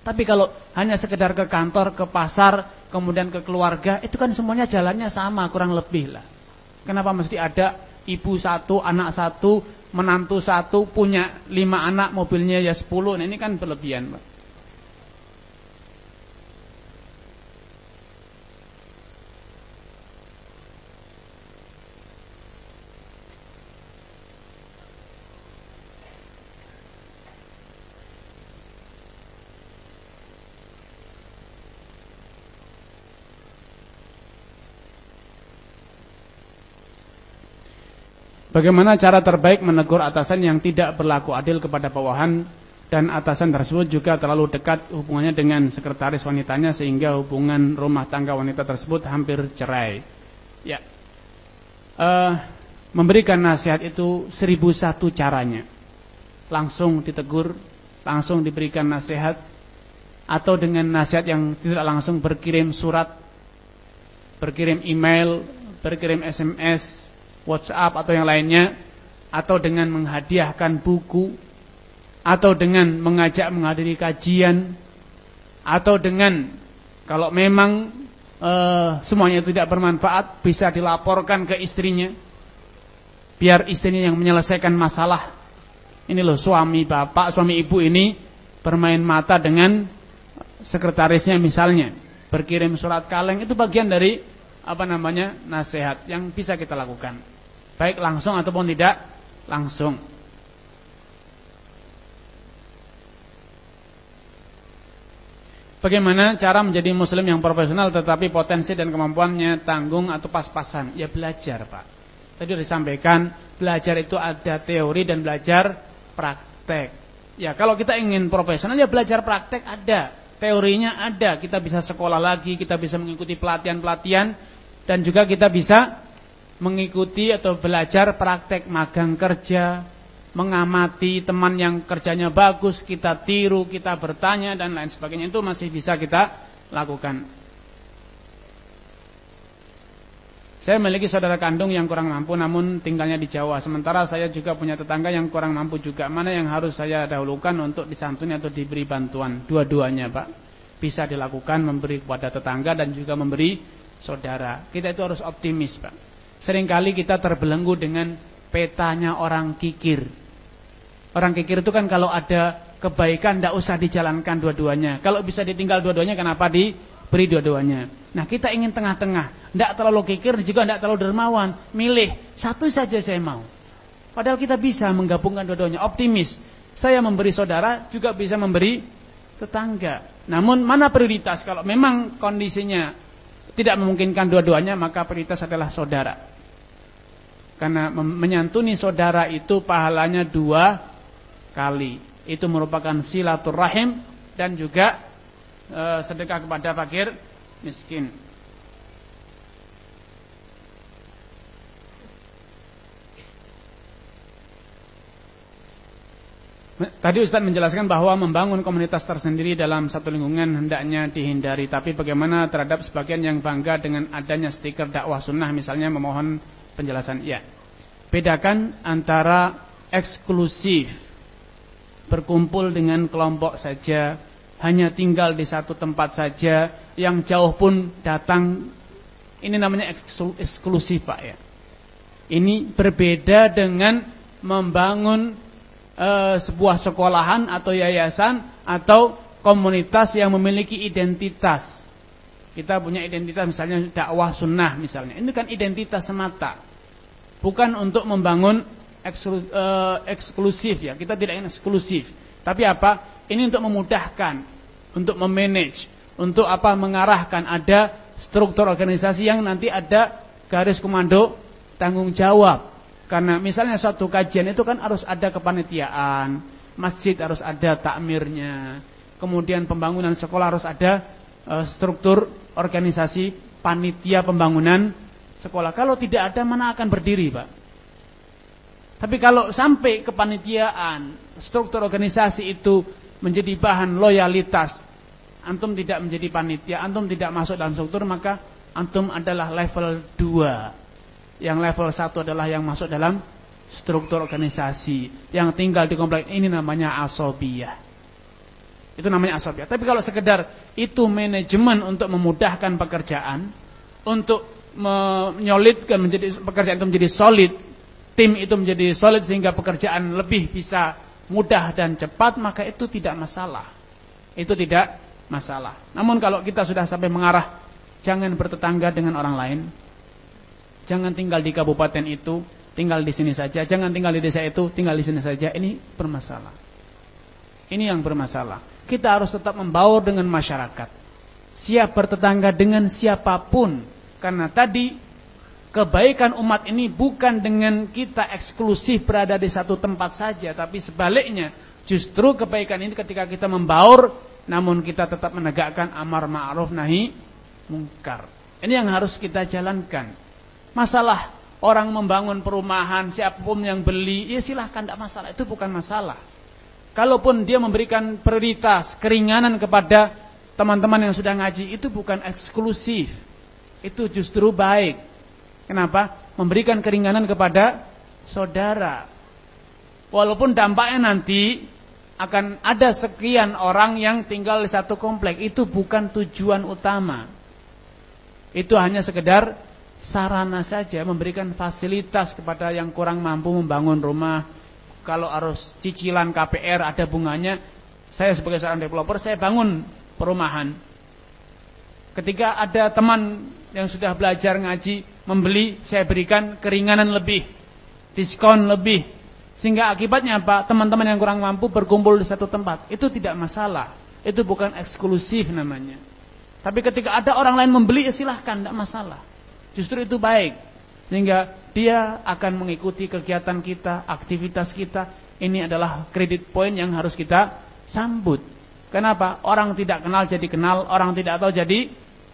Tapi kalau hanya sekedar ke kantor, ke pasar, kemudian ke keluarga, itu kan semuanya jalannya sama, kurang lebih lah. Kenapa mesti ada ibu satu, anak satu, menantu satu, punya lima anak, mobilnya ya sepuluh, nah, ini kan berlebihan Pak. Bagaimana cara terbaik menegur atasan yang tidak berlaku adil kepada bawahan dan atasan tersebut juga terlalu dekat hubungannya dengan sekretaris wanitanya sehingga hubungan rumah tangga wanita tersebut hampir cerai. Ya, uh, memberikan nasihat itu seribu satu caranya. Langsung ditegur, langsung diberikan nasihat, atau dengan nasihat yang tidak langsung berkirim surat, berkirim email, berkirim SMS, WhatsApp atau yang lainnya atau dengan menghadiahkan buku atau dengan mengajak menghadiri kajian atau dengan kalau memang e, semuanya tidak bermanfaat bisa dilaporkan ke istrinya biar istrinya yang menyelesaikan masalah. Ini loh suami bapak suami ibu ini bermain mata dengan sekretarisnya misalnya berkirim surat kaleng itu bagian dari apa namanya nasihat yang bisa kita lakukan baik langsung ataupun tidak langsung. Bagaimana cara menjadi muslim yang profesional tetapi potensi dan kemampuannya tanggung atau pas-pasan? Ya belajar Pak. Tadi sudah disampaikan belajar itu ada teori dan belajar praktek. Ya kalau kita ingin profesional ya belajar praktek ada. Teorinya ada. Kita bisa sekolah lagi, kita bisa mengikuti pelatihan-pelatihan Dan juga kita bisa mengikuti atau belajar praktek magang kerja, mengamati teman yang kerjanya bagus, kita tiru, kita bertanya dan lain sebagainya itu masih bisa kita lakukan. Saya memiliki saudara kandung yang kurang mampu namun tinggalnya di Jawa. Sementara saya juga punya tetangga yang kurang mampu juga. Mana yang harus saya dahulukan untuk disantuni atau diberi bantuan? Dua-duanya, Pak. Bisa dilakukan memberi kepada tetangga dan juga memberi saudara. Kita itu harus optimis, Pak. Seringkali kita terbelenggu dengan petanya orang kikir. Orang kikir itu kan kalau ada kebaikan tidak usah dijalankan dua-duanya. Kalau bisa ditinggal dua-duanya kenapa diberi dua-duanya? Nah kita ingin tengah-tengah. Tidak terlalu kikir juga tidak terlalu dermawan. Milih satu saja saya mau. Padahal kita bisa menggabungkan dua-duanya. Optimis. Saya memberi saudara juga bisa memberi tetangga. Namun mana prioritas kalau memang kondisinya tidak memungkinkan dua-duanya maka prioritas adalah saudara. Karena menyantuni saudara itu pahalanya dua kali. Itu merupakan silaturahim dan juga e, sedekah kepada fakir miskin. Tadi Ustaz menjelaskan bahwa membangun komunitas tersendiri dalam satu lingkungan hendaknya dihindari. Tapi bagaimana terhadap sebagian yang bangga dengan adanya stiker dakwah sunnah misalnya memohon penjelasan. Ya, bedakan antara eksklusif berkumpul dengan kelompok saja, hanya tinggal di satu tempat saja, yang jauh pun datang. Ini namanya eksklusif Pak ya. Ini berbeda dengan membangun Eh, sebuah sekolahan atau yayasan atau komunitas yang memiliki identitas. Kita punya identitas misalnya dakwah sunnah misalnya. Ini kan identitas semata. Bukan untuk membangun uh, eksklusif ya. Kita tidak ingin eksklusif. Tapi apa? Ini untuk memudahkan, untuk memanage, untuk apa? Mengarahkan ada struktur organisasi yang nanti ada garis komando tanggung jawab karena misalnya suatu kajian itu kan harus ada kepanitiaan, masjid harus ada takmirnya, kemudian pembangunan sekolah harus ada uh, struktur organisasi panitia pembangunan sekolah. Kalau tidak ada mana akan berdiri, Pak? Tapi kalau sampai kepanitiaan, struktur organisasi itu menjadi bahan loyalitas, antum tidak menjadi panitia, antum tidak masuk dalam struktur, maka antum adalah level 2 yang level 1 adalah yang masuk dalam struktur organisasi. Yang tinggal di komplek ini namanya asobiyah. Itu namanya asobiyah. Tapi kalau sekedar itu manajemen untuk memudahkan pekerjaan, untuk menyolidkan menjadi pekerjaan itu menjadi solid, tim itu menjadi solid sehingga pekerjaan lebih bisa mudah dan cepat, maka itu tidak masalah. Itu tidak masalah. Namun kalau kita sudah sampai mengarah jangan bertetangga dengan orang lain, Jangan tinggal di kabupaten itu, tinggal di sini saja. Jangan tinggal di desa itu, tinggal di sini saja. Ini bermasalah. Ini yang bermasalah. Kita harus tetap membaur dengan masyarakat. Siap bertetangga dengan siapa pun. Karena tadi kebaikan umat ini bukan dengan kita eksklusif berada di satu tempat saja, tapi sebaliknya, justru kebaikan ini ketika kita membaur, namun kita tetap menegakkan amar ma'ruf nahi mungkar. Ini yang harus kita jalankan. Masalah orang membangun perumahan, siapa pun yang beli, ya silahkan, tidak masalah. Itu bukan masalah. Kalaupun dia memberikan prioritas, keringanan kepada teman-teman yang sudah ngaji, itu bukan eksklusif. Itu justru baik. Kenapa? Memberikan keringanan kepada saudara. Walaupun dampaknya nanti akan ada sekian orang yang tinggal di satu komplek. Itu bukan tujuan utama. Itu hanya sekedar sarana saja memberikan fasilitas kepada yang kurang mampu membangun rumah. Kalau harus cicilan KPR ada bunganya, saya sebagai seorang developer saya bangun perumahan. Ketika ada teman yang sudah belajar ngaji membeli, saya berikan keringanan lebih, diskon lebih. Sehingga akibatnya apa? Teman-teman yang kurang mampu berkumpul di satu tempat. Itu tidak masalah. Itu bukan eksklusif namanya. Tapi ketika ada orang lain membeli, ya silahkan, tidak masalah. Justru itu baik. Sehingga dia akan mengikuti kegiatan kita, aktivitas kita. Ini adalah kredit poin yang harus kita sambut. Kenapa? Orang tidak kenal jadi kenal, orang tidak tahu jadi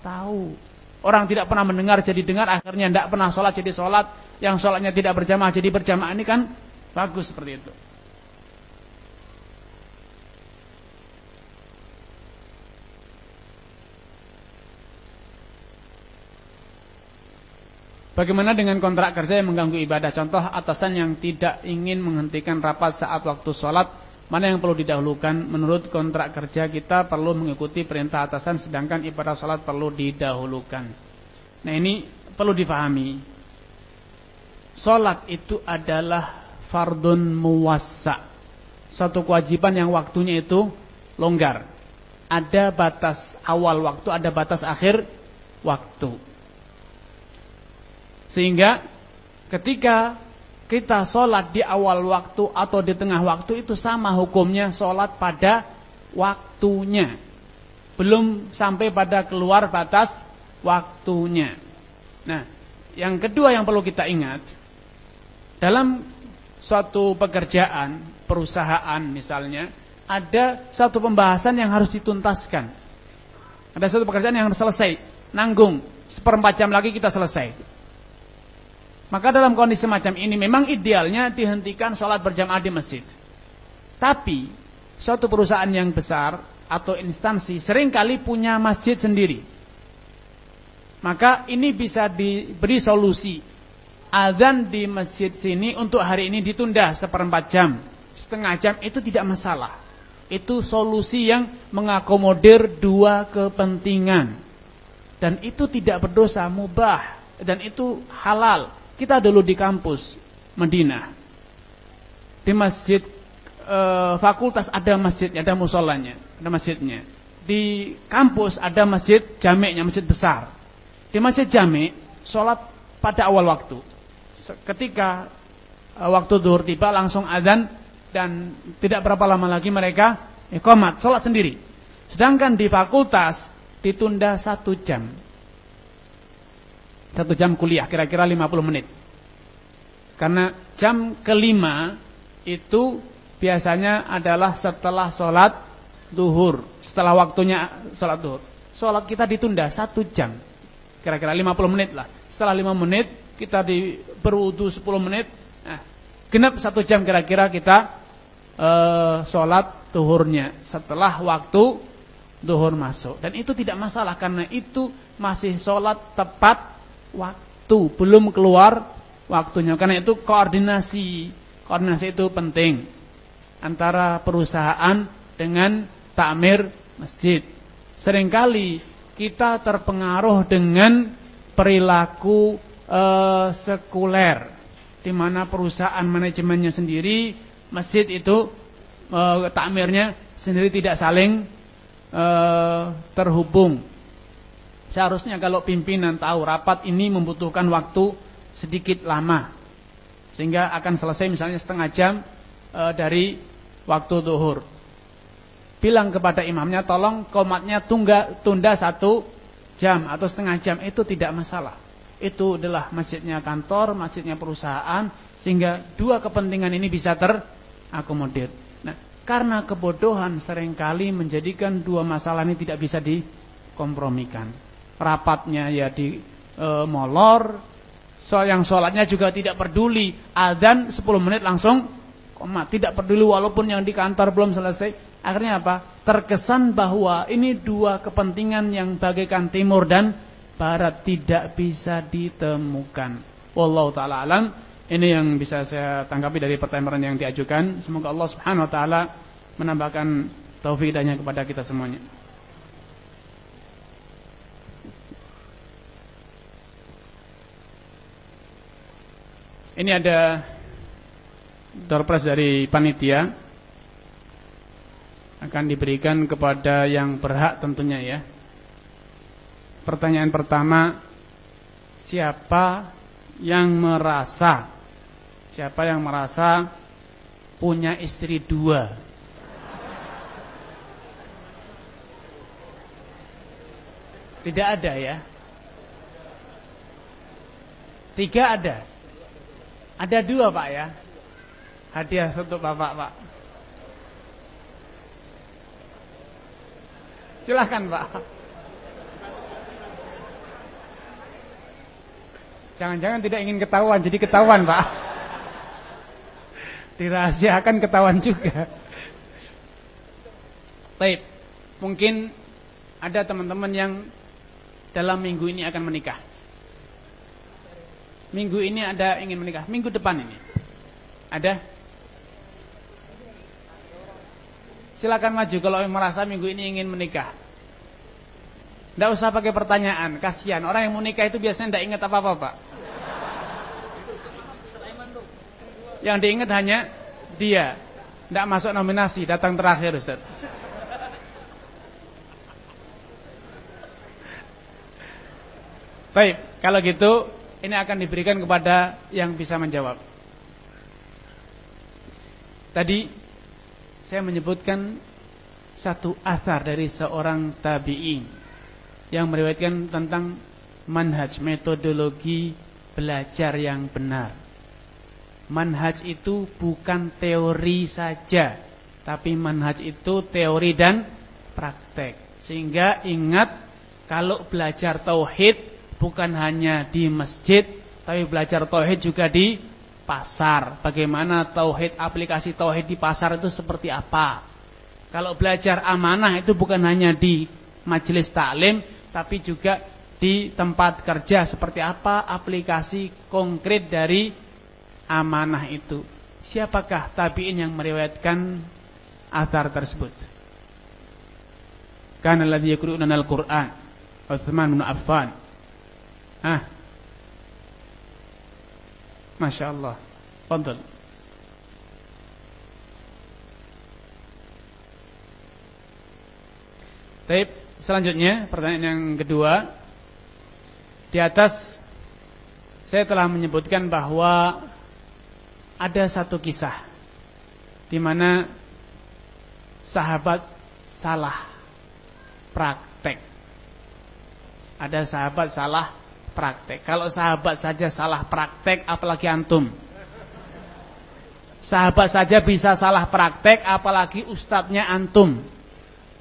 tahu. Orang tidak pernah mendengar jadi dengar, akhirnya tidak pernah sholat jadi sholat. Yang sholatnya tidak berjamaah jadi berjamaah ini kan bagus seperti itu. Bagaimana dengan kontrak kerja yang mengganggu ibadah? Contoh atasan yang tidak ingin menghentikan rapat saat waktu sholat Mana yang perlu didahulukan? Menurut kontrak kerja kita perlu mengikuti perintah atasan Sedangkan ibadah sholat perlu didahulukan. Nah ini perlu difahami. Sholat itu adalah fardun muwassa. Satu kewajiban yang waktunya itu longgar. Ada batas awal waktu, ada batas akhir waktu. Sehingga ketika kita sholat di awal waktu atau di tengah waktu itu sama hukumnya sholat pada waktunya. Belum sampai pada keluar batas waktunya. Nah, yang kedua yang perlu kita ingat, dalam suatu pekerjaan, perusahaan misalnya, ada satu pembahasan yang harus dituntaskan. Ada satu pekerjaan yang harus selesai, nanggung, seperempat jam lagi kita selesai. Maka dalam kondisi macam ini memang idealnya dihentikan sholat berjamaah di masjid. Tapi suatu perusahaan yang besar atau instansi sering kali punya masjid sendiri. Maka ini bisa diberi solusi. Adzan di masjid sini untuk hari ini ditunda seperempat jam, setengah jam itu tidak masalah. Itu solusi yang mengakomodir dua kepentingan. Dan itu tidak berdosa, mubah. Dan itu halal. Kita dulu di kampus Madinah. Di masjid e, fakultas ada masjidnya, ada musolanya, ada masjidnya. Di kampus ada masjid jamiknya, masjid besar. Di masjid jamik, sholat pada awal waktu. Ketika e, waktu duhur tiba langsung adzan dan tidak berapa lama lagi mereka ikomat, sholat sendiri. Sedangkan di fakultas ditunda satu jam. Satu jam kuliah, kira-kira 50 menit. Karena jam kelima itu biasanya adalah setelah sholat duhur. Setelah waktunya sholat duhur. Sholat kita ditunda satu jam. Kira-kira 50 menit lah. Setelah 5 menit kita di berwudu 10 menit. Nah, genap satu jam kira-kira kita uh, sholat duhurnya. Setelah waktu duhur masuk. Dan itu tidak masalah karena itu masih sholat tepat waktu. Belum keluar waktunya. Karena itu koordinasi, koordinasi itu penting antara perusahaan dengan takmir masjid. Seringkali kita terpengaruh dengan perilaku uh, sekuler di mana perusahaan manajemennya sendiri, masjid itu uh, takmirnya sendiri tidak saling uh, terhubung. Seharusnya kalau pimpinan tahu rapat ini membutuhkan waktu sedikit lama sehingga akan selesai misalnya setengah jam e, dari waktu duhur. Bilang kepada imamnya tolong komatnya tungga, tunda satu jam atau setengah jam itu tidak masalah. Itu adalah masjidnya kantor, masjidnya perusahaan sehingga dua kepentingan ini bisa terakomodir. Nah, karena kebodohan sering kali menjadikan dua masalah ini tidak bisa dikompromikan. Rapatnya ya di e, molor, So, yang sholatnya juga tidak peduli. Adzan 10 menit langsung koma. Tidak peduli walaupun yang di kantor belum selesai. Akhirnya apa? Terkesan bahwa ini dua kepentingan yang bagaikan timur dan barat tidak bisa ditemukan. Wallahu taala alam. Ini yang bisa saya tanggapi dari pertanyaan yang diajukan. Semoga Allah Subhanahu wa taala menambahkan taufik kepada kita semuanya. Ini ada doorpress dari panitia akan diberikan kepada yang berhak tentunya ya. Pertanyaan pertama, siapa yang merasa siapa yang merasa punya istri dua? Tidak ada ya. Tiga ada. Ada dua Pak ya. Hadiah untuk Bapak Pak. Silahkan Pak. Jangan-jangan tidak ingin ketahuan, jadi ketahuan Pak. Dirahasiakan ketahuan juga. Baik, mungkin ada teman-teman yang dalam minggu ini akan menikah. Minggu ini ada ingin menikah. Minggu depan ini. Ada? Silakan maju kalau merasa minggu ini ingin menikah. Tidak usah pakai pertanyaan, kasihan. Orang yang mau nikah itu biasanya tidak ingat apa-apa, Pak. Yang diingat hanya dia. Tidak masuk nominasi, datang terakhir, Ustaz. Baik, kalau gitu ini akan diberikan kepada yang bisa menjawab. Tadi saya menyebutkan satu athar dari seorang tabi'in yang meriwayatkan tentang manhaj metodologi belajar yang benar. Manhaj itu bukan teori saja, tapi manhaj itu teori dan praktek. Sehingga ingat kalau belajar tauhid bukan hanya di masjid tapi belajar tauhid juga di pasar. Bagaimana tauhid aplikasi tauhid di pasar itu seperti apa? Kalau belajar amanah itu bukan hanya di majelis taklim tapi juga di tempat kerja seperti apa aplikasi konkret dari amanah itu. Siapakah tabi'in yang meriwayatkan athar tersebut? Kana alladhi yaqra'una al-Qur'an Utsman bin Affan. Ah, Masya Allah. Fadl. Baik, selanjutnya pertanyaan yang kedua. Di atas saya telah menyebutkan bahwa ada satu kisah di mana sahabat salah praktek. Ada sahabat salah praktek. Kalau sahabat saja salah praktek, apalagi antum. Sahabat saja bisa salah praktek, apalagi ustadznya antum.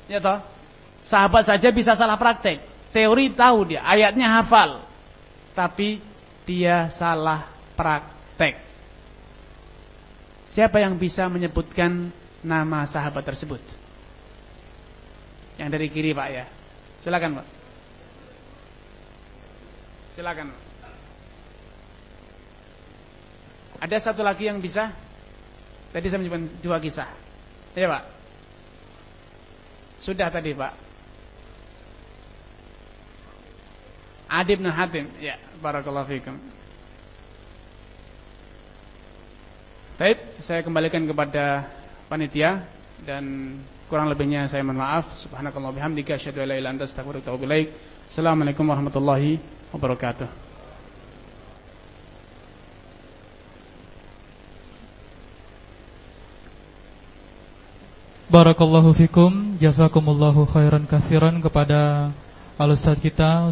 Ya toh? Sahabat saja bisa salah praktek. Teori tahu dia, ayatnya hafal. Tapi dia salah praktek. Siapa yang bisa menyebutkan nama sahabat tersebut? Yang dari kiri Pak ya. Silakan Pak. Silakan. Ada satu lagi yang bisa? Tadi saya menyebutkan dua kisah. Ya Pak. Sudah tadi Pak. Adi bin Hatim. Ya, barakallahu fikum. Baik, saya kembalikan kepada panitia dan kurang lebihnya saya mohon maaf. Subhanakallah bihamdika asyhadu an la ilaha illa anta astaghfiruka. Assalamualaikum warahmatullahi wabarakatuh. Barakallahu fikum, jazakumullahu khairan kasiran kepada al kita